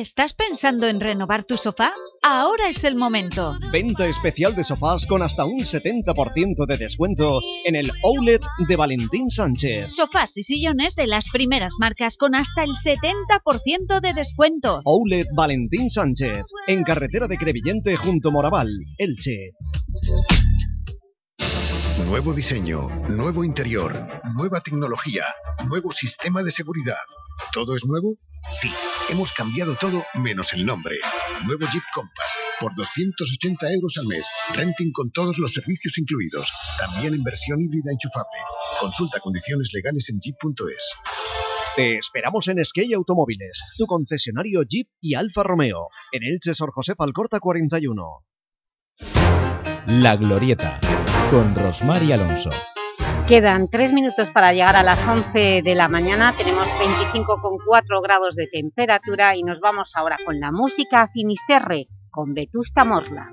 ¿Estás pensando en renovar tu sofá? Ahora es el momento. Venta especial de sofás con hasta un 70% de descuento en el Outlet de Valentín Sánchez. Sofás y sillones de las primeras marcas con hasta el 70% de descuento. Outlet Valentín Sánchez, en carretera de Crevillente junto Moraval, Elche. Nuevo diseño, nuevo interior, nueva tecnología, nuevo sistema de seguridad. ¿Todo es nuevo? Sí, hemos cambiado todo menos el nombre. Nuevo Jeep Compass, por 280 euros al mes. Renting con todos los servicios incluidos. También en versión híbrida enchufable. Consulta condiciones legales en jeep.es. Te esperamos en Skey Automóviles, tu concesionario Jeep y Alfa Romeo. En Elche, Sor José Alcorta 41. La Glorieta, con Rosmar y Alonso. Quedan tres minutos para llegar a las 11 de la mañana, tenemos 25,4 grados de temperatura y nos vamos ahora con la música a Finisterre, con Vetusta Morla.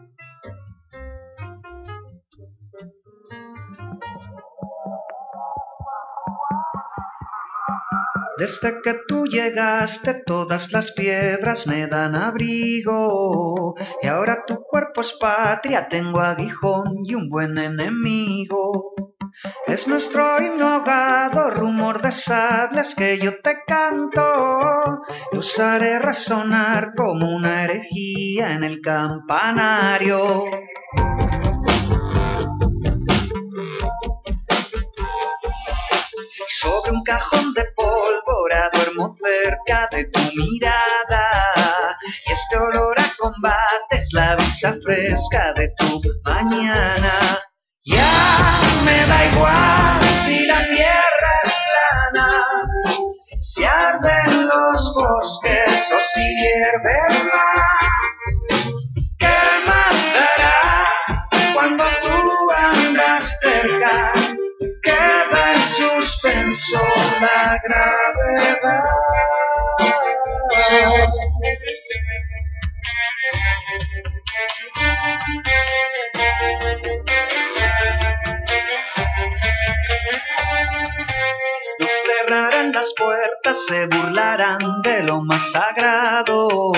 Desde que tú llegaste todas las piedras me dan abrigo y ahora tu cuerpo es patria, tengo aguijón y un buen enemigo. Es nuestro inhogado rumor de sables que yo te canto y usaré razonar como una herejía en el campanario. Sobre un cajón de pólvora duermo cerca de tu mirada y este olor a combate es la brisa fresca de tu mañana. Ya me da igual si la tierra es plana, si arden los bosques o si hierve el mar. ¿Qué más dará cuando tú andas cerca? Queda en suspenso la gravedad. Se burlarán más sagrado.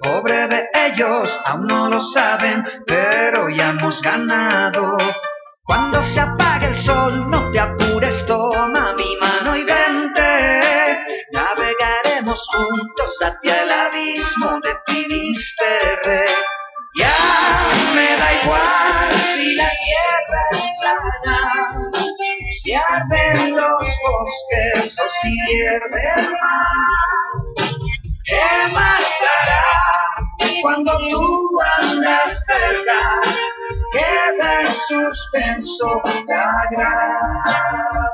Pobre de ellos, aún no lo saben, pero ya hemos ganado. Cuando se apague el sol, no te apures, toma mi mano y vente. Navegaremos juntos hacia el abismo de Finisterre. Bosques o si hierve el mar. ¿Qué más dará cuando tú andas cerca? Queda en suspenso la ¿Qué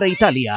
Italia.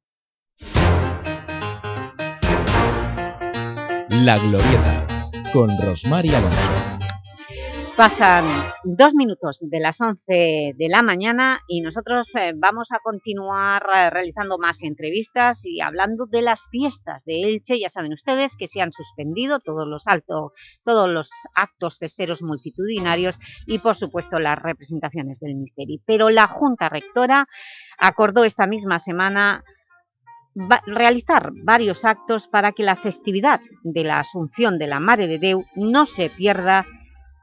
La Glorieta, con Rosmar Alonso. Pasan dos minutos de las 11 de la mañana y nosotros eh, vamos a continuar eh, realizando más entrevistas y hablando de las fiestas de Elche. Ya saben ustedes que se han suspendido todos los, alto, todos los actos festeros multitudinarios y, por supuesto, las representaciones del Misteri. Pero la Junta Rectora acordó esta misma semana realizar varios actos para que la festividad de la Asunción de la Mare de Déu no se pierda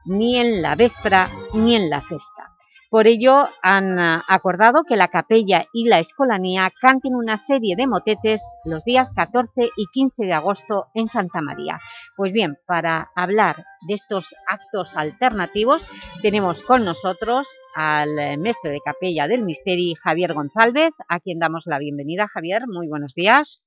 ni en la véspera ni en la festa. Por ello, han ah, acordado que la capella y la escolanía canten una serie de motetes los días 14 y 15 de agosto en Santa María. Pues bien, para hablar de estos actos alternativos, tenemos con nosotros al eh, mestre de capella del Misteri, Javier González, a quien damos la bienvenida. Javier, muy buenos días.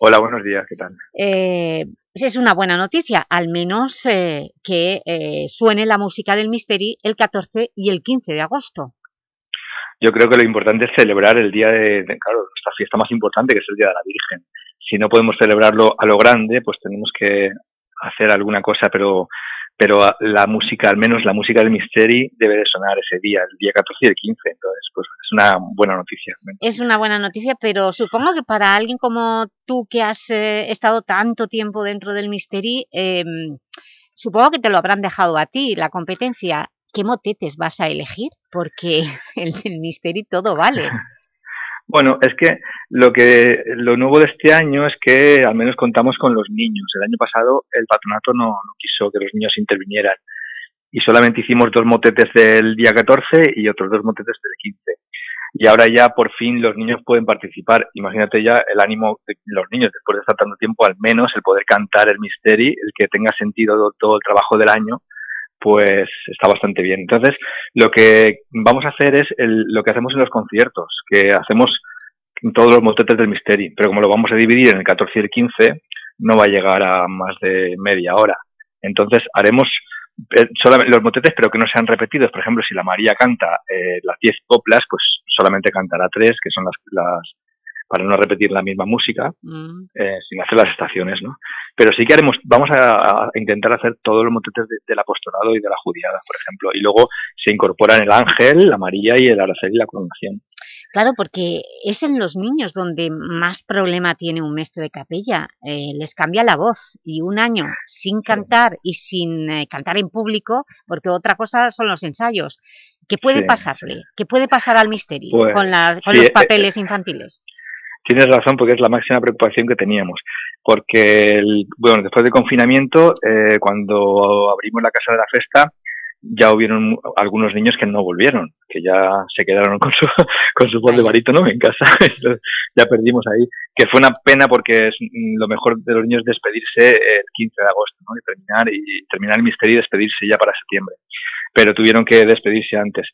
Hola, buenos días, ¿qué tal? Eh, es una buena noticia, al menos eh, que eh, suene la música del Misteri el 14 y el 15 de agosto. Yo creo que lo importante es celebrar el día de, de, claro, nuestra fiesta más importante, que es el Día de la Virgen. Si no podemos celebrarlo a lo grande, pues tenemos que hacer alguna cosa, pero pero ah, la música, al menos la música del Misteri, debe de sonar ese día, el día 14 y el 15, entonces pues es una buena noticia. Es una buena noticia, pero supongo que para alguien como tú que has eh, estado tanto tiempo dentro del Misteri, em, supongo que te lo habrán dejado a ti, la competencia. ¿Qué motetes vas a elegir? Porque el del Misteri todo vale. Bueno, es que lo que lo nuevo de este año es que al menos contamos con los niños. El año pasado el patronato no, quiso que los niños intervinieran y solamente hicimos dos motetes del día 14 y otros dos motetes del 15. Y ahora ya por fin los niños pueden participar. Imagínate ya el ánimo de los niños después de estar tanto tiempo, al menos el poder cantar el Misteri, el que tenga sentido todo el trabajo del año, pues está bastante bien. Entonces, lo que vamos a hacer es lo que hacemos en los conciertos, que hacemos todos los motetes del Misteri, pero como lo vamos a dividir en el 14 y el 15, no va a llegar a más de media hora. Entonces, haremos eh, solamente los motetes, pero que no sean repetidos. Por ejemplo, si la María canta eh, las 10 coplas, pues solamente cantará tres, que son las, las para no repetir la misma música, mm. eh, sin hacer las estaciones, ¿no? Pero sí que haremos, vamos a, intentar hacer todos los motetes del apostolado y de la judiada, por ejemplo, y luego se incorporan el ángel, la María y el aracel y la coronación. Claro, porque es en los niños donde más problema tiene un maestro de capella. Eh, les cambia la voz y un año sin cantar y sin eh, cantar en público, porque otra cosa son los ensayos. ¿Qué puede pasarle? ¿Qué puede pasar al misterio pues, con, las, con los papeles infantiles? Tienes razón porque es la máxima preocupación que teníamos. Porque, el, bueno, después del confinamiento, eh, cuando abrimos la Casa de la Festa, ya hubieron algunos niños que no volvieron, que ya se quedaron con su, con su voz de barítono en casa. ya perdimos ahí. Que fue una pena porque es lo mejor de los niños despedirse el 15 de agosto, ¿no? Y terminar, y terminar el misterio y despedirse ya para septiembre. Pero tuvieron que despedirse antes.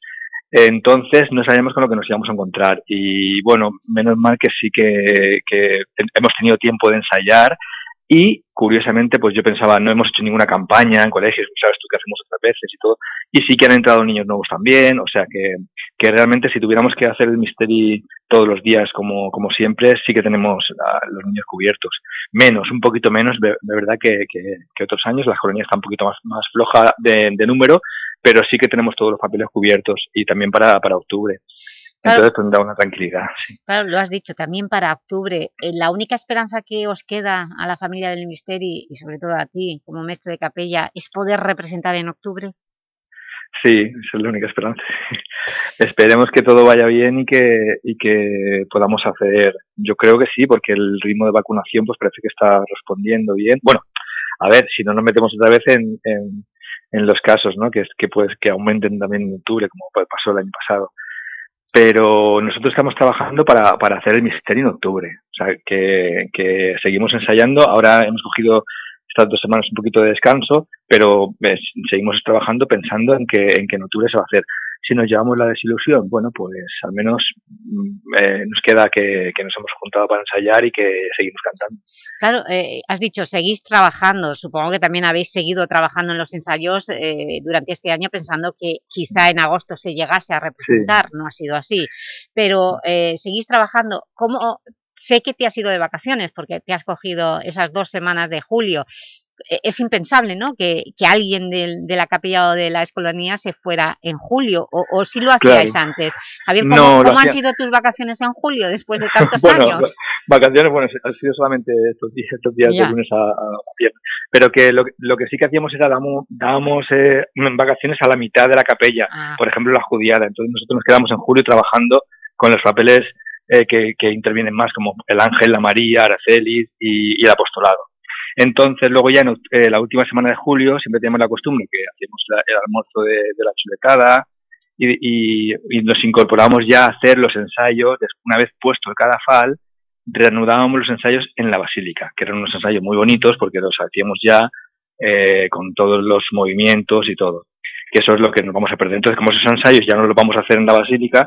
Entonces no sabíamos con lo que nos íbamos a encontrar y bueno, menos mal que sí que, hemos tenido tiempo de ensayar y curiosamente pues yo pensaba, no hemos hecho ninguna campaña en colegios, sabes tú que hacemos otras veces y todo, y sí que han entrado niños nuevos también, o sea que, que realmente si tuviéramos que hacer el misterio todos los días como, como siempre, sí que tenemos los niños cubiertos. Menos, un poquito menos, de, verdad que, que, otros años, la colonia está un poquito más, más floja de, de número, pero sí que tenemos todos los papeles cubiertos y también para, para octubre. Entonces tendrá una tranquilidad. Claro, lo has dicho, también para octubre. Eh, la única esperanza que os queda a la familia del Misteri y sobre todo a ti como maestro de capella es poder representar en octubre. Sí, esa es la única esperanza. Esperemos que todo vaya bien y que, y que podamos hacer, yo creo que sí, porque el ritmo de vacunación pues parece que está respondiendo bien. Bueno, a ver, si no nos metemos otra vez en, en los casos, ¿no? Que, que, pues, que aumenten también en octubre, como pasó el año pasado. Pero nosotros estamos trabajando para, para hacer el misterio en octubre. O sea, que, que seguimos ensayando. Ahora hemos cogido estas dos semanas un poquito de descanso, pero eh, seguimos trabajando pensando en que, en que en octubre se va a hacer si nos llevamos la desilusión, bueno, pues al menos mm, eh, nos queda que, nos hemos juntado para ensayar y que seguimos cantando. Claro, eh, has dicho, seguís trabajando, supongo que también habéis seguido trabajando en los ensayos eh, durante este año pensando que quizá en agosto se llegase a representar, no ha sido así, pero seguís trabajando, ¿cómo...? Sé que te has ido de vacaciones porque te has cogido esas dos semanas de julio es impensable ¿no? que, que alguien de, de, la capilla o de la escolanía se fuera en julio, o, o si lo hacíais antes. Javier, ¿cómo, ¿cómo han sido tus vacaciones en julio después de tantos bueno, años? Vacaciones, bueno, han sido solamente estos días, estos días de lunes a, a, viernes, pero que lo, lo, que sí que hacíamos era damos, dábamos eh, vacaciones a la mitad de la capella, ah. por ejemplo la judiada, entonces nosotros nos quedamos en julio trabajando con los papeles eh, que, que, intervienen más, como el ángel, la María, Aracelis y, y el apostolado. Entonces, luego ya en eh, la última semana de julio siempre tenemos la costumbre que hacemos el almuerzo de, la chuletada y, y, nos incorporamos ya a hacer los ensayos, una vez puesto el cadafal, reanudábamos los ensayos en la basílica, que eran unos ensayos muy bonitos porque los hacíamos ya eh, con todos los movimientos y todo. Que eso es lo que nos vamos a perder. Entonces, como esos ensayos ya no los vamos a hacer en la basílica,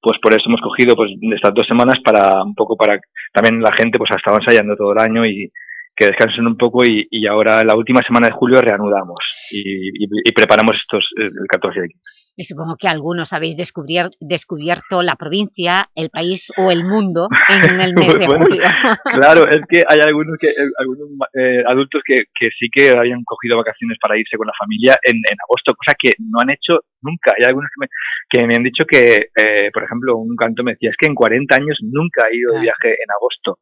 pues por eso hemos cogido pues estas dos semanas para un poco para también la gente pues ha estado ensayando todo el año y, que descansen un poco y, y, ahora la última semana de julio reanudamos y, y, y preparamos estos el 14 de aquí. Y supongo que algunos habéis descubierto la provincia, el país o el mundo en el mes de Bueno, julio. Claro, es que hay algunos que eh, algunos eh, adultos que, que sí que habían cogido vacaciones para irse con la familia en, en agosto, cosa que no han hecho nunca. Hay algunos que me, que me han dicho que, eh, por ejemplo, un canto me decía, es que en 40 años nunca ha ido de viaje en agosto.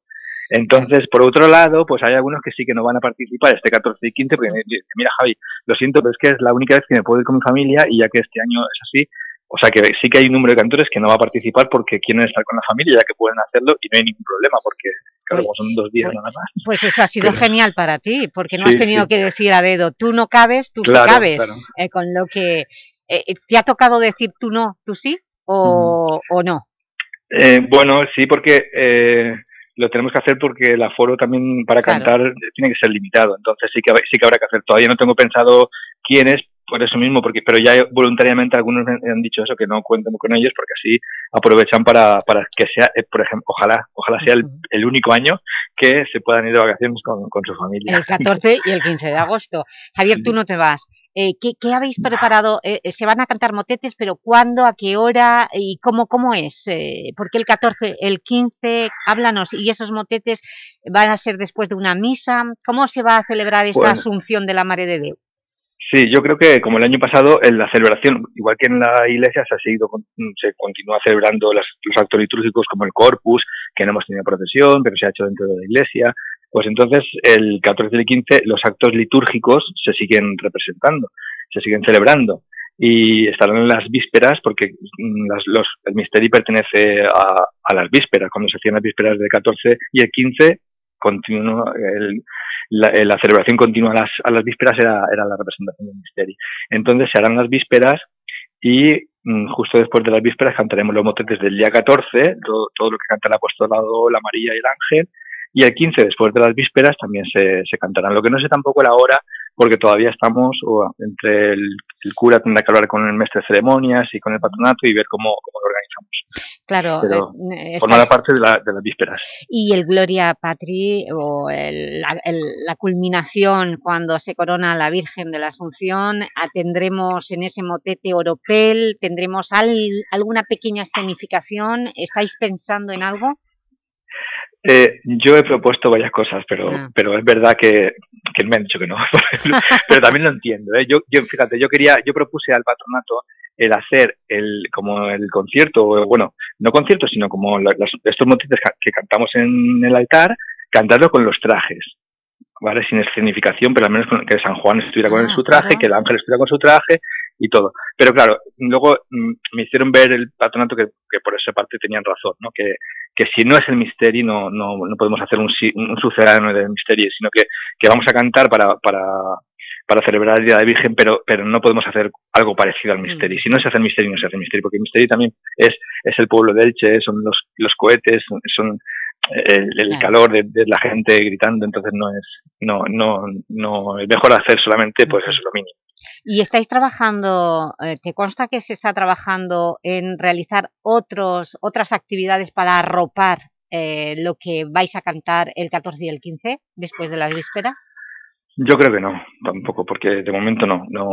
Entonces, por otro lado, pues hay algunos que sí que no van a participar este 14 y 15, porque me dicen, mira Javi, lo siento, pero es que es la única vez que me puedo ir con mi familia y ya que este año es así, o sea que sí que hay un número de cantores que no va a participar porque quieren estar con la familia, ya que pueden hacerlo y no hay ningún problema, porque claro, como son dos días nada más. Pues eso ha sido Pero- genial para ti, porque no Sí, has tenido sí. que decir a dedo, tú no cabes, tú Claro, sí cabes. claro. Eh, con lo que, eh, ¿te ha tocado decir tú no, tú sí o, o no? Eh, bueno, sí, porque eh, lo tenemos que hacer porque el aforo también para Claro. cantar tiene que ser limitado. Entonces sí que, sí que habrá que hacer. Todavía no tengo pensado quiénes, por eso mismo, porque pero ya voluntariamente algunos me han dicho eso, que no cuenten con ellos, porque así aprovechan para, para que sea, eh, por ejemplo, ojalá, ojalá sea el, el único año que se puedan ir de vacaciones con, con su familia. El 14 y el 15 de agosto. Javier, tú no te vas. Eh, ¿qué, qué habéis preparado? Eh, eh, se van a cantar motetes, pero ¿cuándo, a qué hora y cómo, cómo es? Eh, ¿Por qué el 14, el 15? Háblanos. ¿Y esos motetes van a ser después de una misa? ¿Cómo se va a celebrar esa Bueno. asunción de la Mare de Déu? Sí, yo creo que como el año pasado, en la celebración, igual que en la iglesia, se ha seguido, se continúa celebrando las- los actos litúrgicos como el Corpus, que no hemos tenido procesión, pero se ha hecho dentro de la iglesia. Pues entonces, el 14 y el 15, los actos litúrgicos se siguen representando, se siguen celebrando. Y estarán en las vísperas, porque mm, las- los, el misterio pertenece a, a las vísperas, cuando se hacían las vísperas del 14 y el 15, continúa el- la, eh, la celebración continua a las, vísperas era, era la representación del misterio. Entonces se harán las vísperas y mm, justo después de las vísperas cantaremos los motetes del día 14, todo, todo lo que canta el apostolado, la María y el ángel, y el 15, después de las vísperas, también se, se cantarán. Lo que no sé tampoco la hora, porque todavía estamos o, entre el, el cura tendrá que hablar con el maestro de ceremonias y con el patronato y ver cómo, cómo lo organizamos. Claro, Pero eh, parte de, la- de las vísperas. y el Gloria Patri o el- la, el- la culminación cuando se corona la Virgen de la Asunción, tendremos en ese motete oropel, tendremos al- alguna pequeña escenificación, ¿estáis pensando en algo? Eh, yo he propuesto varias cosas, pero, Ah. pero es verdad que, que me han dicho que no. pero también lo entiendo. ¿eh? Yo, yo, fíjate, yo quería, yo propuse al patronato el hacer el, como el concierto, bueno, no concierto, sino como la- las- estos motetes que cantamos en el altar, cantarlo con los trajes. ¿Vale? Sin escenificación, pero al menos con- que San Juan estuviera con Ah, su traje, claro. que el ángel estuviera con su traje y todo. Pero claro, luego mm, me hicieron ver el patronato que, que por esa parte tenían razón, ¿no? Que, que si no es el misterio no, no, no podemos hacer un, un sucedáneo del misterio, sino que, que vamos a cantar para, para, para celebrar el Día de la Virgen, pero, pero no podemos hacer algo parecido al misterio. Si no se hace el misterio, no se hace el misterio, porque el misterio también es, es el pueblo de Elche, son los, los cohetes, son, son el, el Claro. calor de, de la gente gritando, entonces no es, no, no, no, es mejor hacer solamente pues eso, lo mínimo. Y estáis trabajando, eh, ¿te consta que se está trabajando en realizar otros, otras actividades para arropar eh, lo que vais a cantar el 14 y el 15 después de las vísperas? Yo creo que no, tampoco, porque de momento no, no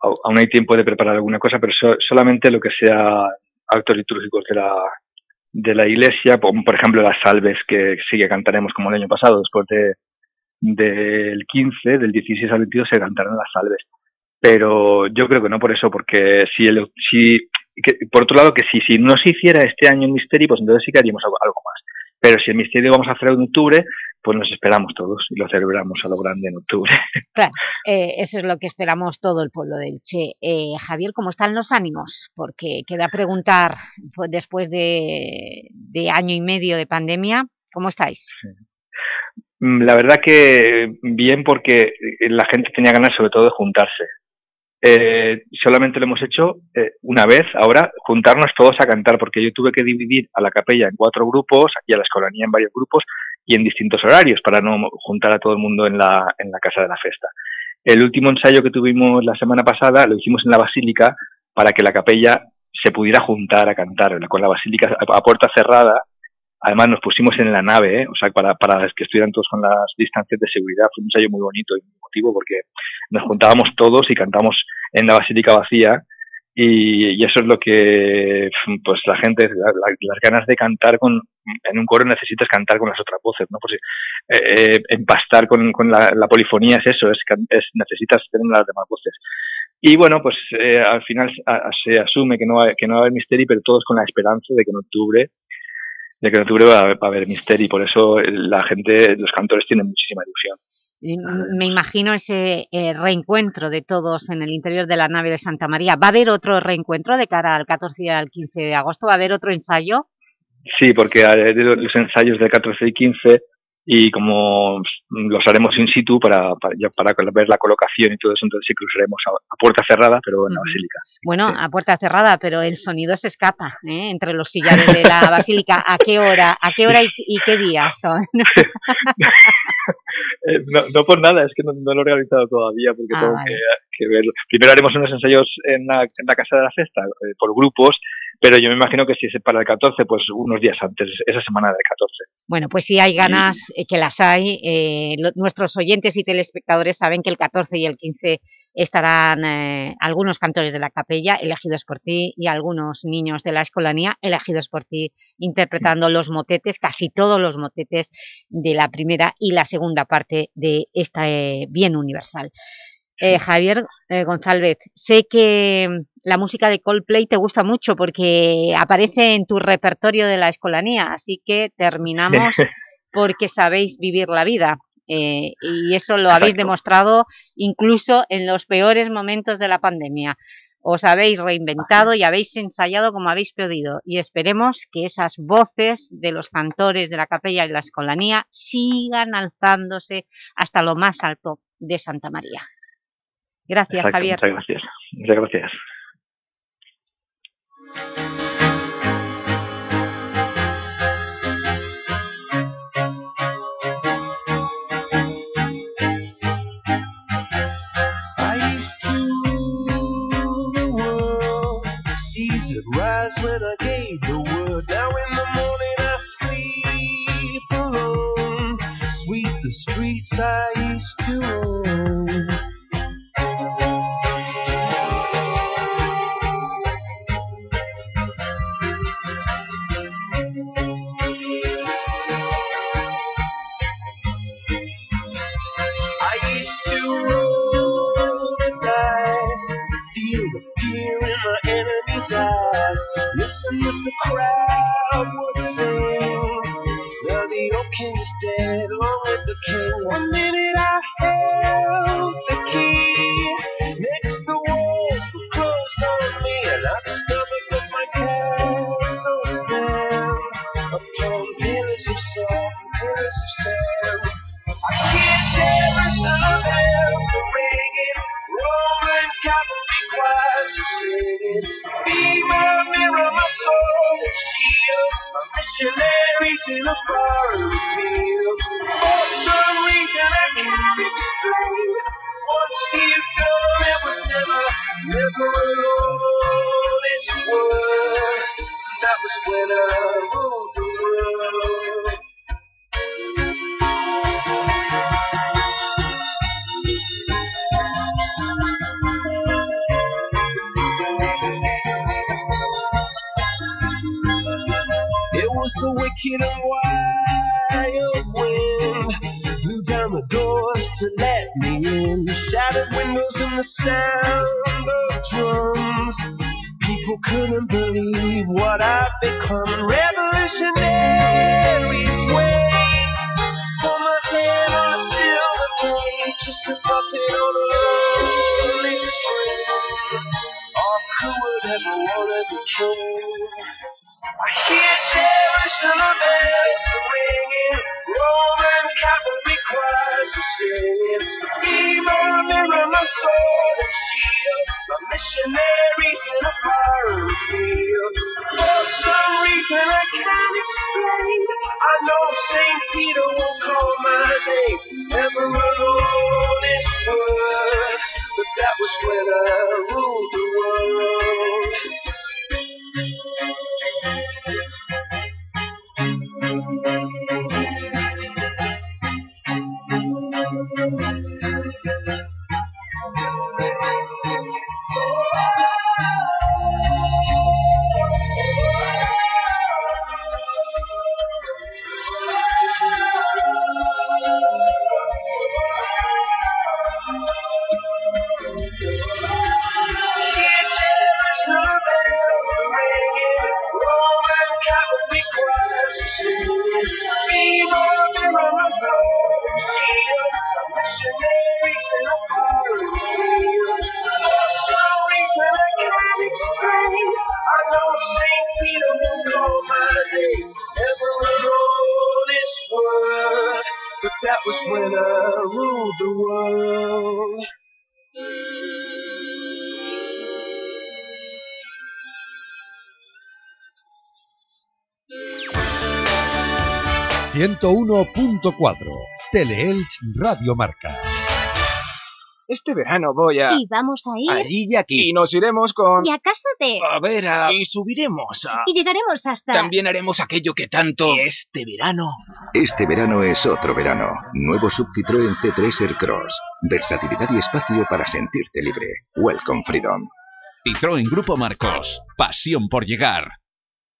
aún hay tiempo de preparar alguna cosa, pero so- solamente lo que sea actos litúrgicos de la, de la iglesia, por ejemplo las salves que sí que cantaremos como el año pasado, después de, del 15, del 16 al 22 se cantarán las salves. Pero yo creo que no por eso, porque si, el, si que- por otro lado, que si, si no se hiciera este año el misterio, pues entonces sí que haríamos algo, algo más. Pero si el misterio vamos a hacer en octubre, pues nos esperamos todos y lo celebramos a lo grande en octubre. Claro, eh, eso es lo que esperamos todo el pueblo del Che. Eh, Javier, ¿cómo están los ánimos? Porque queda preguntar, pues, después de, de año y medio de pandemia, ¿cómo estáis? Mm, La verdad que bien porque la gente tenía ganas sobre todo de juntarse. Eh, solamente lo hemos hecho eh, una vez, ahora, juntarnos todos a cantar, porque yo tuve que dividir a la capella en cuatro grupos y a la escolanía en varios grupos y en distintos horarios para no juntar a todo el mundo en la, en la casa de la festa. El último ensayo que tuvimos la semana pasada lo hicimos en la basílica para que la capella se pudiera juntar a cantar con la basílica a puerta cerrada. Además nos pusimos en la nave, ¿eh? o sea, para, para que estuvieran todos con las distancias de seguridad. Fue un ensayo muy bonito y muy emotivo porque nos juntábamos todos y cantamos en la basílica vacía y, eso es lo que pues la gente las ganas de cantar con en un coro necesitas cantar con las otras voces no pues eh, empastar con, con la, polifonía es eso es, es necesitas tener las demás voces y bueno pues eh, al final se asume que no va, que no va a haber misterio pero todos con la esperanza de que en octubre de que en octubre va, a haber misterio y por eso la gente los cantores tienen muchísima ilusión me imagino ese eh, reencuentro de todos en el interior de la nave de Santa María. ¿Va a haber otro reencuentro de cara al 14 y al 15 de agosto? ¿Va a haber otro ensayo? Sí, porque los ensayos del 14 y 15 y como los haremos in situ para, para, para, ver la colocación y todo eso, entonces sí que los haremos a, puerta cerrada, pero en la basílica. Bueno, a puerta cerrada, pero el sonido se escapa ¿eh? entre los sillares de la basílica. ¿A qué hora, a qué hora y, qué día son? Eh, no, por nada, es que no, lo he realizado todavía porque ah, tengo que, verlo. Primero haremos unos ensayos en la, en la Casa de la Cesta eh, por grupos pero yo me imagino que si es para el 14, pues unos días antes, esa semana del 14. Bueno, pues si hay ganas, eh, que las hay, eh, nuestros oyentes y telespectadores saben que el 14 y el 15 estarán eh, algunos cantores de la capella elegidos por ti y algunos niños de la escolanía elegidos por ti interpretando los motetes, casi todos los motetes de la primera y la segunda parte de este bien universal. Eh, Javier eh, González, sé que mm, la música de Coldplay te gusta mucho porque aparece en tu repertorio de la escolanía, así que terminamos porque sabéis vivir la vida. Eh, y eso lo habéis demostrado incluso en los peores momentos de la pandemia. Os habéis reinventado y habéis ensayado como habéis pedido y esperemos que esas voces de los cantores de la capella y la escolanía sigan alzándose hasta lo más alto de Santa María. Gracias, Exacto, Javier. Muchas gracias. Muchas gracias. rise when I gave the word. Now in the morning I sleep alone. Sweep the streets I used to own. As the crowd would sing. Now the old king's dead, long live the king. One minute I held in a foreign 101.4 Teleelch Radio Marca. Este verano voy a... Y vamos a ir... Allí y aquí. Y nos iremos con... Y a casa de... A ver, a... Y subiremos a... Y llegaremos hasta... También haremos aquello que tanto... Y este verano... Este verano es otro verano. Nuevo sub Citroën C3 Aircross. Versatilidad y espacio para sentirte libre. Welcome Freedom. Citroën Grupo Marcos. Pasión por llegar.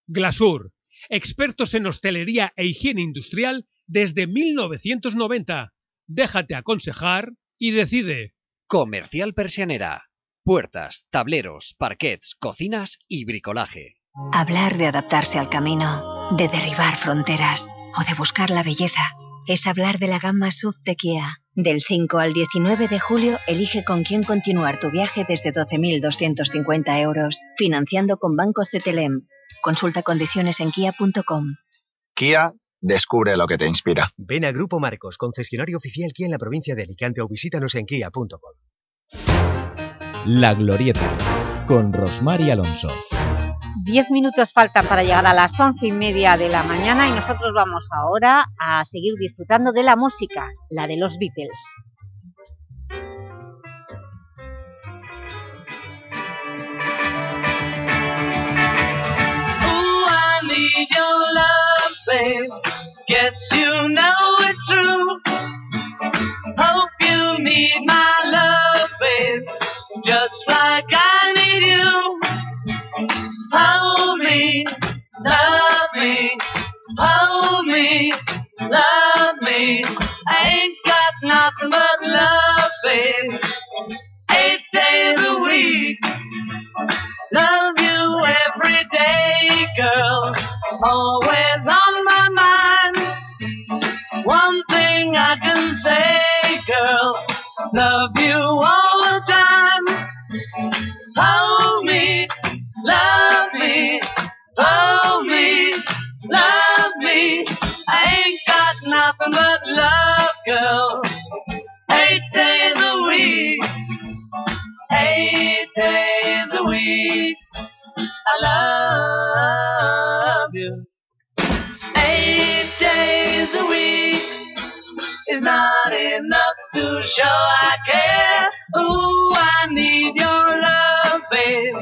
Glasur, expertos en hostelería e higiene industrial desde 1990. Déjate aconsejar y decide. Comercial Persianera. Puertas, tableros, parquets, cocinas y bricolaje. Hablar de adaptarse al camino, de derribar fronteras o de buscar la belleza es hablar de la gama SUV de Kia. Del 5 al 19 de julio, elige con quién continuar tu viaje desde 12.250 euros, financiando con Banco CTLM. Consulta condiciones en kia.com. Kia, descubre lo que te inspira. Ven a Grupo Marcos, concesionario oficial Kia en la provincia de Alicante o visítanos en kia.com. La Glorieta, con Rosmar y Alonso. Diez minutos faltan para llegar a las once y media de la mañana y nosotros vamos ahora a seguir disfrutando de la música, la de los Beatles. Ooh, I need your love, babe. Guess you know it's true. Hope you need my love, babe. Just like I need you. Hold me, love me, hold me, love me. I ain't got nothing but love, babe. Eight days a week. Love you every day, girl. Always on Love show I care. Ooh, I need your love, babe.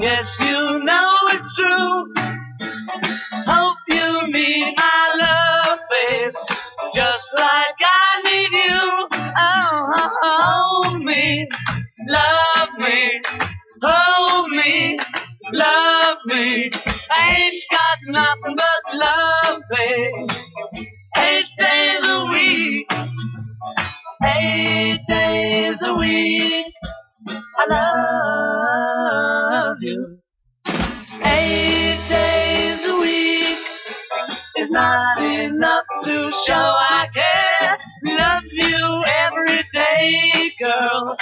Yes, you know it's true. Hope you need my love, babe. Just like I need you. Oh, hold me, love me, hold me, love me. I ain't got nothing but love, babe. Eight days a week. I love you. Eight days a week is not enough to show I care. Love you every day, girl.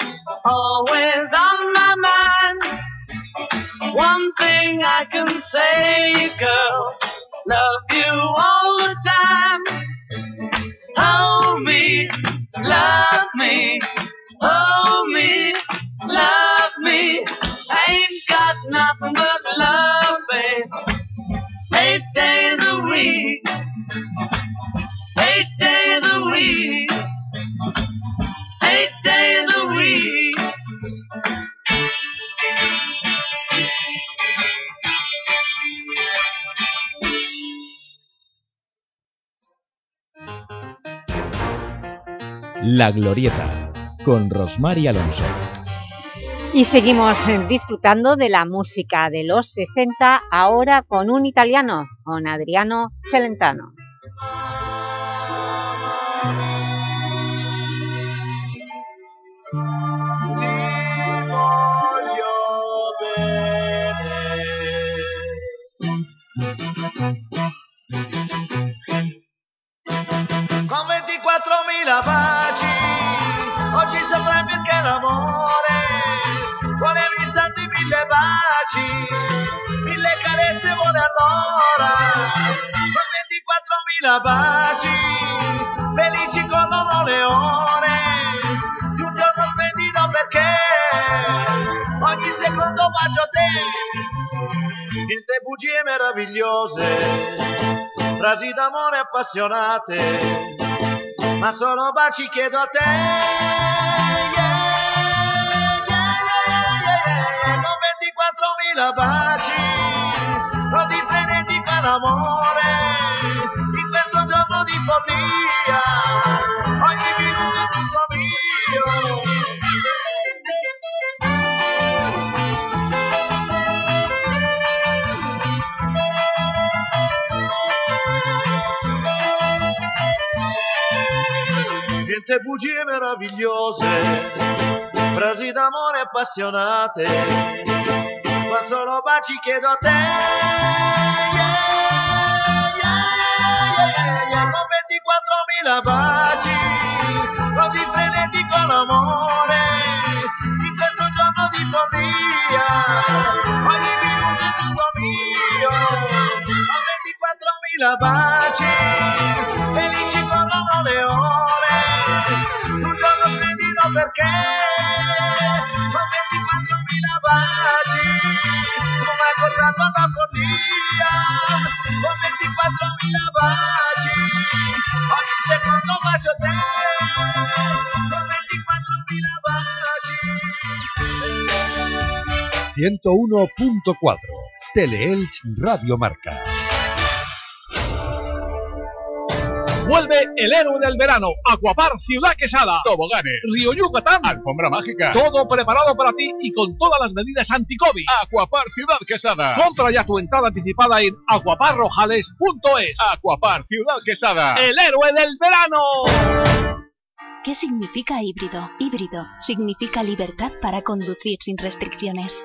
Always on my mind. One thing I can say, girl. Love you all the time. Hold me, love me, hold me, love me. I ain't got nothing but love, babe. Eight days a week, La Glorieta, con Rosmar Alonso. Y seguimos eh, disfrutando de la música de los 60, ahora con un italiano, con Adriano Celentano. Con 24.000 baci. Oggi saprei perché l'amore. Vuole istanti mille baci, mille carezze vuole allora, con 24.000 baci, felici corrono le ore, di un giorno splendido perché? Ogni secondo bacio a te, in te bugie meravigliose, frasi d'amore appassionate, ma solo baci chiedo a te. Con 24.000 baci, così frenetico l'amore, in questo giorno di follia, Niente bugie meravigliose, frasi d'amore appassionate, ma solo baci chiedo a te. Yeah, Con 24.000 baci, così frenetico l'amore, in questo giorno di follia, ogni minuto è tutto mio. Con 24.000 baci, 101.4 Teleelch Radio Marca. Vuelve el héroe del verano, Aquapar Ciudad Quesada. Toboganes, Río Yucatán, alfombra mágica. Todo preparado para ti y con todas las medidas anti-COVID. Aquapar Ciudad Quesada. Compra ya tu entrada anticipada en aquaparrojales.es. Aquapar Ciudad Quesada. El héroe del verano. ¿Qué significa híbrido? Híbrido significa libertad para conducir sin restricciones.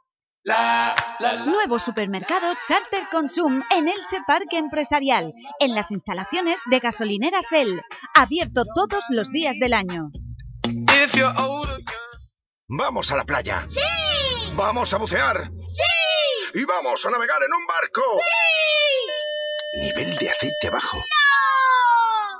Nuevo supermercado Charter Consum en Elche Parque Empresarial, en las instalaciones de gasolineras El, abierto todos los días del año. Vamos a la playa. ¡Sí! Vamos a bucear. ¡Sí! Y vamos a navegar en un barco. ¡Sí! Nivel de aceite bajo.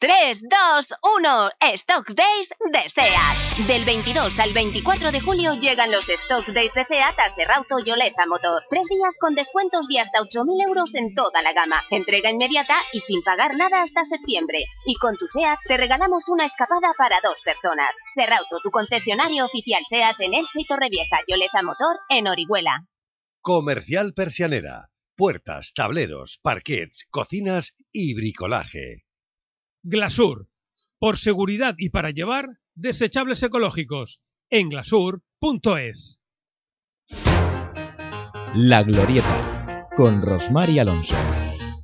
3, 2, 1, Stock Days de SEAT. Del 22 al 24 de julio llegan los Stock Days de SEAT a Serrauto y Motor. Tres días con descuentos de hasta 8.000 euros en toda la gama. Entrega inmediata y sin pagar nada hasta septiembre. Y con tu SEAT te regalamos una escapada para dos personas. Serrauto, tu concesionario oficial SEAT en Elche y Torrevieja y Oleza Motor en Orihuela. Comercial Persianera. Puertas, tableros, parquets, cocinas y bricolaje. Glasur. Por seguridad y para llevar, desechables ecológicos. En glasur.es. La Glorieta, con Rosmar y Alonso.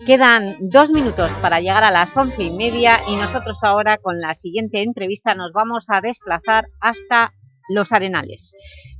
Quedan dos minutos para llegar a las once y media y nosotros ahora con la siguiente entrevista nos vamos a desplazar hasta Los Arenales.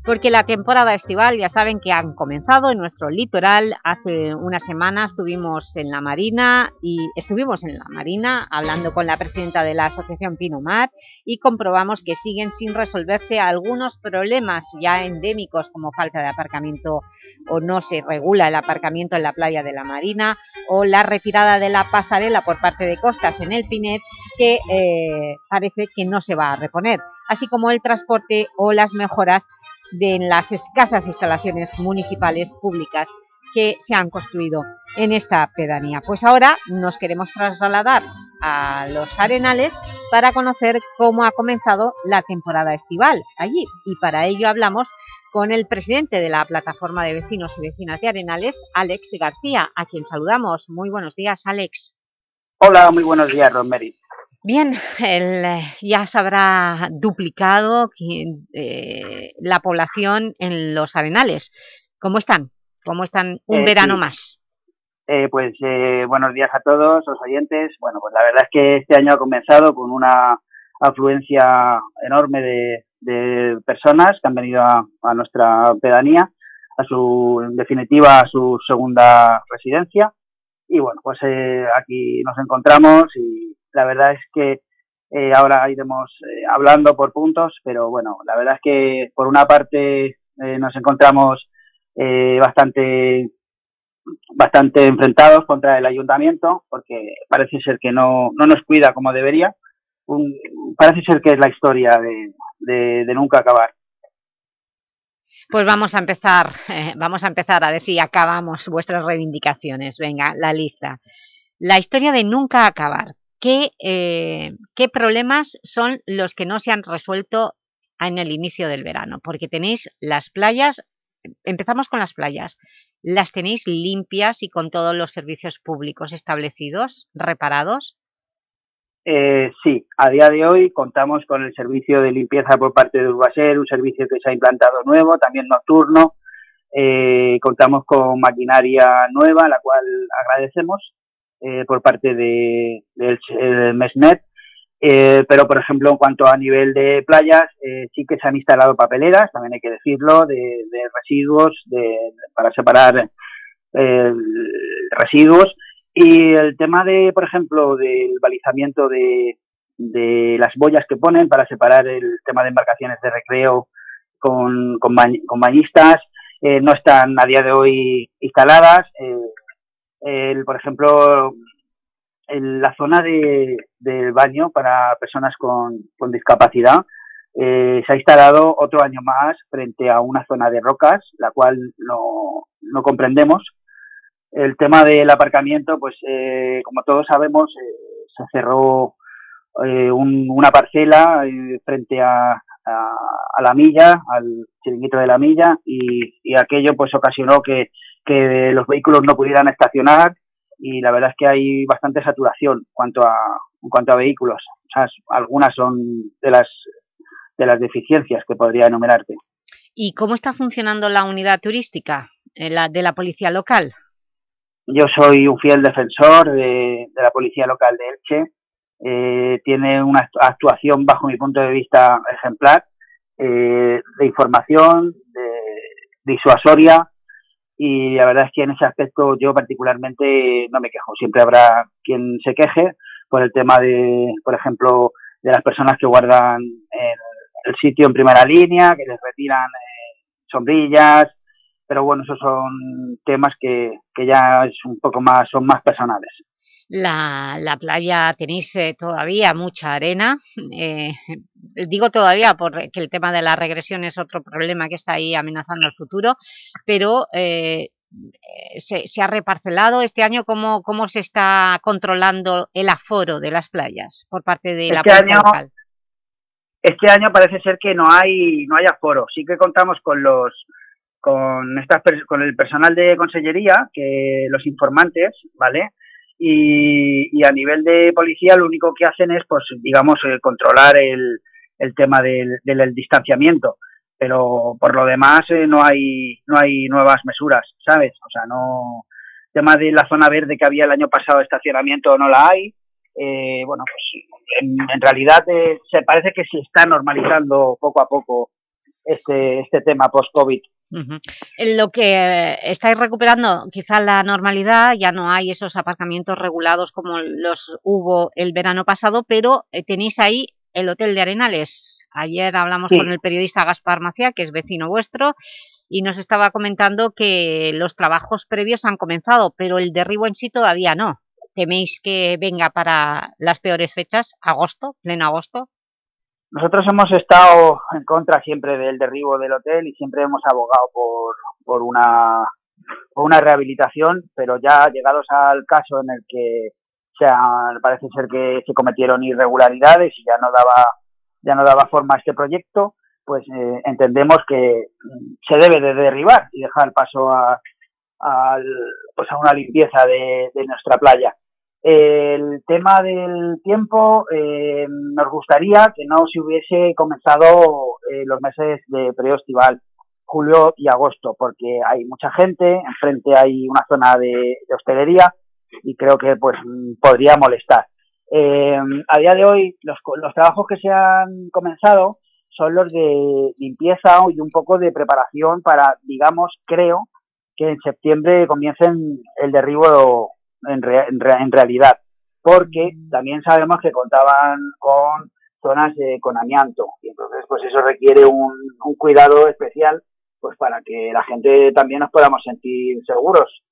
Porque la temporada estival ya saben que han comenzado en nuestro litoral. Hace unas semanas estuvimos en la Marina y estuvimos en la Marina hablando con la presidenta de la Asociación Pinumar y comprobamos que siguen sin resolverse algunos problemas ya endémicos como falta de aparcamiento o no se regula el aparcamiento en la playa de la Marina o la retirada de la pasarela por parte de Costas en el Pinet que eh, parece que no se va a reponer, así como el transporte o las mejoras de las escasas instalaciones municipales públicas que se han construido en esta pedanía. Pues ahora nos queremos trasladar a los Arenales para conocer cómo ha comenzado la temporada estival allí y para ello hablamos con el presidente de la Plataforma de Vecinos y Vecinas de Arenales, Alex García, a quien saludamos. Muy buenos días, Alex. Hola, muy buenos días, Rosemary. Bien, el, ya se habrá duplicado eh, la población en los Arenales. ¿Cómo están? ¿Cómo están un Eh, verano sí. más? Eh, pues eh, buenos días a todos los oyentes. Bueno, pues la verdad es que este año ha comenzado con una afluencia enorme de, de personas que han venido a, a nuestra pedanía, a su, en definitiva, a su segunda residencia. Y bueno, pues eh, aquí nos encontramos y la verdad es que eh, ahora iremos eh, hablando por puntos, pero bueno, la verdad es que por una parte eh, nos encontramos bastante bastante enfrentados contra el ayuntamiento porque parece ser que no, no nos cuida como debería. Parece ser que es la historia de, de- de nunca acabar. Pues vamos a empezar, vamos a empezar a ver si acabamos vuestras reivindicaciones. Venga, la lista. La historia de nunca acabar. ¿Qué, eh, ¿Qué problemas son los que no se han resuelto en el inicio del verano? Porque tenéis las playas, empezamos con las playas, ¿las tenéis limpias y con todos los servicios públicos establecidos, reparados? Eh, sí, a día de hoy contamos con el servicio de limpieza por parte de Urbaser, un servicio que se ha implantado nuevo, también nocturno. Eh, contamos con maquinaria nueva, la cual agradecemos eh, por parte de, del eh, Mesnet. Eh, pero, por ejemplo, en cuanto a nivel de playas, eh, sí que se han instalado papeleras, también hay que decirlo, de, de residuos de, para separar eh, residuos. Y el tema de, por ejemplo, del balizamiento de, de las boyas que ponen para separar el tema de embarcaciones de recreo con, con, con bañistas, eh, no están a día de hoy instaladas. Eh, el, por ejemplo, en la zona de, del baño para personas con, con discapacidad eh, se ha instalado otro año más frente a una zona de rocas, la cual no, no comprendemos. El tema del aparcamiento, pues eh, como todos sabemos, eh, se cerró eh, un- una parcela eh, frente a, a, a la milla, al chiringuito de la milla, y, y aquello pues ocasionó que, que los vehículos no pudieran estacionar y la verdad es que hay bastante saturación en cuanto a, en cuanto a vehículos. O sea, algunas son de las, de las deficiencias que podría enumerarte. ¿Y cómo está funcionando la unidad turística eh, la, de la policía local? Yo soy un fiel defensor de, de la policía local de Elche. Eh, tiene una actu- actuación, bajo mi punto de vista, ejemplar, eh, de información, de disuasoria, y la verdad es que en ese aspecto yo particularmente no me quejo. Siempre habrá quien se queje por el tema de, por ejemplo, de las personas que guardan el, el sitio en primera línea, que les retiran eh, sombrillas, pero bueno, esos son temas que, que ya es un poco más, son más personales. La, la playa tenéis eh, todavía mucha arena, eh, digo todavía porque el tema de la regresión es otro problema que está ahí amenazando el futuro, pero eh, eh, se, se ha reparcelado este año, ¿cómo, ¿cómo se está controlando el aforo de las playas por parte de la Este año- local? Este año parece ser que no hay, no hay aforo. Sí que contamos con los, con estas, con el personal de consellería, que los informantes, ¿vale? Y, y a nivel de policía lo único que hacen es, pues, digamos, eh, controlar el, el tema del, del distanciamiento. Pero por lo demás eh, no hay, no hay nuevas mesuras, ¿sabes? O sea, no, tema de la zona verde que había el año pasado de estacionamiento no la hay. Eh, bueno, pues en, en realidad eh, se parece que se está normalizando poco a poco este, este tema En lo que eh, estáis recuperando quizá la normalidad, ya no hay esos aparcamientos regulados como los hubo el verano pasado, pero eh, tenéis ahí el Hotel de Arenales. Ayer hablamos Sí. con el periodista Gaspar Macía, que es vecino vuestro, y nos estaba comentando que los trabajos previos han comenzado, pero el derribo en sí todavía no. ¿Teméis que venga para las peores fechas? ¿Agosto? ¿Pleno agosto? Nosotros hemos estado en contra siempre del derribo del hotel y siempre hemos abogado por, por una una rehabilitación, pero ya llegados al caso en el que parece ser que se cometieron irregularidades y ya no daba ya no daba forma a este proyecto, pues eh, entendemos que mm, se debe de derribar y dejar paso a, pues a una limpieza de, nuestra playa. El tema del tiempo, eh, nos gustaría que no se hubiese comenzado eh, los meses de periodo estival, julio y agosto, porque hay mucha gente, enfrente hay una zona de, hostelería y creo que pues podría molestar. Eh, a día de hoy, los, los trabajos que se han comenzado son los de limpieza y un poco de preparación para, digamos, creo, que en septiembre comiencen el derribo en, en, realidad, porque también sabemos que contaban con zonas de, con amianto y entonces pues eso requiere un, un cuidado especial pues para que la gente también nos podamos sentir seguros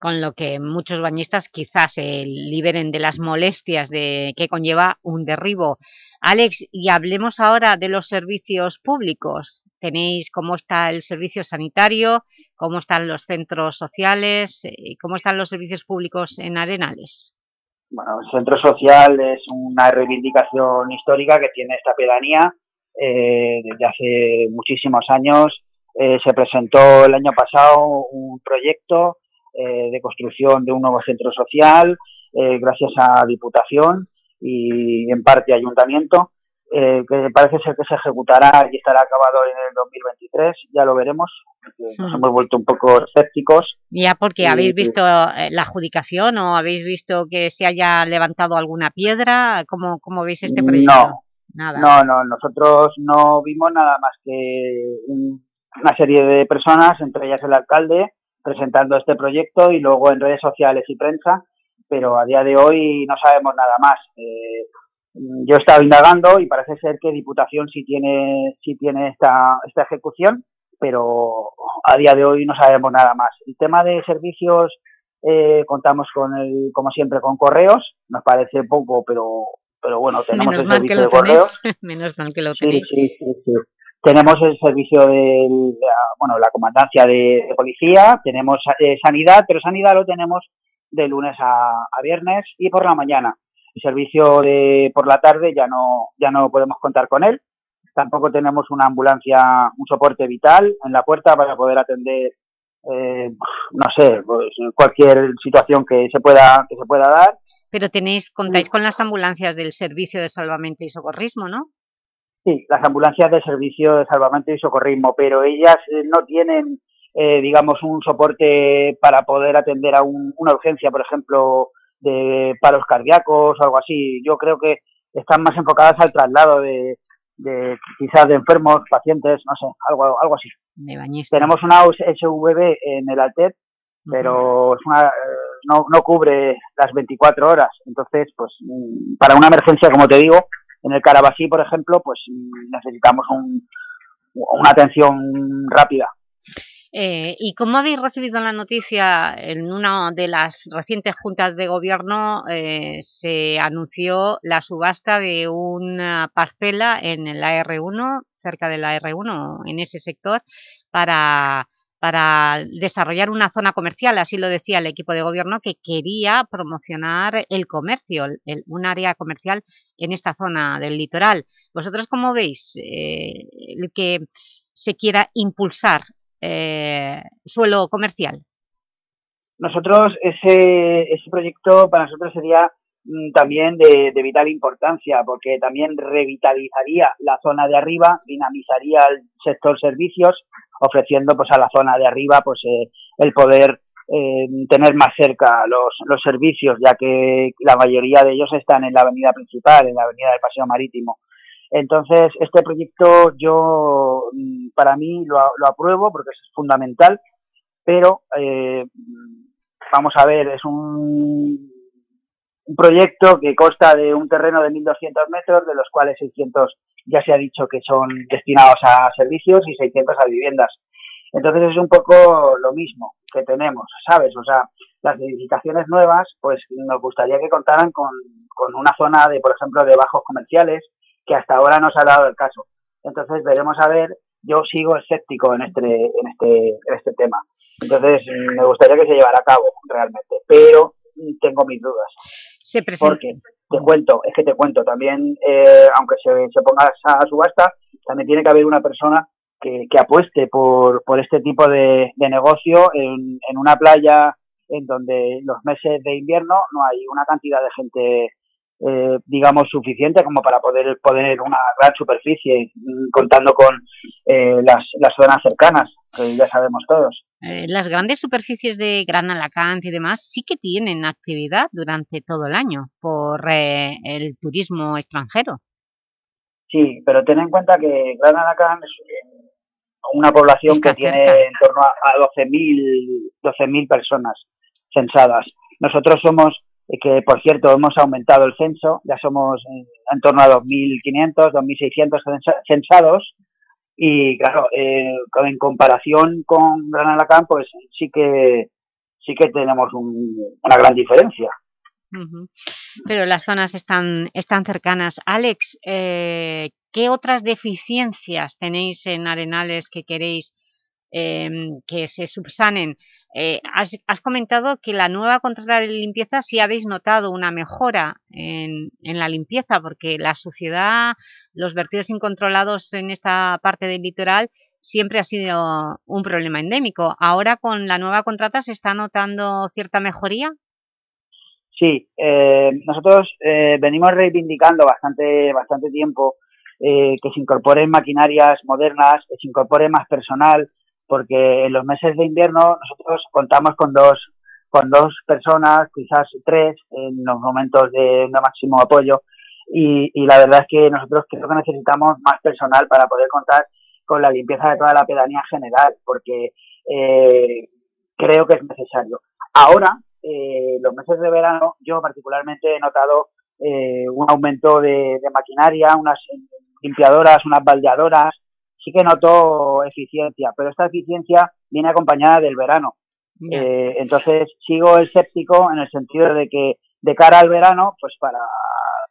con lo que muchos bañistas quizás se liberen de las molestias de, que conlleva un derribo. Alex, y hablemos ahora de los servicios públicos. ¿Tenéis cómo está el servicio sanitario? ¿Cómo están los centros sociales? Eh, ¿Cómo están los servicios públicos en Arenales? Bueno, el centro social es una reivindicación histórica que tiene esta pedanía eh, desde hace muchísimos años. Eh, se presentó el año pasado un proyecto eh, de construcción de un nuevo centro social, gracias a Diputación y en parte Ayuntamiento, eh, que parece ser que se ejecutará y estará acabado en el 2023, ya lo veremos, nos hmm. hemos vuelto un poco escépticos. Ya porque habéis visto la adjudicación o habéis visto que se haya levantado alguna piedra, ¿cómo, cómo veis este proyecto? No, nada. no, no, nosotros no vimos nada más que una serie de personas, entre ellas el alcalde, presentando este proyecto y luego en redes sociales y prensa, pero a día de hoy no sabemos nada más. Eh, yo he estado indagando y parece ser que Diputación sí tiene, sí tiene esta, esta ejecución, pero a día de hoy no sabemos nada más. El tema de servicios, eh, contamos con el, como siempre, con correos, nos parece poco, pero, pero bueno, tenemos el servicio de correos. Menos mal que lo tenéis. sí, sí, sí. Tenemos el servicio de la, bueno, la comandancia de, policía, tenemos eh, sanidad, pero sanidad lo tenemos de lunes a, viernes y por la mañana. El servicio de por la tarde ya no, ya no podemos contar con él. Tampoco tenemos una ambulancia, un soporte vital en la puerta para poder atender, eh, no sé, pues, cualquier situación que se pueda, que se pueda dar. Pero tenéis, contáis con las ambulancias del Servicio de Salvamento y Socorrismo, ¿no? Sí, las ambulancias de servicio de salvamento y socorrismo, pero ellas eh, no tienen, eh, digamos, un soporte para poder atender a una urgencia, por ejemplo, de paros cardíacos o algo así. Yo creo que están más enfocadas al traslado de, quizás de enfermos, pacientes, no sé, algo, algo así. Tenemos una SVB en el Altet, pero es una, no, no cubre las 24 horas. Entonces, pues, para una emergencia, como te digo, en el Carabasí, por ejemplo, pues necesitamos una atención rápida. Eh, ¿Y cómo habéis recibido la noticia? En una de las recientes juntas de gobierno eh, se anunció la subasta de una parcela en la R1, cerca de la R1, en ese sector, para para desarrollar una zona comercial, así lo decía el equipo de gobierno, que quería promocionar el comercio, un área comercial en esta zona del litoral. ¿Vosotros cómo veis eh, el que se quiera impulsar eh, suelo comercial? Nosotros, ese, ese proyecto para nosotros sería mm, también de, de, vital importancia, porque también revitalizaría la zona de arriba, dinamizaría el sector servicios, ofreciendo pues a la zona de arriba pues eh, el poder eh, tener más cerca los, los servicios, ya que la mayoría de ellos están en la avenida principal, en la avenida del Paseo Marítimo. Entonces, este proyecto yo, mm, para mí, lo, lo apruebo porque es fundamental, pero eh, vamos a ver, es un, un proyecto que consta de un terreno de 1.200 metros, de los cuales 600 ya se ha dicho que son destinados a servicios y 600 a viviendas. Entonces es un poco lo mismo que tenemos, ¿sabes? O sea, las edificaciones nuevas, pues nos gustaría que contaran con, con una zona de, por ejemplo, de bajos comerciales, que hasta ahora no se ha dado el caso. Entonces veremos a ver yo sigo escéptico en este, en este, en este tema. Entonces, me gustaría que se llevara a cabo realmente, pero tengo mis dudas. Se presenta... Porque, te cuento, es que te cuento, también, eh, aunque se, se ponga a subasta, también tiene que haber una persona que, que apueste por, por este tipo de, de negocio en, en una playa en donde los meses de invierno no hay una cantidad de gente eh, digamos, suficiente como para poder poner una gran superficie, mm, contando con eh, las, las zonas cercanas, que ya sabemos todos. Eh, las grandes superficies de Gran Alacant y demás sí que tienen actividad durante todo el año por eh, el turismo extranjero. Sí, pero ten en cuenta que Gran Alacant es eh, una población Está que tiene en torno a, a 12.000 12.000 personas censadas. Nosotros somos, que por cierto hemos aumentado el censo, ya somos en, en torno a 2.500, 2.600 censa- censados y claro, eh, en comparación con Gran Alacant, pues sí que sí que tenemos un- una gran diferencia. Pero las zonas están, están cercanas. Alex, eh, ¿qué otras deficiencias tenéis en Arenales que queréis em, que se subsanen? Eh, has, has comentado que la nueva contrata de limpieza sí habéis notado una mejora en, en la limpieza, porque la suciedad, los vertidos incontrolados en esta parte del litoral siempre ha sido un problema endémico. ¿Ahora con la nueva contrata se está notando cierta mejoría? Sí, eh, nosotros eh, venimos reivindicando bastante, bastante tiempo eh, que se incorporen maquinarias modernas, que se incorpore más personal, porque en los meses de invierno nosotros contamos con dos, con dos personas, quizás tres, en los momentos de, máximo apoyo, y, la verdad es que nosotros creo que necesitamos más personal para poder contar con la limpieza de toda la pedanía en general, porque eh, creo que es necesario. Ahora, eh, los meses de verano, yo particularmente he notado eh, un aumento de, de maquinaria, unas limpiadoras, unas baldeadoras, sí que noto eficiencia, pero esta eficiencia viene acompañada del verano. Eh, entonces sigo escéptico en el sentido de que de cara al verano, pues para,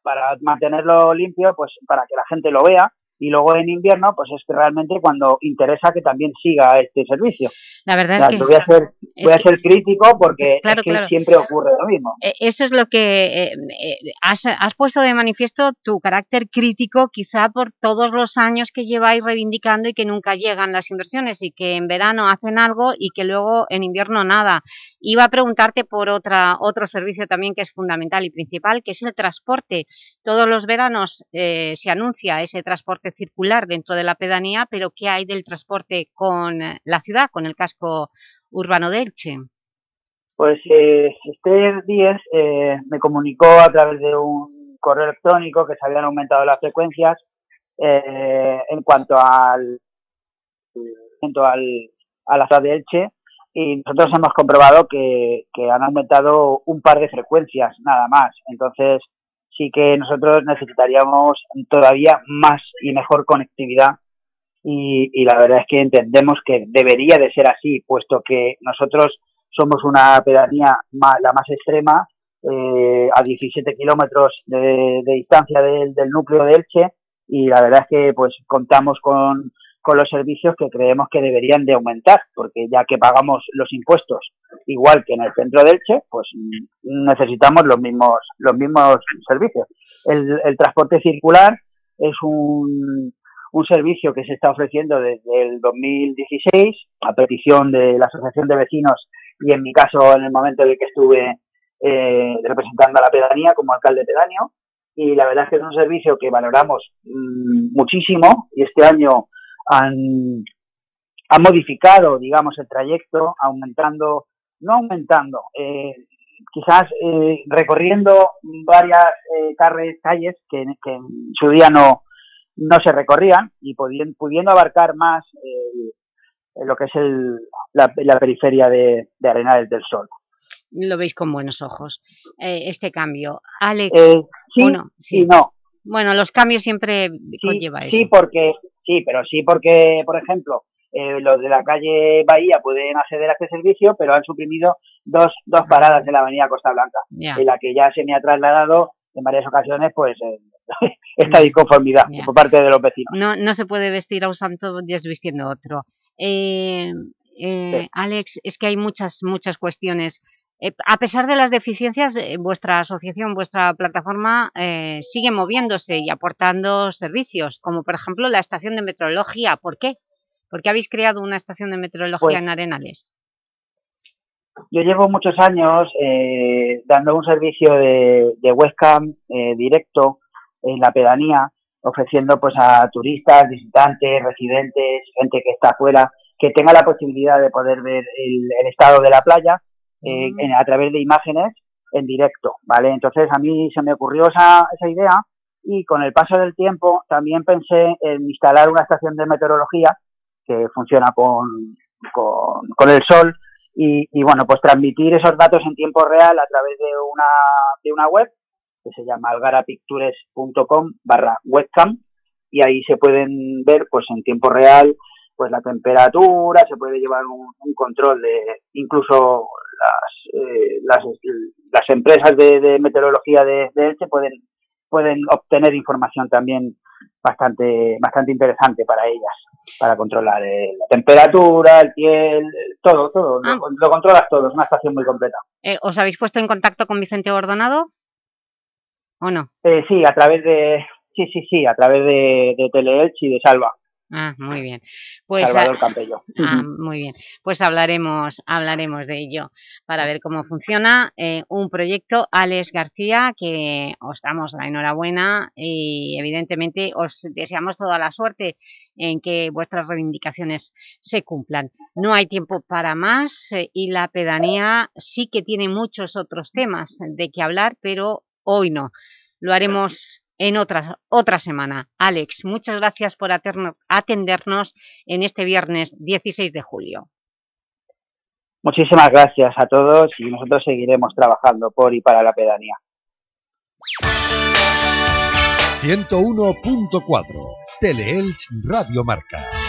para mantenerlo limpio, pues para que la gente lo vea, y luego en invierno, pues es que realmente cuando interesa que también siga este servicio. La verdad O sea, es que... voy a ser, voy a ser crítico porque Claro, es que claro. siempre ocurre lo mismo. Eh, Eso es lo que eh, eh, has, has puesto de manifiesto tu carácter crítico, quizá por todos los años que lleváis reivindicando y que nunca llegan las inversiones y que en verano hacen algo y que luego en invierno nada. Iba a preguntarte por otra, otro servicio también que es fundamental y principal, que es el transporte. Todos los veranos eh, se anuncia ese transporte circular dentro de la pedanía, pero ¿qué hay del transporte con eh, la ciudad, con el casco urbano de Elche? Pues eh, Esther eh, me comunicó a través de un correo electrónico que se habían aumentado las frecuencias eh, en cuanto al, en cuanto al a la ciudad de Elche y nosotros hemos comprobado que, que han aumentado un par de frecuencias nada más. Entonces sí que nosotros necesitaríamos todavía más y mejor conectividad y, y la verdad es que entendemos que debería de ser así, puesto que nosotros somos una pedanía ma- la más extrema, eh, a 17 kilómetros de, de distancia del, del núcleo de Elche, y la verdad es que pues contamos con, con los servicios que creemos que deberían de aumentar, porque ya que pagamos los impuestos igual que en el centro de Elche, pues mm, necesitamos los mismos, los mismos servicios. El, transporte circular es un, un servicio que se está ofreciendo desde el 2016 a petición de la Asociación de Vecinos y en mi caso en el momento en el que estuve eh, representando a la pedanía como alcalde pedáneo y la verdad es que es un servicio que valoramos mm, muchísimo y este año han, han modificado digamos el trayecto aumentando no aumentando eh, quizás eh, recorriendo varias eh, calles que, que en su día no no se recorrían y pudiendo, pudiendo abarcar más eh, lo que es el, la, la periferia de, de Arenales del Sol. Lo veis con buenos ojos, eh, este cambio. Alex, Eh, sí, ¿o no? sí, no. Bueno, los cambios siempre Sí, conlleva eso. sí, porque, sí, pero sí porque, por ejemplo, eh, los de la calle Bahía pueden acceder a este servicio, pero han suprimido dos, dos paradas en la avenida Costa Blanca, Ya. en la que ya se me ha trasladado en varias ocasiones pues el, esta disconformidad por parte de los vecinos. No, no se puede vestir a un santo desvistiendo otro. Eh, eh, Alex, es que hay muchas, muchas cuestiones. Eh, a pesar de las deficiencias, vuestra asociación, vuestra plataforma sigue moviéndose y aportando servicios, como por ejemplo la estación de meteorología. ¿Por qué? ¿Por qué habéis creado una estación de meteorología Pues en Arenales? Yo llevo muchos años eh, dando un servicio de, de webcam eh, directo en la pedanía, ofreciendo pues a turistas, visitantes, residentes, gente que está afuera, que tenga la posibilidad de poder ver el, el estado de la playa eh, en- a través de imágenes en directo, ¿vale? Entonces a mí se me ocurrió esa, esa idea y con el paso del tiempo también pensé en instalar una estación de meteorología que funciona con, con, con el sol y, y, bueno, pues transmitir esos datos en tiempo real a través de una, de una web que se llama algarapictures.com barra webcam y ahí se pueden ver pues en tiempo real pues la temperatura, se puede llevar un, un control de incluso las, eh, las, las empresas de, de meteorología de, de Elche pueden, pueden obtener información también bastante, bastante interesante para ellas, para controlar eh, la temperatura, el piel, todo, todo, lo, lo controlas todo, es una estación muy completa. Eh, ¿Os habéis puesto en contacto con Vicente Bordonado o no? Eh, sí, a través de, sí, sí, sí, a través de, de Teleelch y de Salva. Ah, muy bien. Pues, Salvador ah, Campello. ah, muy bien. Pues hablaremos, hablaremos de ello para ver cómo funciona eh, un proyecto. Alex García, que os damos la enhorabuena y evidentemente os deseamos toda la suerte en que vuestras reivindicaciones se cumplan. No hay tiempo para más eh, y la pedanía sí que tiene muchos otros temas de que hablar, pero hoy no. Lo haremos en otra, otra semana. Alex, muchas gracias por atendernos en este viernes 16 de julio. Muchísimas gracias a todos y nosotros seguiremos trabajando por y para la pedanía. 101.4 Teleelch Radio Marca.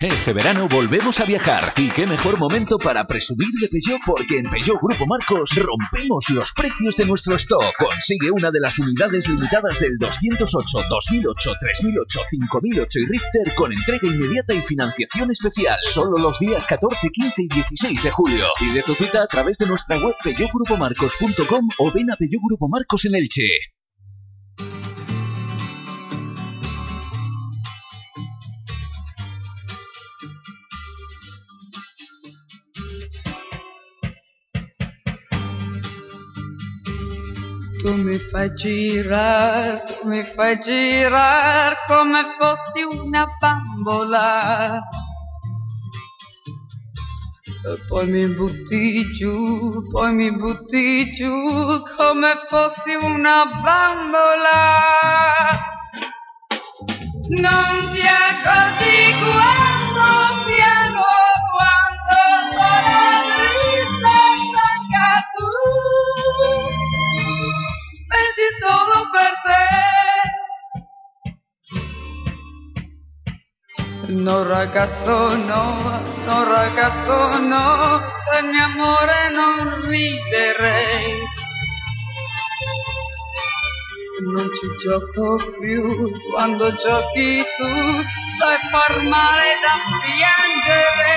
Este verano volvemos a viajar y qué mejor momento para presumir de Peugeot porque en Peugeot Grupo Marcos rompemos los precios de nuestro stock. Consigue una de las unidades limitadas del 208, 2008, 3008, 5008 y Rifter con entrega inmediata y financiación especial. Solo los días 14, 15 y 16 de julio. Pide tu cita a través de nuestra web peugeotgrupomarcos.com o ven a Peugeot Grupo Marcos en Elche. Fai girare, tu mi fai girare come fossi una bambola. Poi mi butti giù, poi mi butti giù come fossi una bambola. Non ti accorgi quando solo per te. No ragazzo no, no ragazzo no, del mio amore non riderei. Non ci gioco più, quando giochi tu sai far male da piangere.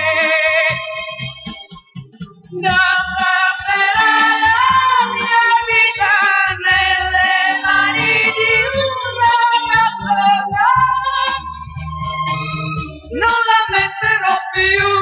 Da sapere 没有。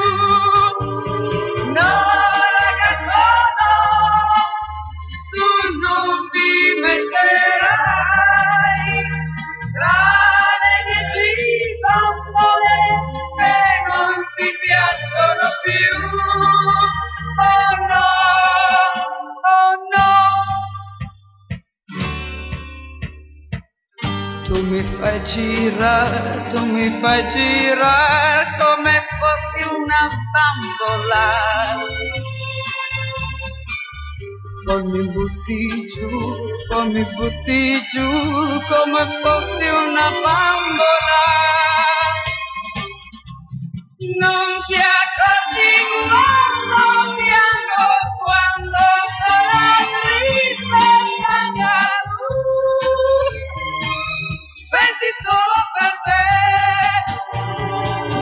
Fai girare, tu mi fai girare come fosse una bambola. Poi mi butti giù, poi mi butti giù come fossi una bambola. Non ti accorgi quanto piango quando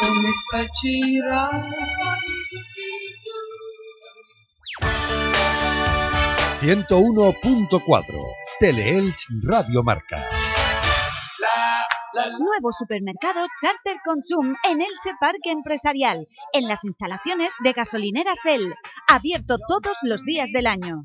ragazza, tu non mi metterai tra le dieci bambole e non ti piacciono più. Oh no, oh no, tu mi fai girare, tu mi butti giù, tu mi fai girare. 101.4 Teleelch Radio Marca. Nuevo supermercado Charter Consum en Elche Parque Empresarial, en las instalaciones de gasolineras El, abierto todos los días del año.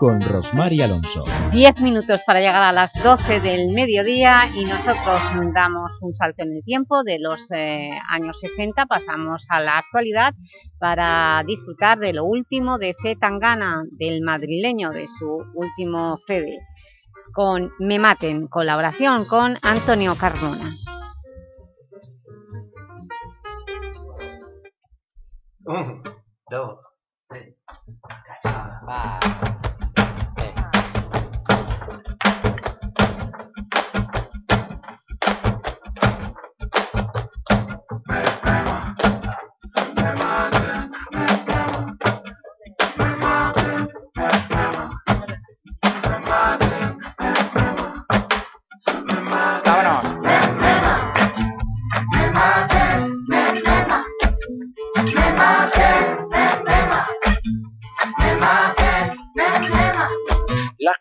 con Rosmar y Alonso. 10 minutos para llegar a las 12 del mediodía y nosotros damos un salto en el tiempo de los eh, años 60, pasamos a la actualidad para disfrutar de lo último de C. Tangana, del madrileño, de su último CD, con Me Maten, colaboración con Antonio Cardona. Un, dos, tres. Va.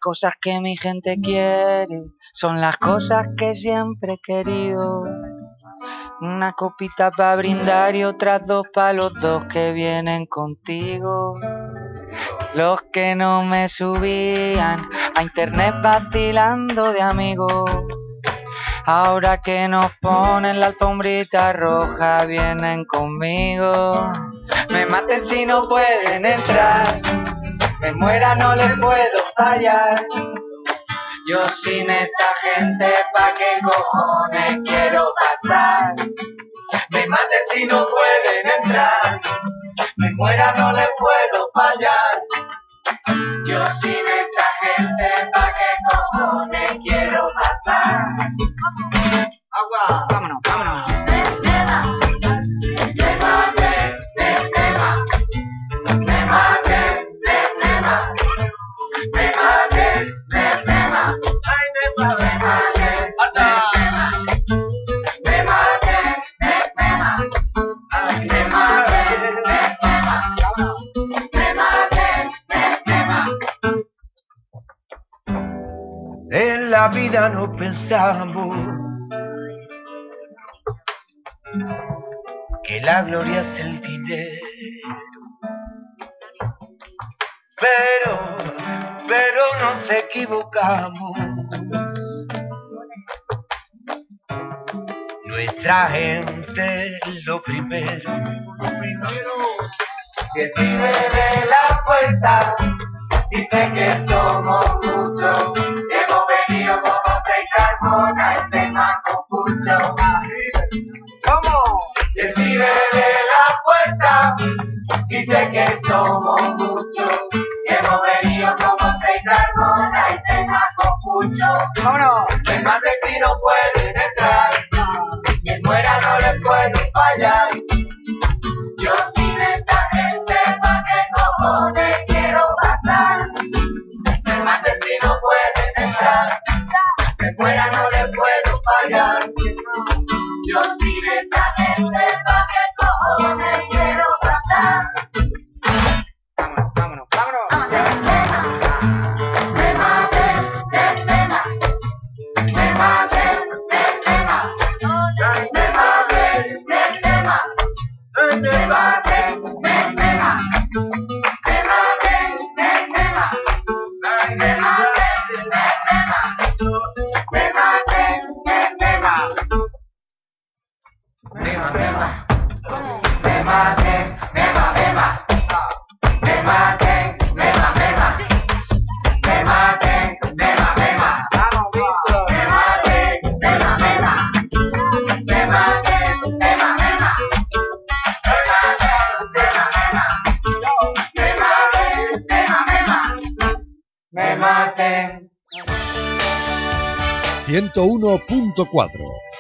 Cosas que mi gente quiere son las cosas que siempre he querido. Una copita para brindar y otras dos para los dos que vienen contigo. Los que no me subían a internet vacilando de amigos. Ahora que nos ponen la alfombrita roja, vienen conmigo. Me maten si no pueden entrar. Me muera, no les puedo fallar. Yo sin esta gente, ¿pa' qué cojones quiero pasar? Me maten si no pueden entrar. Me muera, no les puedo fallar. Yo sin esta gente, ¿pa' qué cojones quiero pasar? No pensamos que la gloria es el dinero. Pero, pero nos equivocamos. Nuestra gente lo primero. Lo primero que vive de la puerta.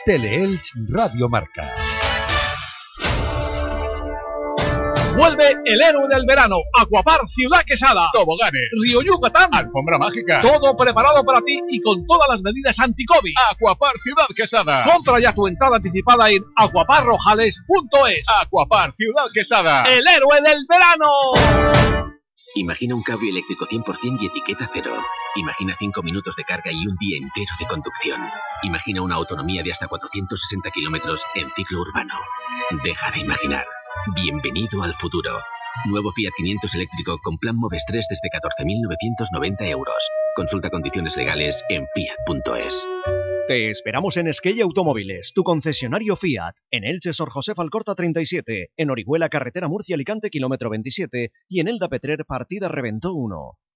Teleelch Radio Marca. Vuelve el héroe del verano, Acuapar Ciudad Quesada, toboganes, Río Yucatán, alfombra mágica, todo preparado para ti y con todas las medidas anti-COVID. Acuapar Ciudad Quesada. Compra ya tu entrada anticipada en acuaparrojales.es. Acuapar Ciudad Quesada, el héroe del verano. Imagina un cable eléctrico 100% y etiqueta cero. Imagina 5 minutos de carga y un día entero de conducción. Imagina una autonomía de hasta 460 kilómetros en ciclo urbano. Deja de imaginar. Bienvenido al futuro. Nuevo Fiat 500 eléctrico con plan Moves 3 desde 14.990 euros. Consulta condiciones legales en fiat.es. Te esperamos en Esquella Automóviles, tu concesionario Fiat, en Elche Sor José Falcorta 37, en Orihuela Carretera Murcia Alicante kilómetro 27 y en Elda Petrer Partida Reventó 1.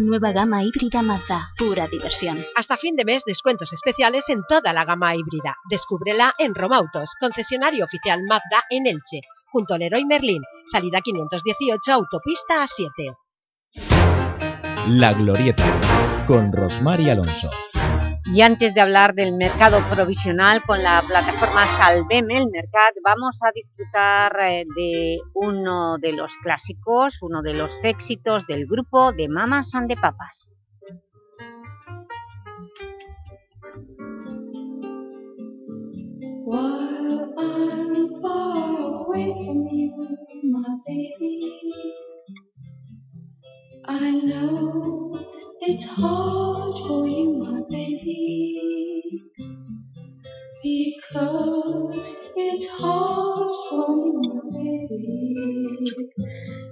Nueva gama híbrida Mazda, pura diversión. Hasta fin de mes, descuentos especiales en toda la gama híbrida. Descúbrela en Romautos, concesionario oficial Mazda en Elche, junto al Leroy Merlin, salida 518, autopista A7. La Glorieta, con Rosmar y Alonso. Y antes de hablar del mercado provisional con la plataforma Salveme, el Mercat, vamos a disfrutar eh, de uno de los clásicos, uno de los éxitos del grupo de Mamas and the Papas. It's hard for you, my baby, because it's hard for you, my baby,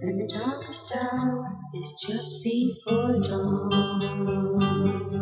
and the darkest hour is just before dawn.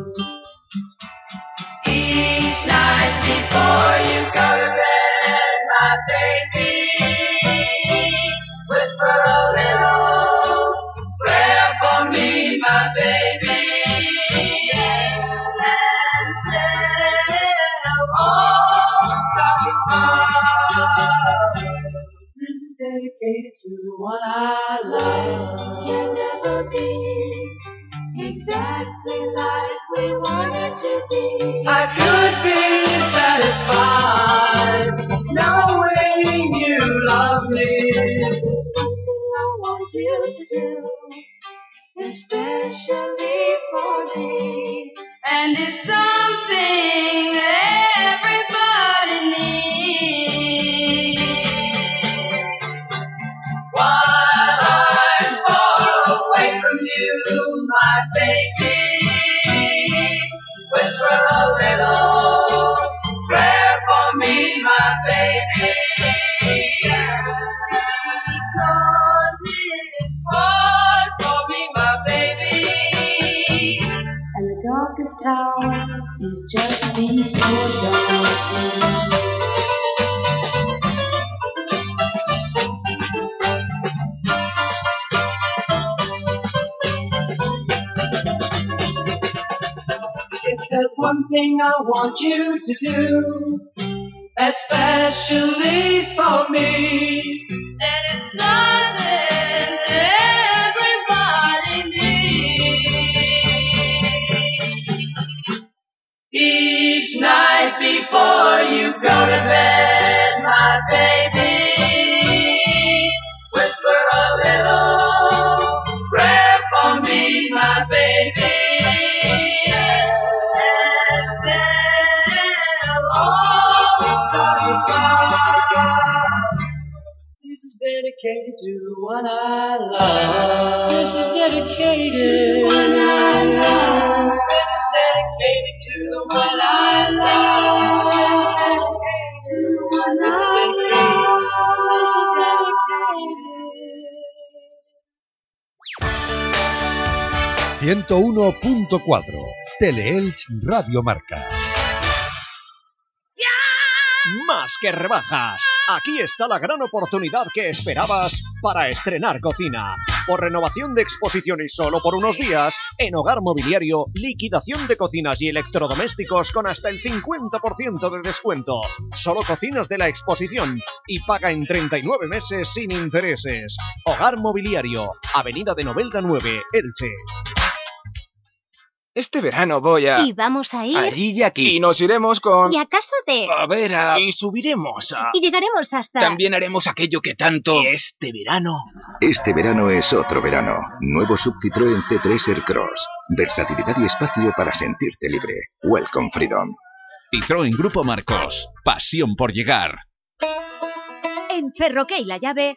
Want you 101.4 Teleelch Radio Marca. Más que rebajas. Aquí está la gran oportunidad que esperabas para estrenar cocina. Por renovación de exposición y solo por unos días, en Hogar Mobiliario, liquidación de cocinas y electrodomésticos con hasta el 50% de descuento. Solo cocinas de la exposición y paga en 39 meses sin intereses. Hogar Mobiliario, Avenida de Novelda 9, Elche. Este verano voy a... ¿Y vamos a ir? Allí y aquí. Y nos iremos con... ¿Y a casa de...? A ver, a... Y subiremos a... Y llegaremos hasta... También haremos aquello que tanto... Este verano... Este verano es otro verano. Nuevo sub Citroën C3 Aircross. Versatilidad y espacio para sentirte libre. Welcome Freedom. Citroën Grupo Marcos. Pasión por llegar. En Ferroque y La Llave,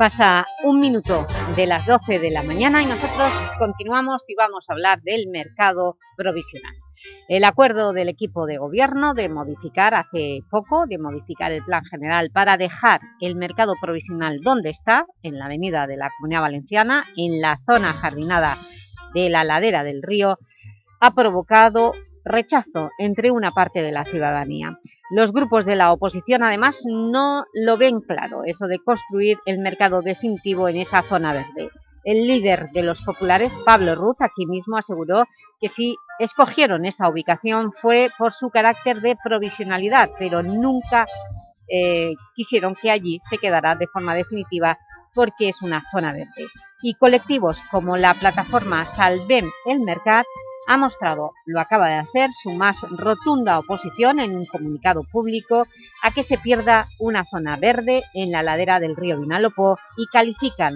Pasa un minuto de las 12 de la mañana y nosotros continuamos y vamos a hablar del mercado provisional. El acuerdo del equipo de gobierno de modificar hace poco, de modificar el plan general para dejar el mercado provisional donde está, en la avenida de la Comunidad Valenciana, en la zona jardinada de la ladera del río, ha provocado rechazo entre una parte de la ciudadanía. Los grupos de la oposición, además, no lo ven claro, eso de construir el mercado definitivo en esa zona verde. El líder de los populares, Pablo Ruz, aquí mismo aseguró que si escogieron esa ubicación fue por su carácter de provisionalidad, pero nunca eh, quisieron que allí se quedara de forma definitiva porque es una zona verde. Y colectivos como la plataforma Salvem el Mercat ha mostrado, lo acaba de hacer, su más rotunda oposición en un comunicado público a que se pierda una zona verde en la ladera del río Vinalopó y califican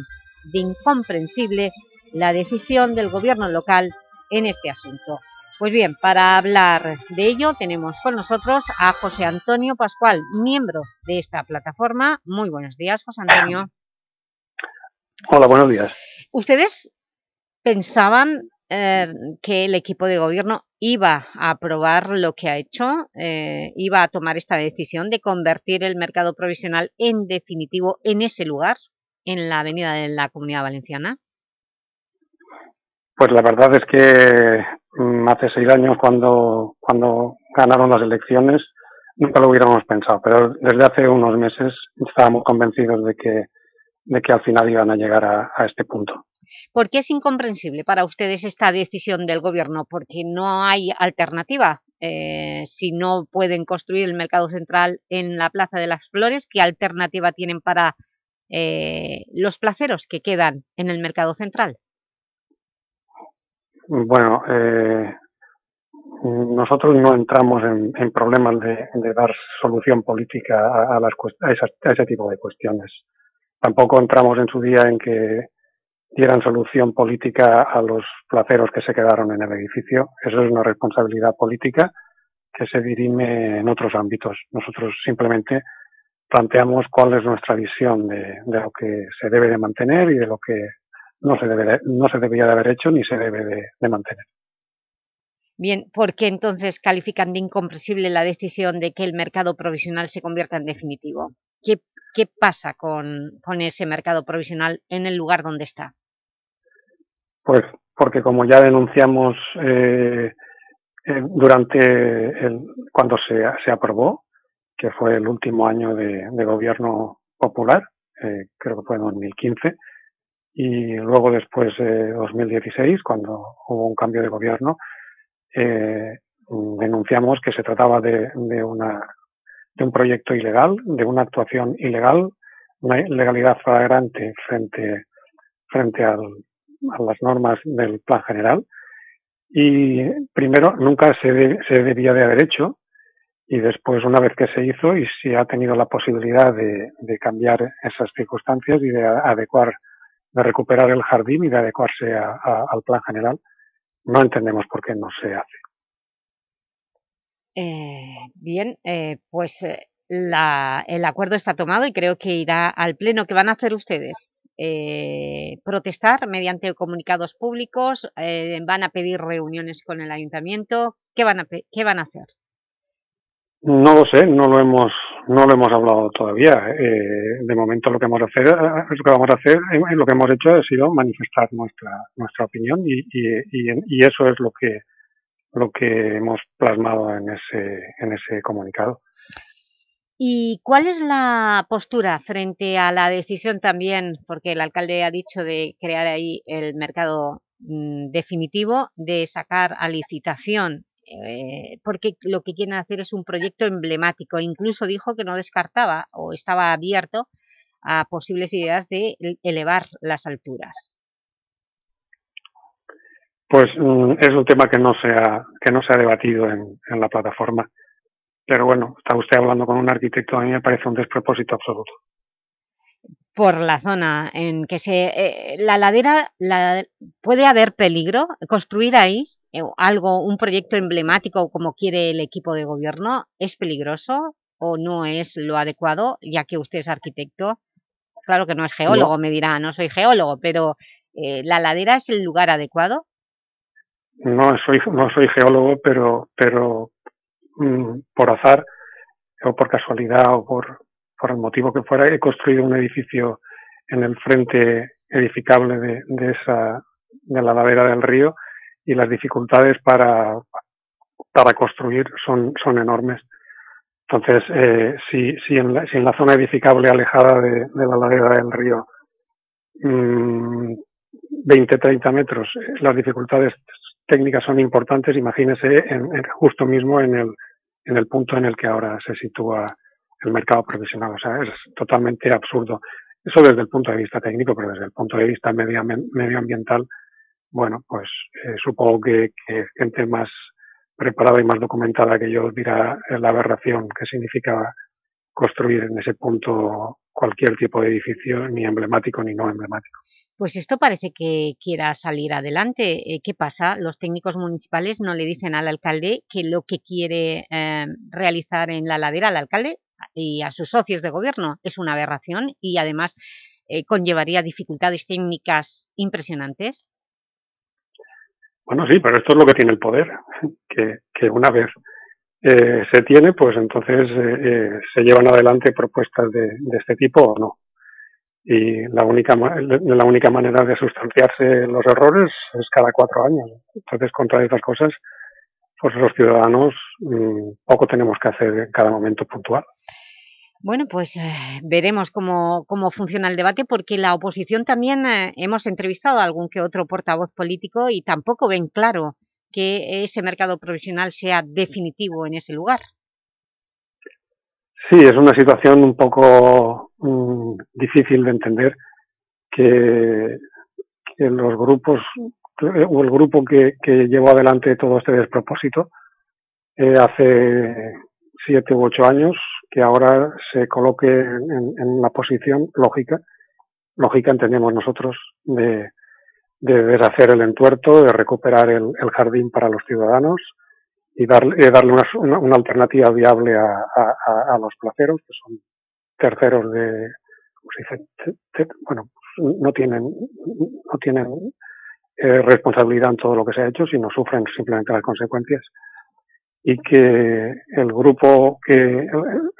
de incomprensible la decisión del gobierno local en este asunto. Pues bien, para hablar de ello tenemos con nosotros a José Antonio Pascual, miembro de esta plataforma. Muy buenos días, José Antonio. Hola, buenos días. ¿Ustedes pensaban eh, que el equipo de gobierno iba a aprobar lo que ha hecho, eh, iba a tomar esta decisión de convertir el mercado provisional en definitivo en ese lugar, en la avenida de la Comunidad Valenciana? Pues la verdad es que mm, hace seis años cuando, cuando ganaron las elecciones nunca lo hubiéramos pensado, pero desde hace unos meses estábamos convencidos de que, de que al final iban a llegar a, a este punto. ¿Por qué es incomprensible para ustedes esta decisión del Gobierno? Porque no hay alternativa. Eh, si no pueden construir el mercado central en la Plaza de las Flores, ¿qué alternativa tienen para eh, los placeros que quedan en el mercado central? Bueno, eh, nosotros no entramos en, problemas de, de, dar solución política a, a, las, a, esas, a ese tipo de cuestiones. Tampoco entramos en su día en que dieran solución política a los placeros que se quedaron en el edificio. Eso es una responsabilidad política que se dirime en otros ámbitos. Nosotros simplemente planteamos cuál es nuestra visión de, lo que se debe de mantener y de lo que no se, debe de- no se debería de haber hecho ni se debe de, de mantener. Bien, ¿por qué entonces califican de incomprensible la decisión de que el mercado provisional se convierta en definitivo? ¿Qué, qué pasa con, con ese mercado provisional en el lugar donde está? Pues porque como ya denunciamos eh, eh, durante el, cuando se, se aprobó, que fue el último año de, gobierno popular, eh, creo que fue en 2015, y luego después de 2016, cuando hubo un cambio de gobierno, eh, denunciamos que se trataba de, de, una, de un proyecto ilegal, de una actuación ilegal, una ilegalidad flagrante frente, frente al, a las normas del plan general. Y primero, nunca se, de- se debía de haber hecho, y después, una vez que se hizo y se ha tenido la posibilidad de, de cambiar esas circunstancias y de adecuar, de recuperar el jardín y de adecuarse a- al plan general, no entendemos por qué no se hace. Eh, bien, eh, pues eh, la- el acuerdo está tomado y creo que irá al pleno. ¿Qué van a hacer ustedes? Eh, ¿Protestar mediante comunicados públicos? Eh, ¿Van a pedir reuniones con el ayuntamiento? ¿Qué van a, qué van a hacer? No lo sé, no lo hemos, no lo hemos hablado todavía. Eh, de momento lo que hemos hacer, eh, lo que vamos a hacer, eh, lo que hemos hecho ha sido manifestar nuestra, nuestra opinión y, y, y, y eso es lo que, lo que hemos plasmado en ese, en ese comunicado. ¿Y cuál es la postura frente a la decisión también, porque el alcalde ha dicho de crear ahí el mercado mm, definitivo, de sacar a licitación, eh, porque lo que quieren hacer es un proyecto emblemático, incluso dijo que no descartaba o estaba abierto a posibles ideas de ele- elevar las alturas. Pues mm, es un tema que no se ha, que no se ha debatido en, en la plataforma. Pero bueno, está usted hablando con un arquitecto, a mí me parece un despropósito absoluto. Por la zona en que se... eh, la ladera, la- ¿puede haber peligro construir ahí? eh, algo, un proyecto emblemático como quiere el equipo de gobierno, ¿es peligroso o no es lo adecuado, ya que usted es arquitecto? Claro que no es geólogo, No. me dirá, no soy geólogo, pero eh, ¿la ladera es el lugar adecuado? No soy, no soy geólogo, pero, pero mm, por azar o por casualidad o por, por el motivo que fuera, he construido un edificio en el frente edificable de, de esa, de la ladera del río y las dificultades para, para construir son, son enormes. Entonces, eh, si, si, en la, si en la zona edificable alejada de, de la ladera del río, mm, 20, 30 metros, eh, las dificultades técnicas son importantes, imagínese en, justo mismo en el, en el punto en el que ahora se sitúa el mercado profesional. O sea, es totalmente absurdo. Eso desde el punto de vista técnico, pero desde el punto de vista medioambi- medioambiental, bueno, pues eh, supongo que, que gente más preparada y más documentada que yo dirá la aberración que significa construir en ese punto cualquier tipo de edificio, ni emblemático ni no emblemático. Pues esto parece que quiera salir adelante. Eh, ¿Qué pasa? Los técnicos municipales no le dicen al alcalde que lo que quiere eh, realizar en la ladera al alcalde y a sus socios de gobierno es una aberración y además eh, conllevaría dificultades técnicas impresionantes. Bueno, sí, pero esto es lo que tiene el poder, que, que una vez eh, se tiene, pues entonces eh, eh, se llevan adelante propuestas de, de este tipo o no. Y la única, la única manera de sustanciarse los errores es cada cuatro años. Entonces, contra estas cosas, pues los ciudadanos mm, poco tenemos que hacer en cada momento puntual. Bueno, pues eh, veremos cómo, cómo funciona el debate porque la oposición también eh, hemos entrevistado a algún que otro portavoz político y tampoco ven claro que ese mercado provisional sea definitivo en ese lugar. Sí, es una situación un poco mm, difícil de entender que, que los grupos que- o el grupo que, que llevó adelante todo este despropósito eh, hace siete u ocho años que ahora se coloque en, en una posición lógica, lógica entendemos nosotros, de, de deshacer el entuerto, de recuperar el, el jardín para los ciudadanos y darle, eh, darle una, una, una alternativa viable a, a- a- los placeros, que son terceros de, bueno, no tienen, no tienen eh, responsabilidad en todo lo que se ha hecho, sino sufren simplemente las consecuencias. Y que el grupo que,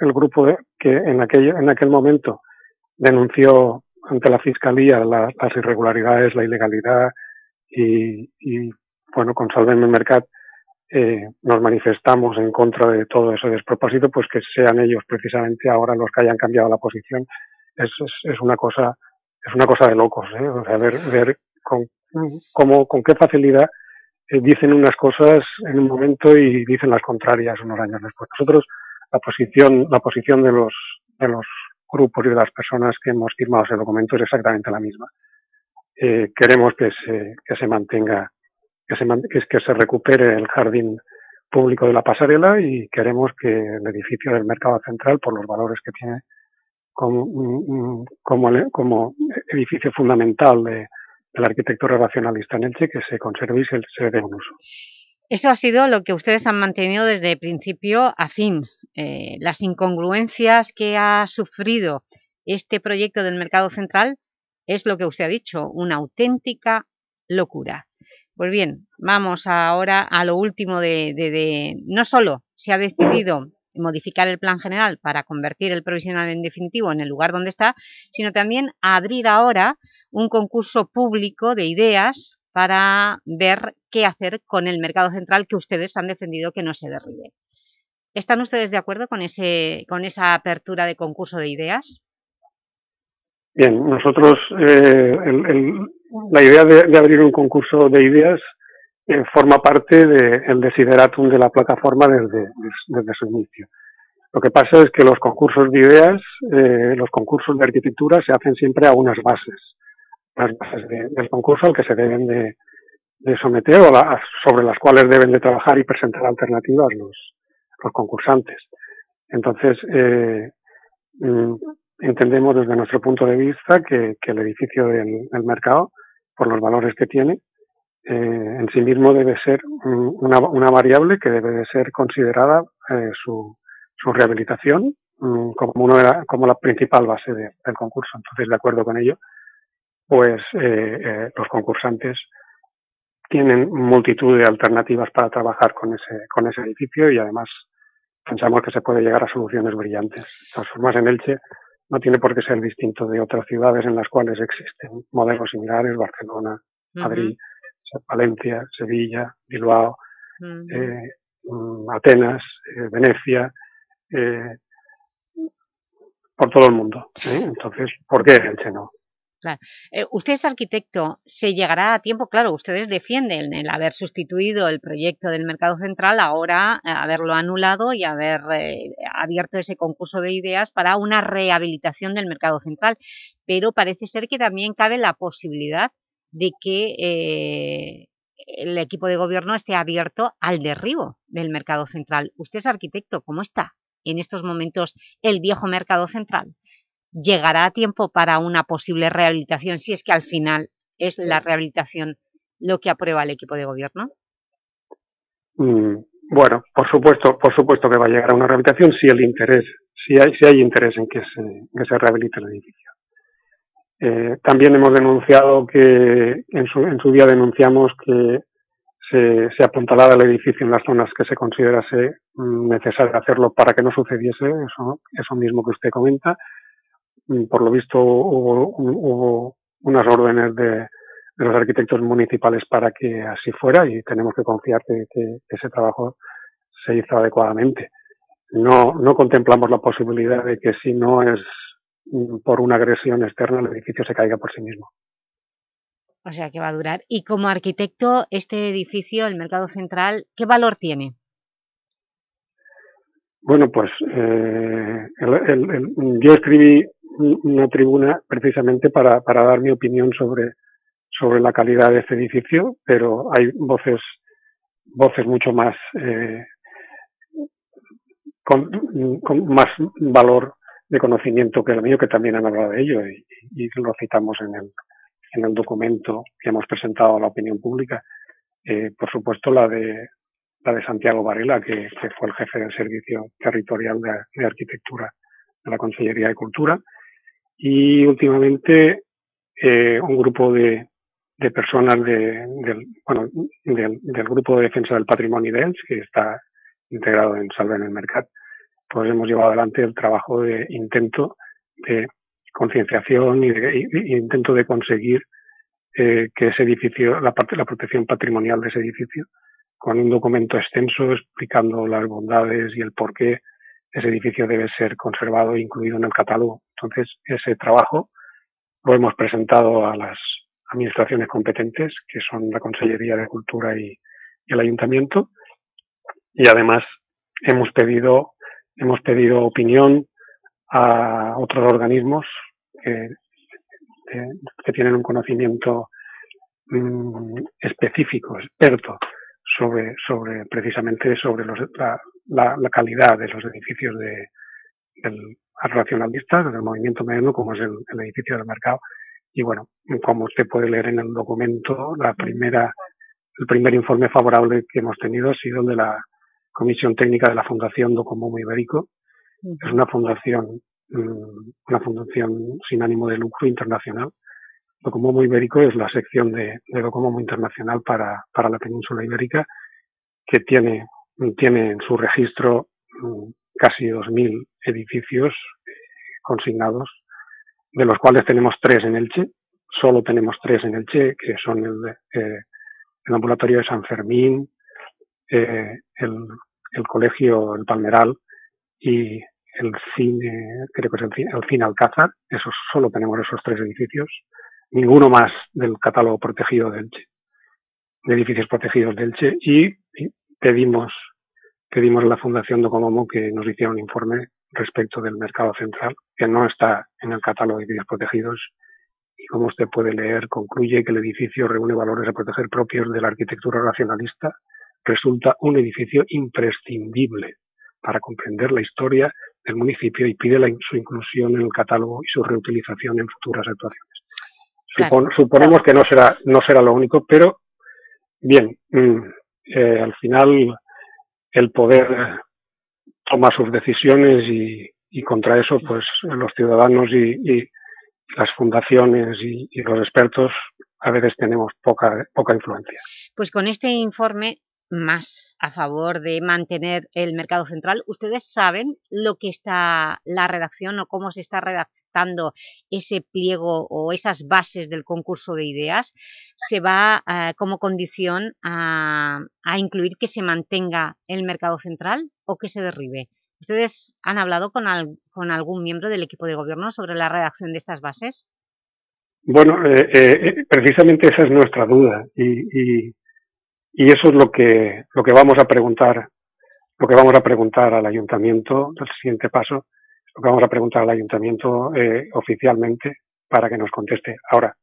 el, grupo que en aquel, en aquel momento denunció ante la fiscalía las irregularidades, la ilegalidad y, bueno, con Salveme Mercat eh, nos manifestamos en contra de todo ese despropósito, pues que sean ellos precisamente ahora los que hayan cambiado la posición es, es, una cosa es una cosa de locos, ¿eh? o sea, ver, ver con, cómo, con qué facilidad eh, dicen unas cosas en un momento y dicen las contrarias unos años después. Nosotros la posición la posición de los de los grupos y de las personas que hemos firmado ese documento es exactamente la misma. Eh, queremos que se, que se mantenga, que se, que se recupere el jardín público de la pasarela y queremos que el edificio del mercado central, por los valores que tiene como, como, como edificio fundamental de, la arquitectura racionalista en Elche, que se conserve y se dé un uso. Eso ha sido lo que ustedes han mantenido desde principio a fin. Eh, las incongruencias que ha sufrido este proyecto del mercado central es lo que usted ha dicho, una auténtica locura. Pues bien, vamos ahora a lo último de, de no solo se ha decidido modificar el plan general para convertir el provisional en definitivo en el lugar donde está, sino también abrir ahora un concurso público de ideas para ver qué hacer con el mercado central que ustedes han defendido que no se derribe. ¿Están ustedes de acuerdo con, ese, con esa apertura de concurso de ideas? Bien, nosotros, eh, la idea de, abrir un concurso de ideas eh, forma parte del desideratum de la plataforma desde, desde, su inicio. Lo que pasa es que los concursos de ideas, eh, los concursos de arquitectura se hacen siempre a unas bases las bases del concurso al que se deben de, someter o sobre las cuales deben de trabajar y presentar alternativas los, los concursantes. Entonces, eh, mm, entendemos desde nuestro punto de vista que, el edificio del, mercado, por los valores que tiene, eh, en sí mismo debe ser una, una, variable que debe de ser considerada eh, su, su rehabilitación mm, como, uno como la principal base del concurso. Entonces, de acuerdo con ello, pues eh, eh, los concursantes tienen multitud de alternativas para trabajar con ese, con ese edificio y además pensamos que se puede llegar a soluciones brillantes. De todas formas, en Elche no tiene por qué ser distinto de otras ciudades en las cuales existen modelos similares, Barcelona, Madrid, Valencia, Sevilla, Bilbao, eh, mm, Atenas, Venecia, por todo el mundo. Entonces, ¿por qué Elche no? Eh, usted es arquitecto, ¿se llegará a tiempo? Claro, ustedes defienden el haber sustituido el proyecto del mercado central, ahora eh, haberlo anulado y haber eh, abierto ese concurso de ideas para una rehabilitación del mercado central, pero parece ser que también cabe la posibilidad de que el equipo de gobierno esté abierto al derribo del mercado central. Usted es arquitecto, ¿cómo está en estos momentos el viejo mercado central? Llegará a tiempo para una posible rehabilitación, si es que al final es la rehabilitación lo que aprueba el equipo de gobierno? Mm, bueno, por supuesto, por supuesto que va a llegar a una rehabilitación si el interés, si hay, si hay interés en que se, se rehabilite el edificio. Eh, también hemos denunciado que, en su, en su día denunciamos que se, se apuntalara el edificio en las zonas que se considerase mm, necesario hacerlo para que no sucediese eso, eso mismo que usted comenta por lo visto hubo, unas órdenes de, los arquitectos municipales para que así fuera y tenemos que confiar que, ese trabajo se hizo adecuadamente. No, no contemplamos la posibilidad de que si no es mm, por una agresión externa el edificio se caiga por sí mismo. O sea que va a durar. Y como arquitecto, este edificio, el Mercado Central, ¿qué valor tiene? Bueno, pues eh, yo escribí una tribuna precisamente para, para dar mi opinión sobre, sobre la calidad de este edificio, pero hay voces, voces mucho más, eh, con, más valor de conocimiento que el mío, que también han hablado de ello y, lo citamos en el, en el documento que hemos presentado a la opinión pública. Eh, por supuesto, la de, la de Santiago Varela, que, fue el jefe del Servicio Territorial de Arquitectura de la Consellería de Cultura y últimamente eh, un grupo de, de personas de, del, bueno, del, Grupo de Defensa del Patrimonio de ELS, que está integrado en Salve en el Mercat, pues hemos llevado adelante el trabajo de intento de concienciación y, de, intento de conseguir eh, que ese edificio, la parte, la protección patrimonial de ese edificio, con un documento extenso explicando las bondades y el por qué ese edificio debe ser conservado e incluido en el catálogo. Entonces, ese trabajo lo hemos presentado a las administraciones competentes, que son la Consellería de Cultura y, el Ayuntamiento, y además hemos pedido, hemos pedido opinión a otros organismos que, que tienen un conocimiento mmm, específico, experto, sobre, sobre precisamente sobre los, la, la, la, calidad de los edificios de, del racionalista, del movimiento moderno, como es el, el, edificio del mercado. Y bueno, como usted puede leer en el documento, la primera, el primer informe favorable que hemos tenido ha sido el de la Comisión Técnica de la Fundación Docomomo Ibérico. Es una fundación, una fundación sin ánimo de lucro internacional. Docomomo Ibérico es la sección de, de Docomomo Internacional para, para la península ibérica, que tiene, tiene en su registro casi 2.000 edificios consignados, de los cuales tenemos tres en Elche. Solo tenemos tres en Elche, que son el, eh, el ambulatorio de San Fermín, eh, el, el, colegio El Palmeral y el cine, creo que es el el cine Alcázar. Esos, solo tenemos esos tres edificios. Ninguno más del catálogo protegido de Elche, de edificios protegidos de Elche. Y pedimos pedimos a la Fundación Docomomo que nos hiciera un informe respecto del mercado central, que no está en el catálogo de edificios protegidos y como usted puede leer, concluye que el edificio reúne valores a proteger propios de la arquitectura racionalista, resulta un edificio imprescindible para comprender la historia del municipio y pide la, su inclusión en el catálogo y su reutilización en futuras actuaciones. Supon, suponemos que no será, no será lo único, pero bien, mmm, eh, al final el poder toma sus decisiones y, y contra eso pues los ciudadanos y, y las fundaciones y, y, los expertos a veces tenemos poca, poca influencia. Pues con este informe más a favor de mantener el mercado central, ¿ustedes saben lo que está la redacción o cómo se está redactando ese pliego o esas bases del concurso de ideas? ¿Se va eh, como condición a, a incluir que se mantenga el mercado central o que se derribe? ¿Ustedes han hablado con, al, con algún miembro del equipo de gobierno sobre la redacción de estas bases? Bueno, eh, eh, precisamente esa es nuestra duda y, y, y, eso es lo que, lo que vamos a preguntar, lo que vamos a preguntar al ayuntamiento, el siguiente paso, lo que vamos a preguntar al ayuntamiento eh, oficialmente para que nos conteste. Ahora,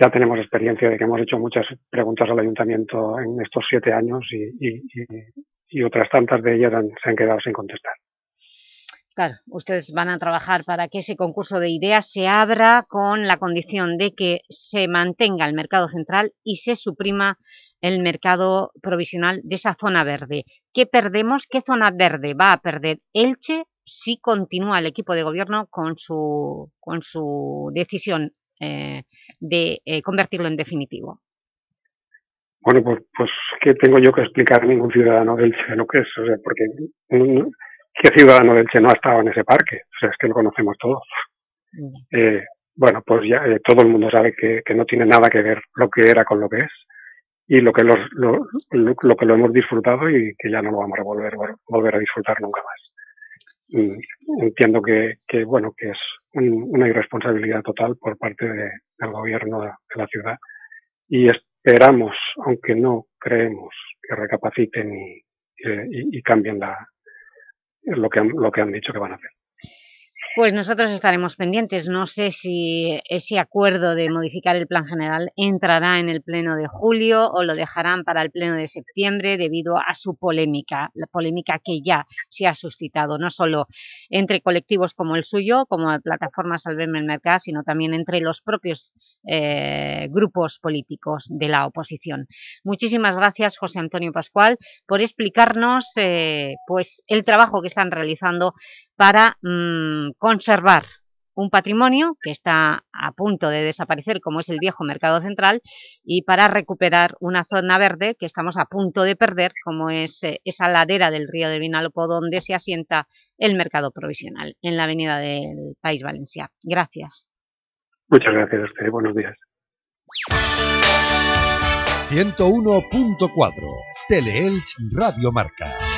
ya tenemos experiencia de que hemos hecho muchas preguntas al ayuntamiento en estos siete años y, otras tantas de ellas se han quedado sin contestar. Claro, ustedes van a trabajar para que ese concurso de ideas se abra con la condición de que se mantenga el mercado central y se suprima el mercado provisional de esa zona verde. ¿Qué perdemos? ¿Qué zona verde va a perder Elche si continúa el equipo de gobierno con su, con su decisión eh, de eh, convertirlo en definitivo? Bueno, pues, pues ¿qué tengo yo que explicar a ningún ciudadano del Che lo que es? O sea, porque ¿qué ciudadano del Che no ha estado en ese parque? O sea, es que lo conocemos todos. Eh, bueno, pues ya eh, todo el mundo sabe que, que, no tiene nada que ver lo que era con lo que es y lo que, los, lo, lo, lo, que lo hemos disfrutado y que ya no lo vamos a volver, volver a disfrutar nunca más. Mm, entiendo que, que, bueno, que es un, una irresponsabilidad total por parte de, del gobierno de, la ciudad y esperamos, aunque no creemos, que recapaciten y, y cambien la, lo que, lo que han dicho que van a hacer. Pues nosotros estaremos pendientes. No sé si ese acuerdo de modificar el plan general entrará en el pleno de julio o lo dejarán para el pleno de septiembre debido a su polémica, la polémica que ya se ha suscitado, no solo entre colectivos como el suyo, como la plataforma Salveme el Mercado, sino también entre los propios eh, grupos políticos de la oposición. Muchísimas gracias, José Antonio Pascual, por explicarnos eh, pues, el trabajo que están realizando para mm, conservar un patrimonio que está a punto de desaparecer, como es el viejo mercado central, y para recuperar una zona verde que estamos a punto de perder, como es eh, esa ladera del río de Vinalopó, donde se asienta el mercado provisional, en la avenida del País Valencia. Gracias. Muchas gracias a usted. Buenos días. 101.4 Teleelch Radio Marca.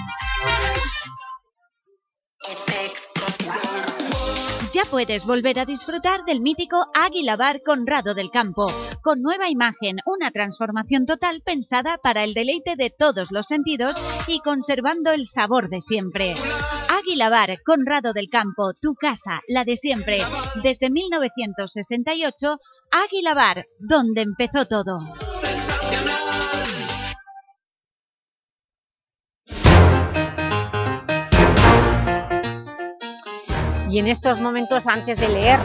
Ya puedes volver a disfrutar del mítico Águila Bar Conrado del Campo, con nueva imagen, una transformación total pensada para el deleite de todos los sentidos y conservando el sabor de siempre. Águila Bar Conrado del Campo, tu casa, la de siempre. Desde 1968, Águila Bar, donde empezó todo. Y en estos momentos, antes de leer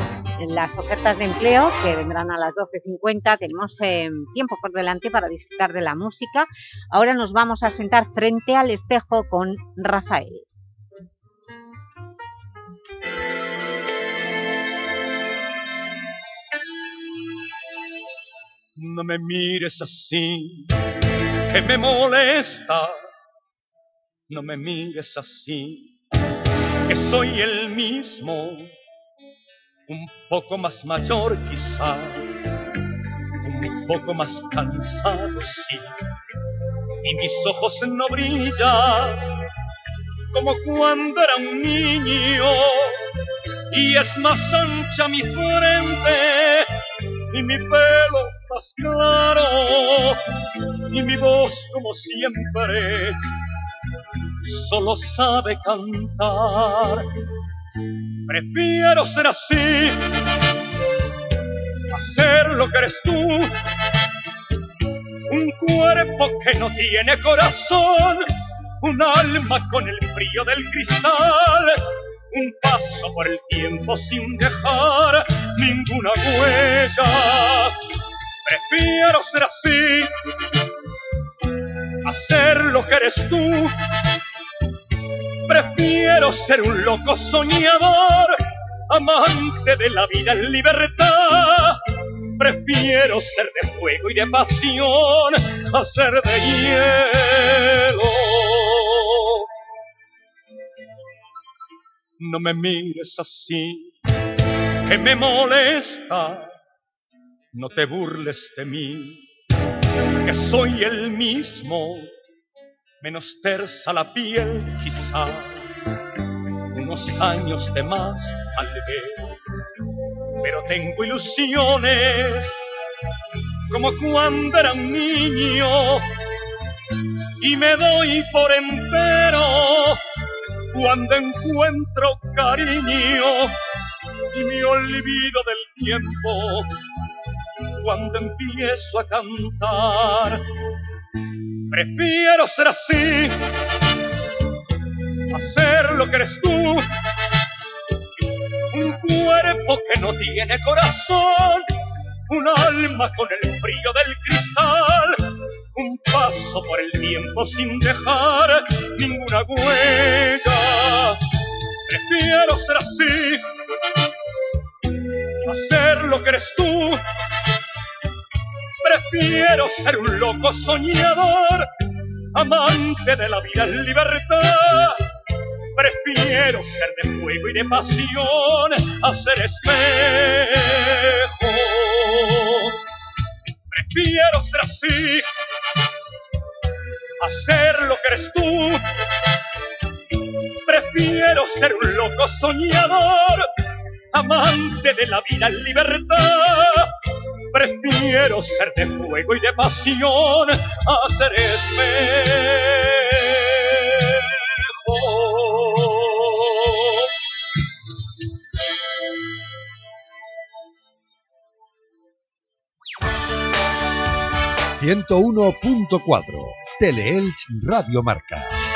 las ofertas de empleo, que vendrán a las 12.50, tenemos eh, tiempo por delante para disfrutar de la música. Ahora nos vamos a sentar frente al espejo con Rafael. No me mires así, que me molesta. No me mires así, que soy el mismo, un poco más mayor quizás, un poco más cansado, sí. Y mis ojos no brillan como cuando era un niño, y es más ancha mi frente y mi pelo más claro y mi voz como siempre solo sabe cantar. Prefiero ser así, hacer lo que eres tú, un cuerpo que no tiene corazón, un alma con el frío del cristal, un paso por el tiempo sin dejar ninguna huella. Prefiero ser así, hacer lo que eres tú. Prefiero ser un loco soñador, amante de la vida en libertad. Prefiero ser de fuego y de pasión a ser de hielo. No me mires así, que me molesta. No te burles de mí, que soy el mismo, menos tersa la piel quizás, unos años de más tal vez, pero tengo ilusiones como cuando era un niño. Y me doy por entero cuando encuentro cariño. Y me olvido del tiempo cuando empiezo a cantar. Prefiero ser así, hacer lo que eres tú, un cuerpo que no tiene corazón, un alma con el frío del cristal, un paso por el tiempo sin dejar ninguna huella. Prefiero ser así, hacer lo que eres tú. Prefiero ser un loco soñador, amante de la vida en libertad. Prefiero ser de fuego y de pasión a ser espejo. Prefiero ser así, hacer lo que eres tú. Prefiero ser un loco soñador, amante de la vida en libertad. Prefiero ser de fuego y de pasión a ser espejo. ...101.4... Teleelch Radio Marca.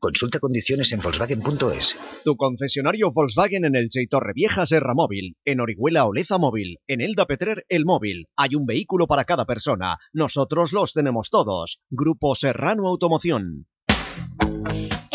Consulta condiciones en Volkswagen.es. Tu concesionario Volkswagen en el Torre Vieja Serra Móvil, en Orihuela Oleza Móvil, en Elda Petrer El Móvil. Hay un vehículo para cada persona. Nosotros los tenemos todos. Grupo Serrano Automoción.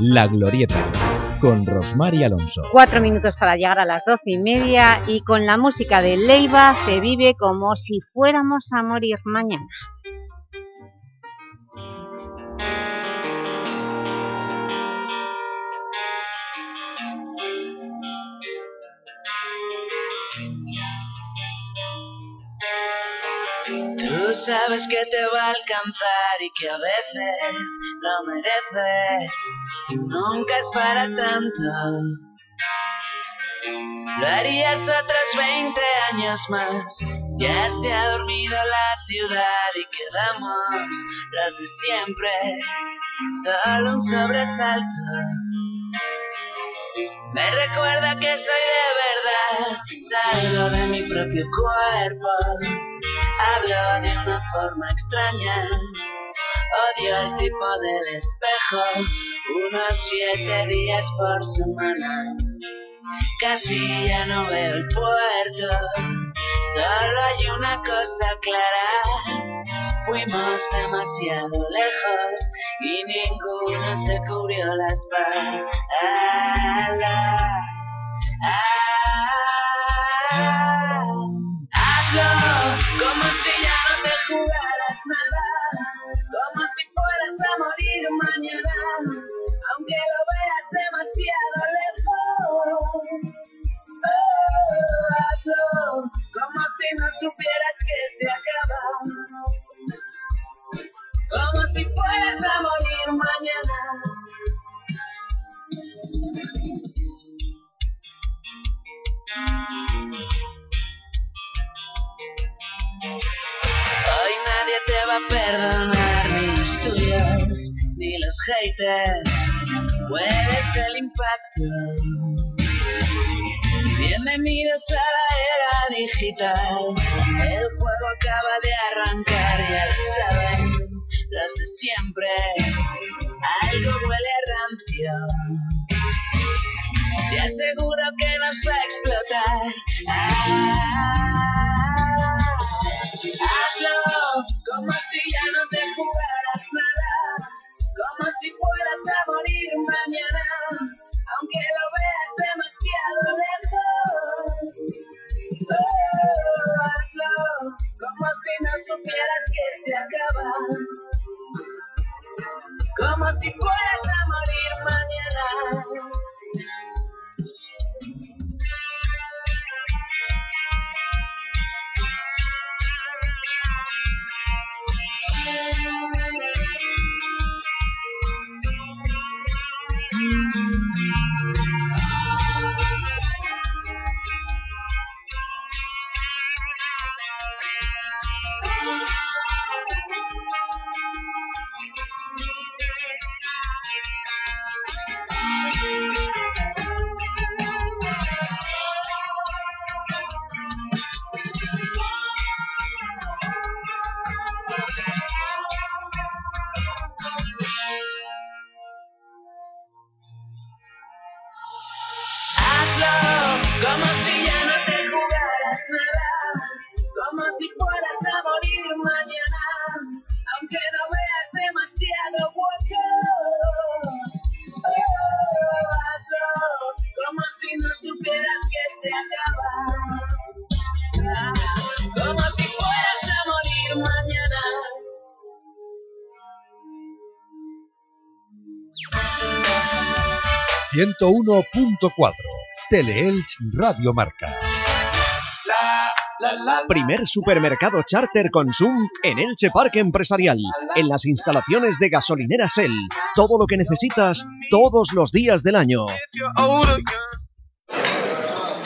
La Glorieta, con Rosmar y Alonso. Cuatro minutos para llegar a las doce y media y con la música de Leiva se vive como si fuéramos a morir mañana. Sabes que te va a alcanzar y que a veces lo mereces y nunca es para tanto. Lo harías otros 20 años más. Ya se ha dormido la ciudad y quedamos los de siempre. Solo un sobresalto. Me recuerda que soy de verdad. Salgo de mi propio cuerpo. Hablo de una forma extraña. Odio el tipo del espejo. Unos siete días por semana. Casi ya no veo el puerto. Solo hay una cosa clara. Fuimos demasiado lejos y ninguno se cubrió la espalda. Nada, como si fueras a morir mañana, aunque lo veas demasiado lejos. Oh, como si no supieras que se acaba, como si fueras a morir mañana. Hoy nadie te va a perdonar, ni los tuyos, ni los haters. Puedes el impacto. Bienvenidos a la era digital. El juego acaba de arrancar, ya lo saben los de siempre. Algo huele a rancio. Te aseguro que nos va a explotar. Ah, si ya no te jugaras nada, como si fueras a morir mañana, aunque lo veas demasiado lejos. Oh, hazlo como si no supieras que se acaba, como si fueras a morir mañana. 101.4. Teleelch Radio Marca. Primer supermercado charter Consum en Elche Parque Empresarial, en las instalaciones de gasolinera Shell. Todo lo que necesitas todos los días del año.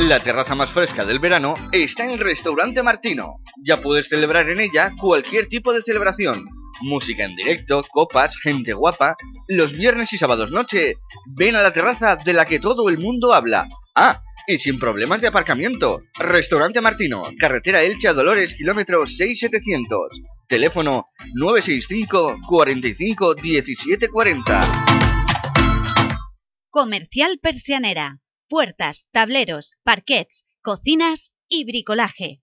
La terraza más fresca del verano está en el restaurante Martino. Ya puedes celebrar en ella cualquier tipo de celebración. Música en directo, copas, gente guapa. Los viernes y sábados noche, ven a la terraza de la que todo el mundo habla. Ah, y sin problemas de aparcamiento. Restaurante Martino, carretera Elche a Dolores, kilómetro 6700. Teléfono 965 45 1740. Comercial Persianera. Puertas, tableros, parquets, cocinas y bricolaje.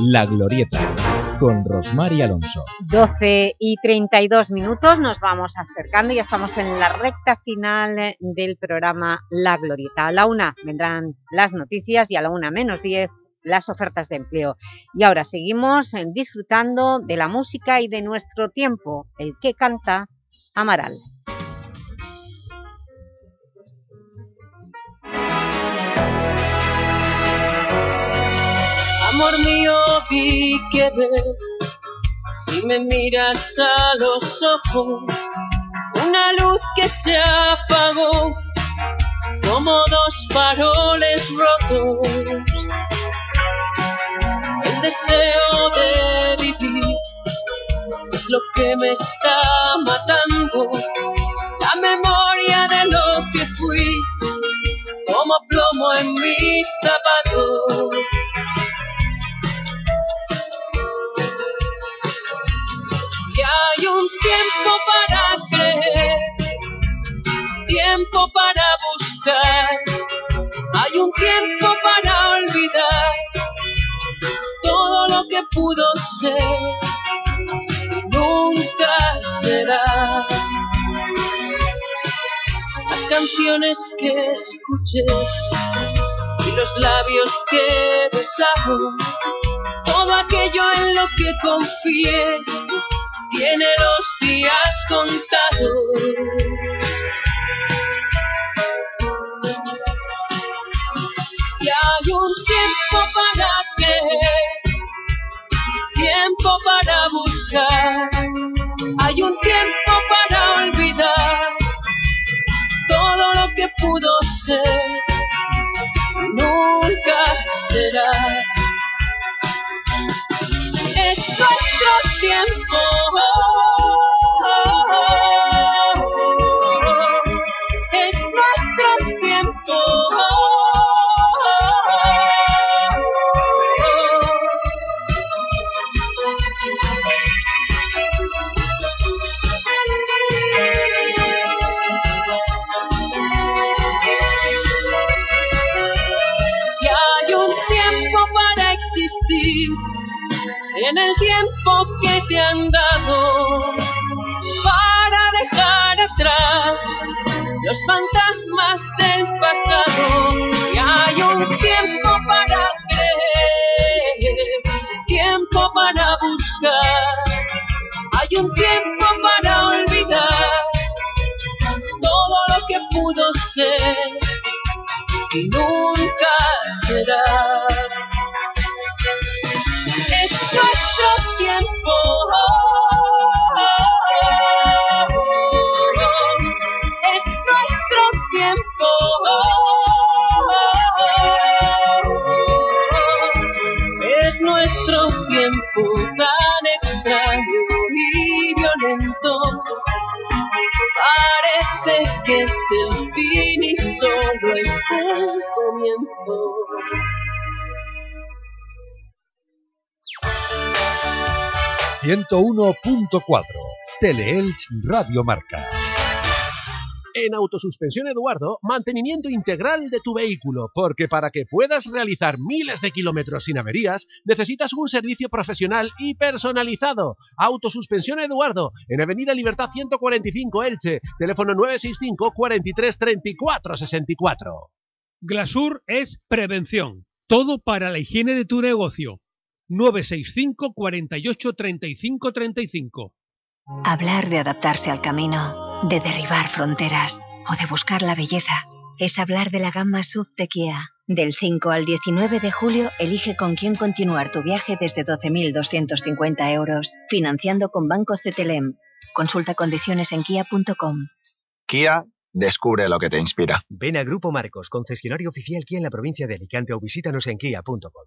La Glorieta, con Rosmar y Alonso. 12 y 32 minutos, nos vamos acercando, ya estamos en la recta final del programa La Glorieta. A la una vendrán las noticias y a la una menos 10 las ofertas de empleo. Y ahora seguimos disfrutando de la música y de nuestro tiempo, el que canta Amaral. Amor mío, di que ves, si me miras a los ojos, una luz que se apagó, como dos faroles rotos. El deseo de vivir es lo que me está matando, la memoria de lo que fui, como plomo en mis zapatos. Un tiempo para creer, tiempo para buscar, hay un tiempo para olvidar todo lo que pudo ser y nunca será. Las canciones que escuché y los labios que besaron, todo aquello en lo que confié tiene los días contados. Y hay un tiempo para creer, tiempo para buscar, hay un tiempo tiempo que te han dado para dejar atrás los fantasmas del pasado. Y hay un tiempo es el comienzo. ...101.4... Teleelch Radio Marca. En Autosuspensión Eduardo, mantenimiento integral de tu vehículo, porque para que puedas realizar miles de kilómetros sin averías, necesitas un servicio profesional y personalizado. Autosuspensión Eduardo, en Avenida Libertad 145 Elche, teléfono 965 43 34 64. Glasur es prevención. Todo para la higiene de tu negocio. 965 48 35 35. Hablar de adaptarse al camino, de derribar fronteras o de buscar la belleza es hablar de la gama SUV de Kia. Del 5 al 19 de julio, elige con quién continuar tu viaje desde 12.250 euros, financiando con Banco CTLM. Consulta condiciones en kia.com. Kia, descubre lo que te inspira. Ven a Grupo Marcos, concesionario oficial Kia en la provincia de Alicante o visítanos en kia.com.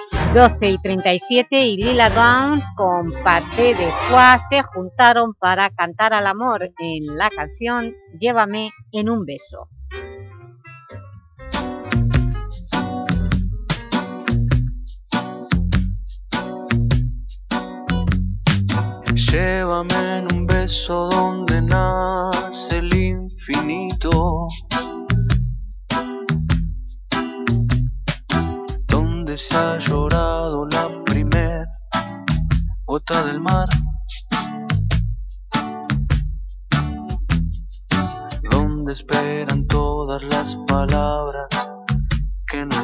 12 y 37 y Lila Downs con Paté de Foix se juntaron para cantar al amor en la canción Llévame en un beso. Llévame en un beso donde nace el infinito. Donde se ha llorado la primer gota del mar. Donde esperan todas las palabras que no he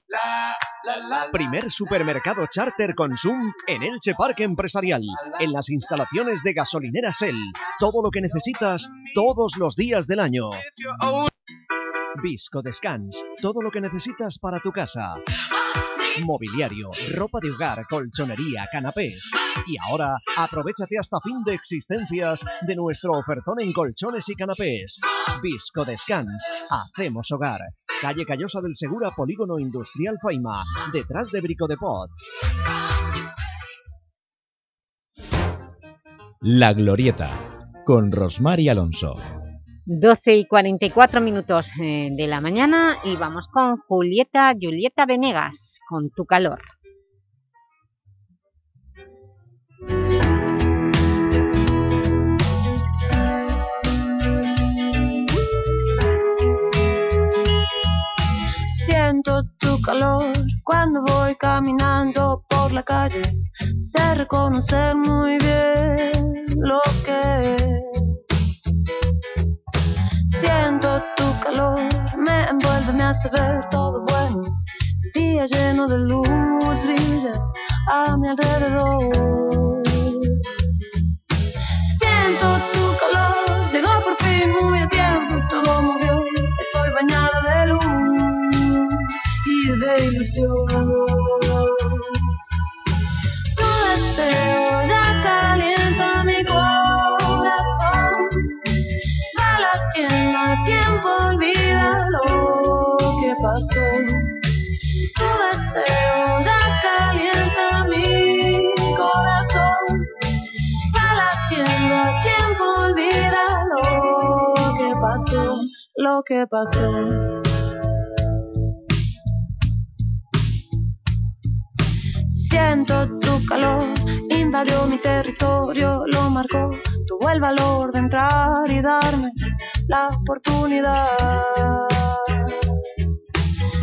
Primer supermercado charter Consum en Elche Parque Empresarial, en las instalaciones de gasolinera Shell. Todo lo que necesitas todos los días del año. Visco Descans, todo lo que necesitas para tu casa. Mobiliario, ropa de hogar, colchonería, canapés. Y ahora, aprovechate hasta fin de existencias de nuestro ofertón en colchones y canapés. Visco Descans, hacemos hogar. Calle Callosa del Segura, Polígono Industrial Faima, detrás de Brico de. La Glorieta, con Rosmar y Alonso. 12 y 44 minutos eh, de la mañana y vamos con Julieta, Julieta Venegas, con Tu Calor. Siento tu calor cuando voy caminando por la calle. Sé reconocer muy bien lo que es. Siento tu calor, me envuelve, me hace ver todo bueno. El día lleno de luz brilla a mi alrededor. Que pasó. Siento tu calor, invadió mi territorio, lo marcó. Tuvo el valor de entrar y darme la oportunidad.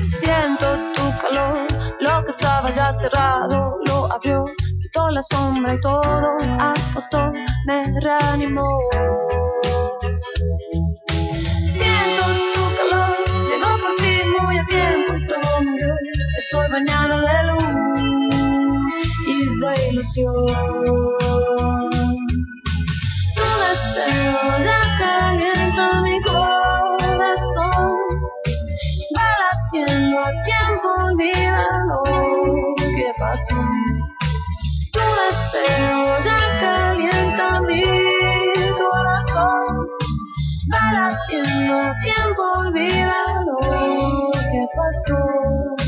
Siento tu calor, que estaba ya cerrado, lo abrió, quitó la sombra y todo apostó, me reanimó. De luz y de ilusión. Tu deseo ya calienta mi corazón, va latiendo a tiempo, olvida lo que pasó. Tu deseo ya calienta mi corazón, va latiendo a tiempo, olvida lo que pasó.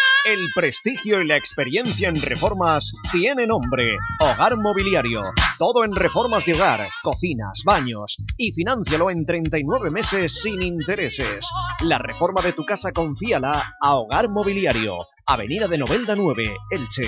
El prestigio y la experiencia en reformas tiene nombre. Hogar Mobiliario. Todo en reformas de hogar, cocinas, baños. Y financialo en 39 meses sin intereses. La reforma de tu casa confíala a Hogar Mobiliario. Avenida de Novelda 9, Elche.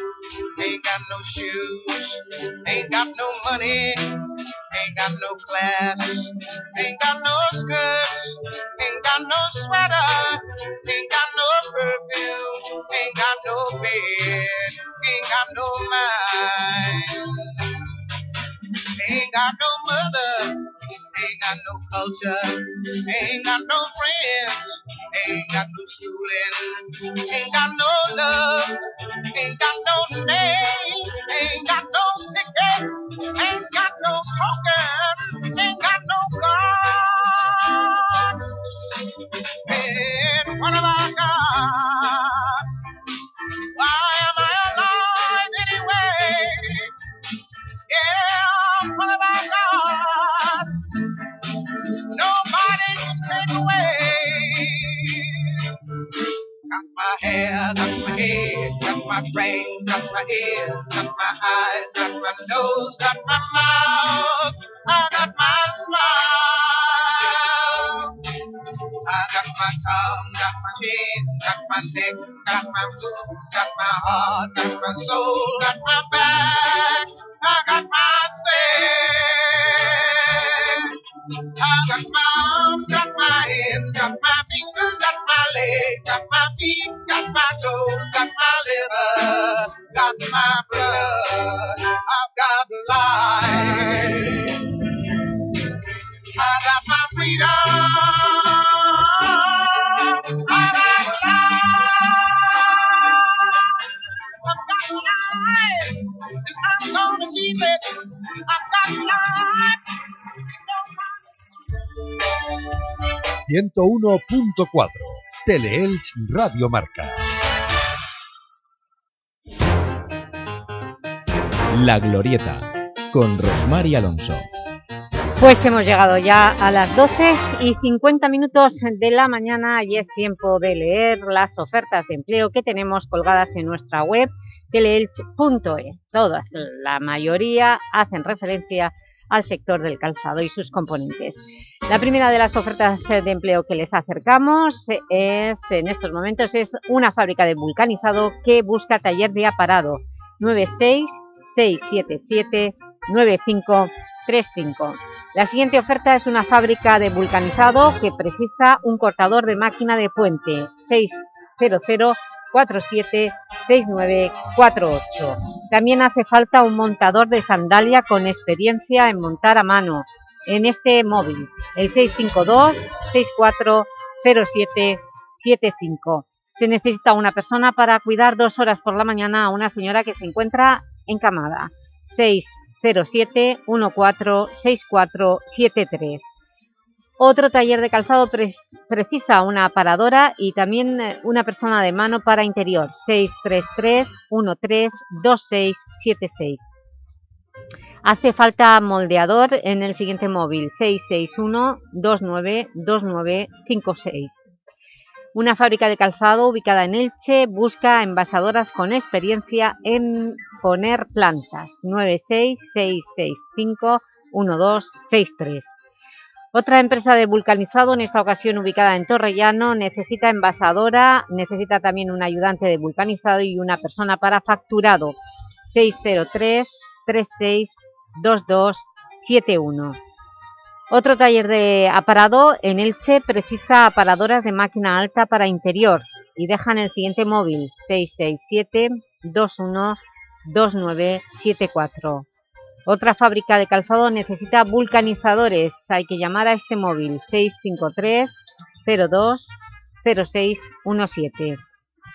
ain't got no shoes, ain't got no money, ain't got no class, ain't got no skirts, ain't got no sweater, ain't got no perfume, ain't got no bed, ain't got no mind, ain't got no mother, ain't got no culture, ain't got no friends, ain't got no schooling, ain't got no love, ain't got no name, ain't got no ticket, ain't got no token, ain't got no God. Hair, got my head, got my brains, got my ears, got my eyes, got my nose, got my mouth, I got my smile. I got my tongue, got my chin, got my neck, got my boobs, got my heart, got my soul, got my back, I got my stairs. I got my arms, got my hands, got my fingers, got my legs, got my feet, got my toes, got my liver, got my blood. I've got life. I got my freedom. I got life. I've got life. I'm gonna keep it. I've got life. 101.4 Teleelch Radio Marca. La Glorieta, con Rosmar y Alonso. Pues hemos llegado ya a las 12 y 50 minutos de la mañana y es tiempo de leer las ofertas de empleo que tenemos colgadas en nuestra web teleelch.es. Todas, la mayoría, hacen referencia al sector del calzado y sus componentes. La primera de las ofertas de empleo que les acercamos es, en estos momentos es una fábrica de vulcanizado que busca taller de aparado 966779535. La siguiente oferta es una fábrica de vulcanizado que precisa un cortador de máquina de puente 600 476948. También hace falta un montador de sandalia con experiencia en montar a mano en este móvil, el 652-640775. Se necesita una persona para cuidar dos horas por la mañana a una señora que se encuentra encamada. 607-146473. Otro taller de calzado precisa una paradora y también eh, una persona de mano para interior, 633-132676. Hace falta moldeador en el siguiente móvil, 661-292956. Una fábrica de calzado ubicada en Elche busca envasadoras con experiencia en poner plantas, 966651263. Otra empresa de vulcanizado, en esta ocasión ubicada en Torrellano, necesita envasadora, necesita también un ayudante de vulcanizado y una persona para facturado. 603-362271. Otro taller de aparado en Elche precisa aparadoras de máquina alta para interior y dejan el siguiente móvil 667 212974. Otra fábrica de calzado necesita vulcanizadores. Hay que llamar a este móvil 653 02 0617.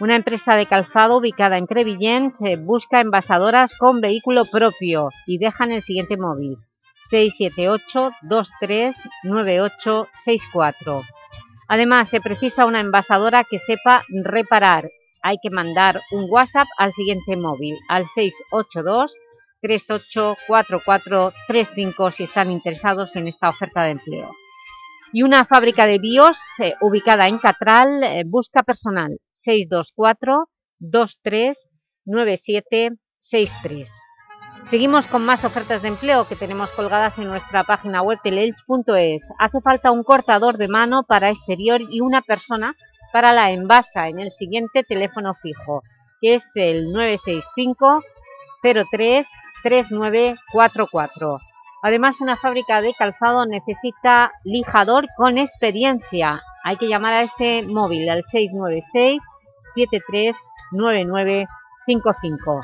Una empresa de calzado ubicada en Crevillent busca envasadoras con vehículo propio y dejan el siguiente móvil 678 239864. Además, se precisa una envasadora que sepa reparar. Hay que mandar un WhatsApp al siguiente móvil, al 682 384435 si están interesados en esta oferta de empleo. Y una fábrica de BIOS eh, ubicada en Catral eh, busca personal 624 239763. Seguimos con más ofertas de empleo que tenemos colgadas en nuestra página web telelch.es. Hace falta un cortador de mano para exterior y una persona para la envasa en el siguiente teléfono fijo, que es el 965 03 3944. Además, una fábrica de calzado necesita lijador con experiencia. Hay que llamar a este móvil al 696 739955.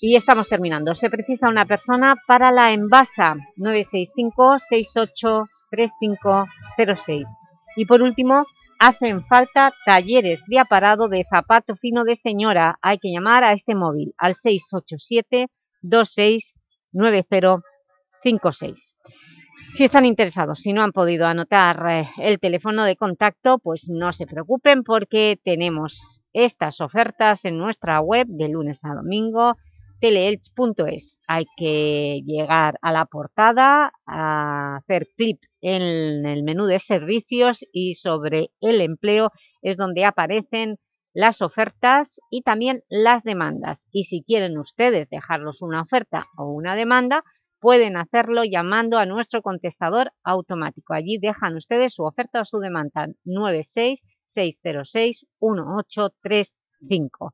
Y estamos terminando. Se precisa una persona para la envasa 965 68 3506. Y por último, hacen falta talleres de aparado de zapato fino de señora. Hay que llamar a este móvil al 687 269056. Si están interesados, si no han podido anotar eh, el teléfono de contacto, pues no se preocupen porque tenemos estas ofertas en nuestra web de lunes a domingo, teleelch.es. Hay que llegar a la portada, a hacer clic en el menú de servicios y sobre el empleo es donde aparecen las ofertas y también las demandas. Y si quieren ustedes dejarlos una oferta o una demanda, pueden hacerlo llamando a nuestro contestador automático. Allí dejan ustedes su oferta o su demanda 966061835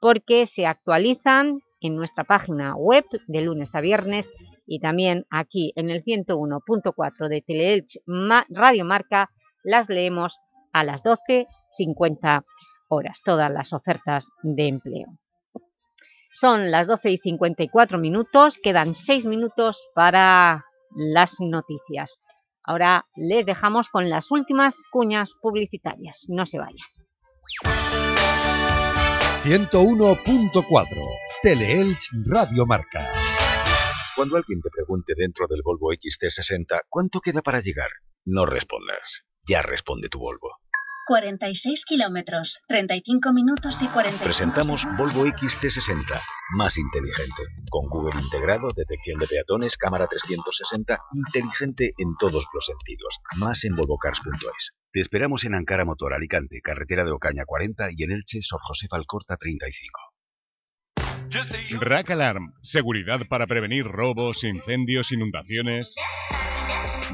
porque se actualizan en nuestra página web de lunes a viernes y también aquí en el 101.4 de Teleelch Radio Marca las leemos a las 12.50 horas, todas las ofertas de empleo. Son las 12 y 54 minutos, quedan 6 minutos para las noticias. Ahora les dejamos con las últimas cuñas publicitarias. No se vayan. 101.4 Teleelch Radio Marca. Cuando alguien te pregunte dentro del Volvo XT60 ¿cuánto queda para llegar? No respondas. Ya responde tu Volvo. 46 kilómetros, 35 minutos y 40. Presentamos Volvo XC60, más inteligente. Con Google integrado, detección de peatones, cámara 360, inteligente en todos los sentidos. Más en volvocars.es. Te esperamos en Ankara Motor Alicante, carretera de Ocaña 40 y en Elche, Sor José Falcorta 35. Rack Alarm, seguridad para prevenir robos, incendios, inundaciones.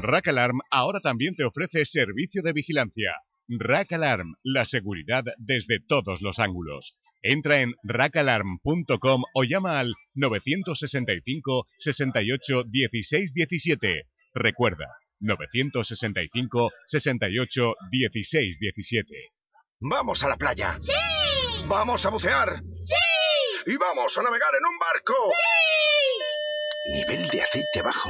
Rack Alarm ahora también te ofrece servicio de vigilancia. Rack Alarm, la seguridad desde todos los ángulos. Entra en rackalarm.com o llama al 965 68 16 17. Recuerda, 965 68 16 17. ¡Vamos a la playa! ¡Sí! ¡Vamos a bucear! ¡Sí! ¡Y vamos a navegar en un barco! ¡Sí! Nivel de aceite bajo.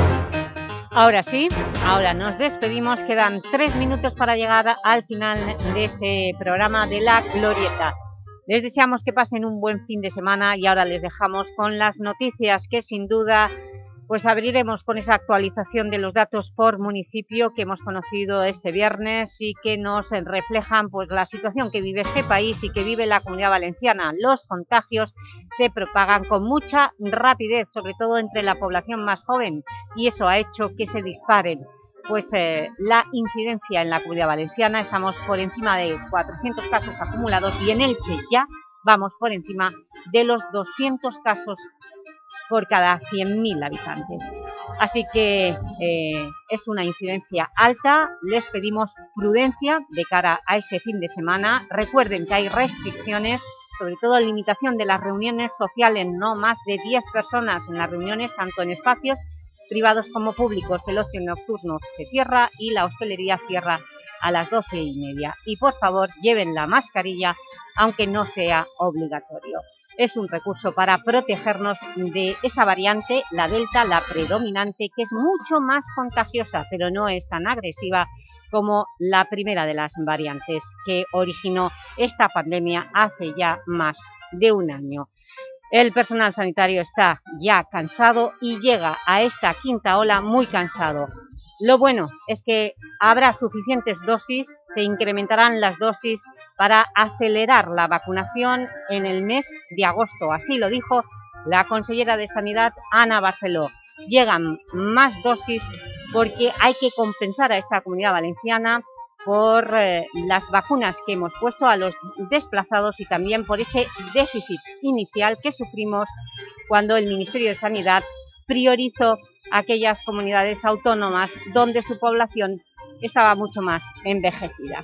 Ahora sí, ahora nos despedimos. Quedan tres minutos para llegar al final de este programa de La Glorieta. Les deseamos que pasen un buen fin de semana y ahora les dejamos con las noticias que sin duda pues abriremos con esa actualización de los datos por municipio que hemos conocido este viernes y que nos reflejan pues la situación que vive este país y que vive la Comunidad Valenciana. Los contagios se propagan con mucha rapidez, sobre todo entre la población más joven, y eso ha hecho que se disparen pues eh, la incidencia en la Comunidad Valenciana. Estamos por encima de 400 casos acumulados y en Elche ya vamos por encima de los 200 casos por cada 100.000 habitantes. Así que eh, es una incidencia alta, les pedimos prudencia de cara a este fin de semana. Recuerden que hay restricciones, sobre todo limitación de las reuniones sociales, no más de 10 personas en las reuniones, tanto en espacios privados como públicos. El ocio nocturno se cierra y la hostelería cierra a las 12 y media. Y por favor, lleven la mascarilla, aunque no sea obligatorio es un recurso para protegernos de esa variante, la Delta, la predominante, que es mucho más contagiosa, pero no es tan agresiva como la primera de las variantes que originó esta pandemia hace ya más de un año. El personal sanitario está ya cansado y llega a esta quinta ola muy cansado. Lo bueno es que habrá suficientes dosis, se incrementarán las dosis para acelerar la vacunación en el mes de agosto. Así lo dijo la consellera de Sanidad, Ana Barceló. Llegan más dosis porque hay que compensar a esta comunidad valenciana por eh, las vacunas que hemos puesto a los desplazados y también por ese déficit inicial que sufrimos cuando el Ministerio de Sanidad priorizó aquellas comunidades autónomas donde su población estaba mucho más envejecida.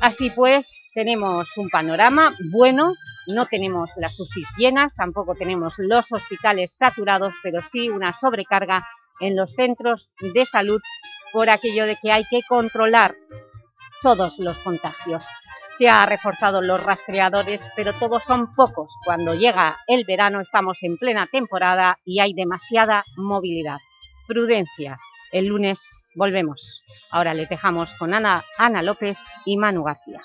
Así pues, tenemos un panorama bueno, no tenemos las UCIs llenas, tampoco tenemos los hospitales saturados, pero sí una sobrecarga en los centros de salud por aquello de que hay que controlar todos los contagios. Se ha reforzado los rastreadores, pero todos son pocos. Cuando llega el verano estamos en plena temporada y hay demasiada movilidad. Prudencia. El lunes volvemos. Ahora le dejamos con Ana, Ana López y Manu García.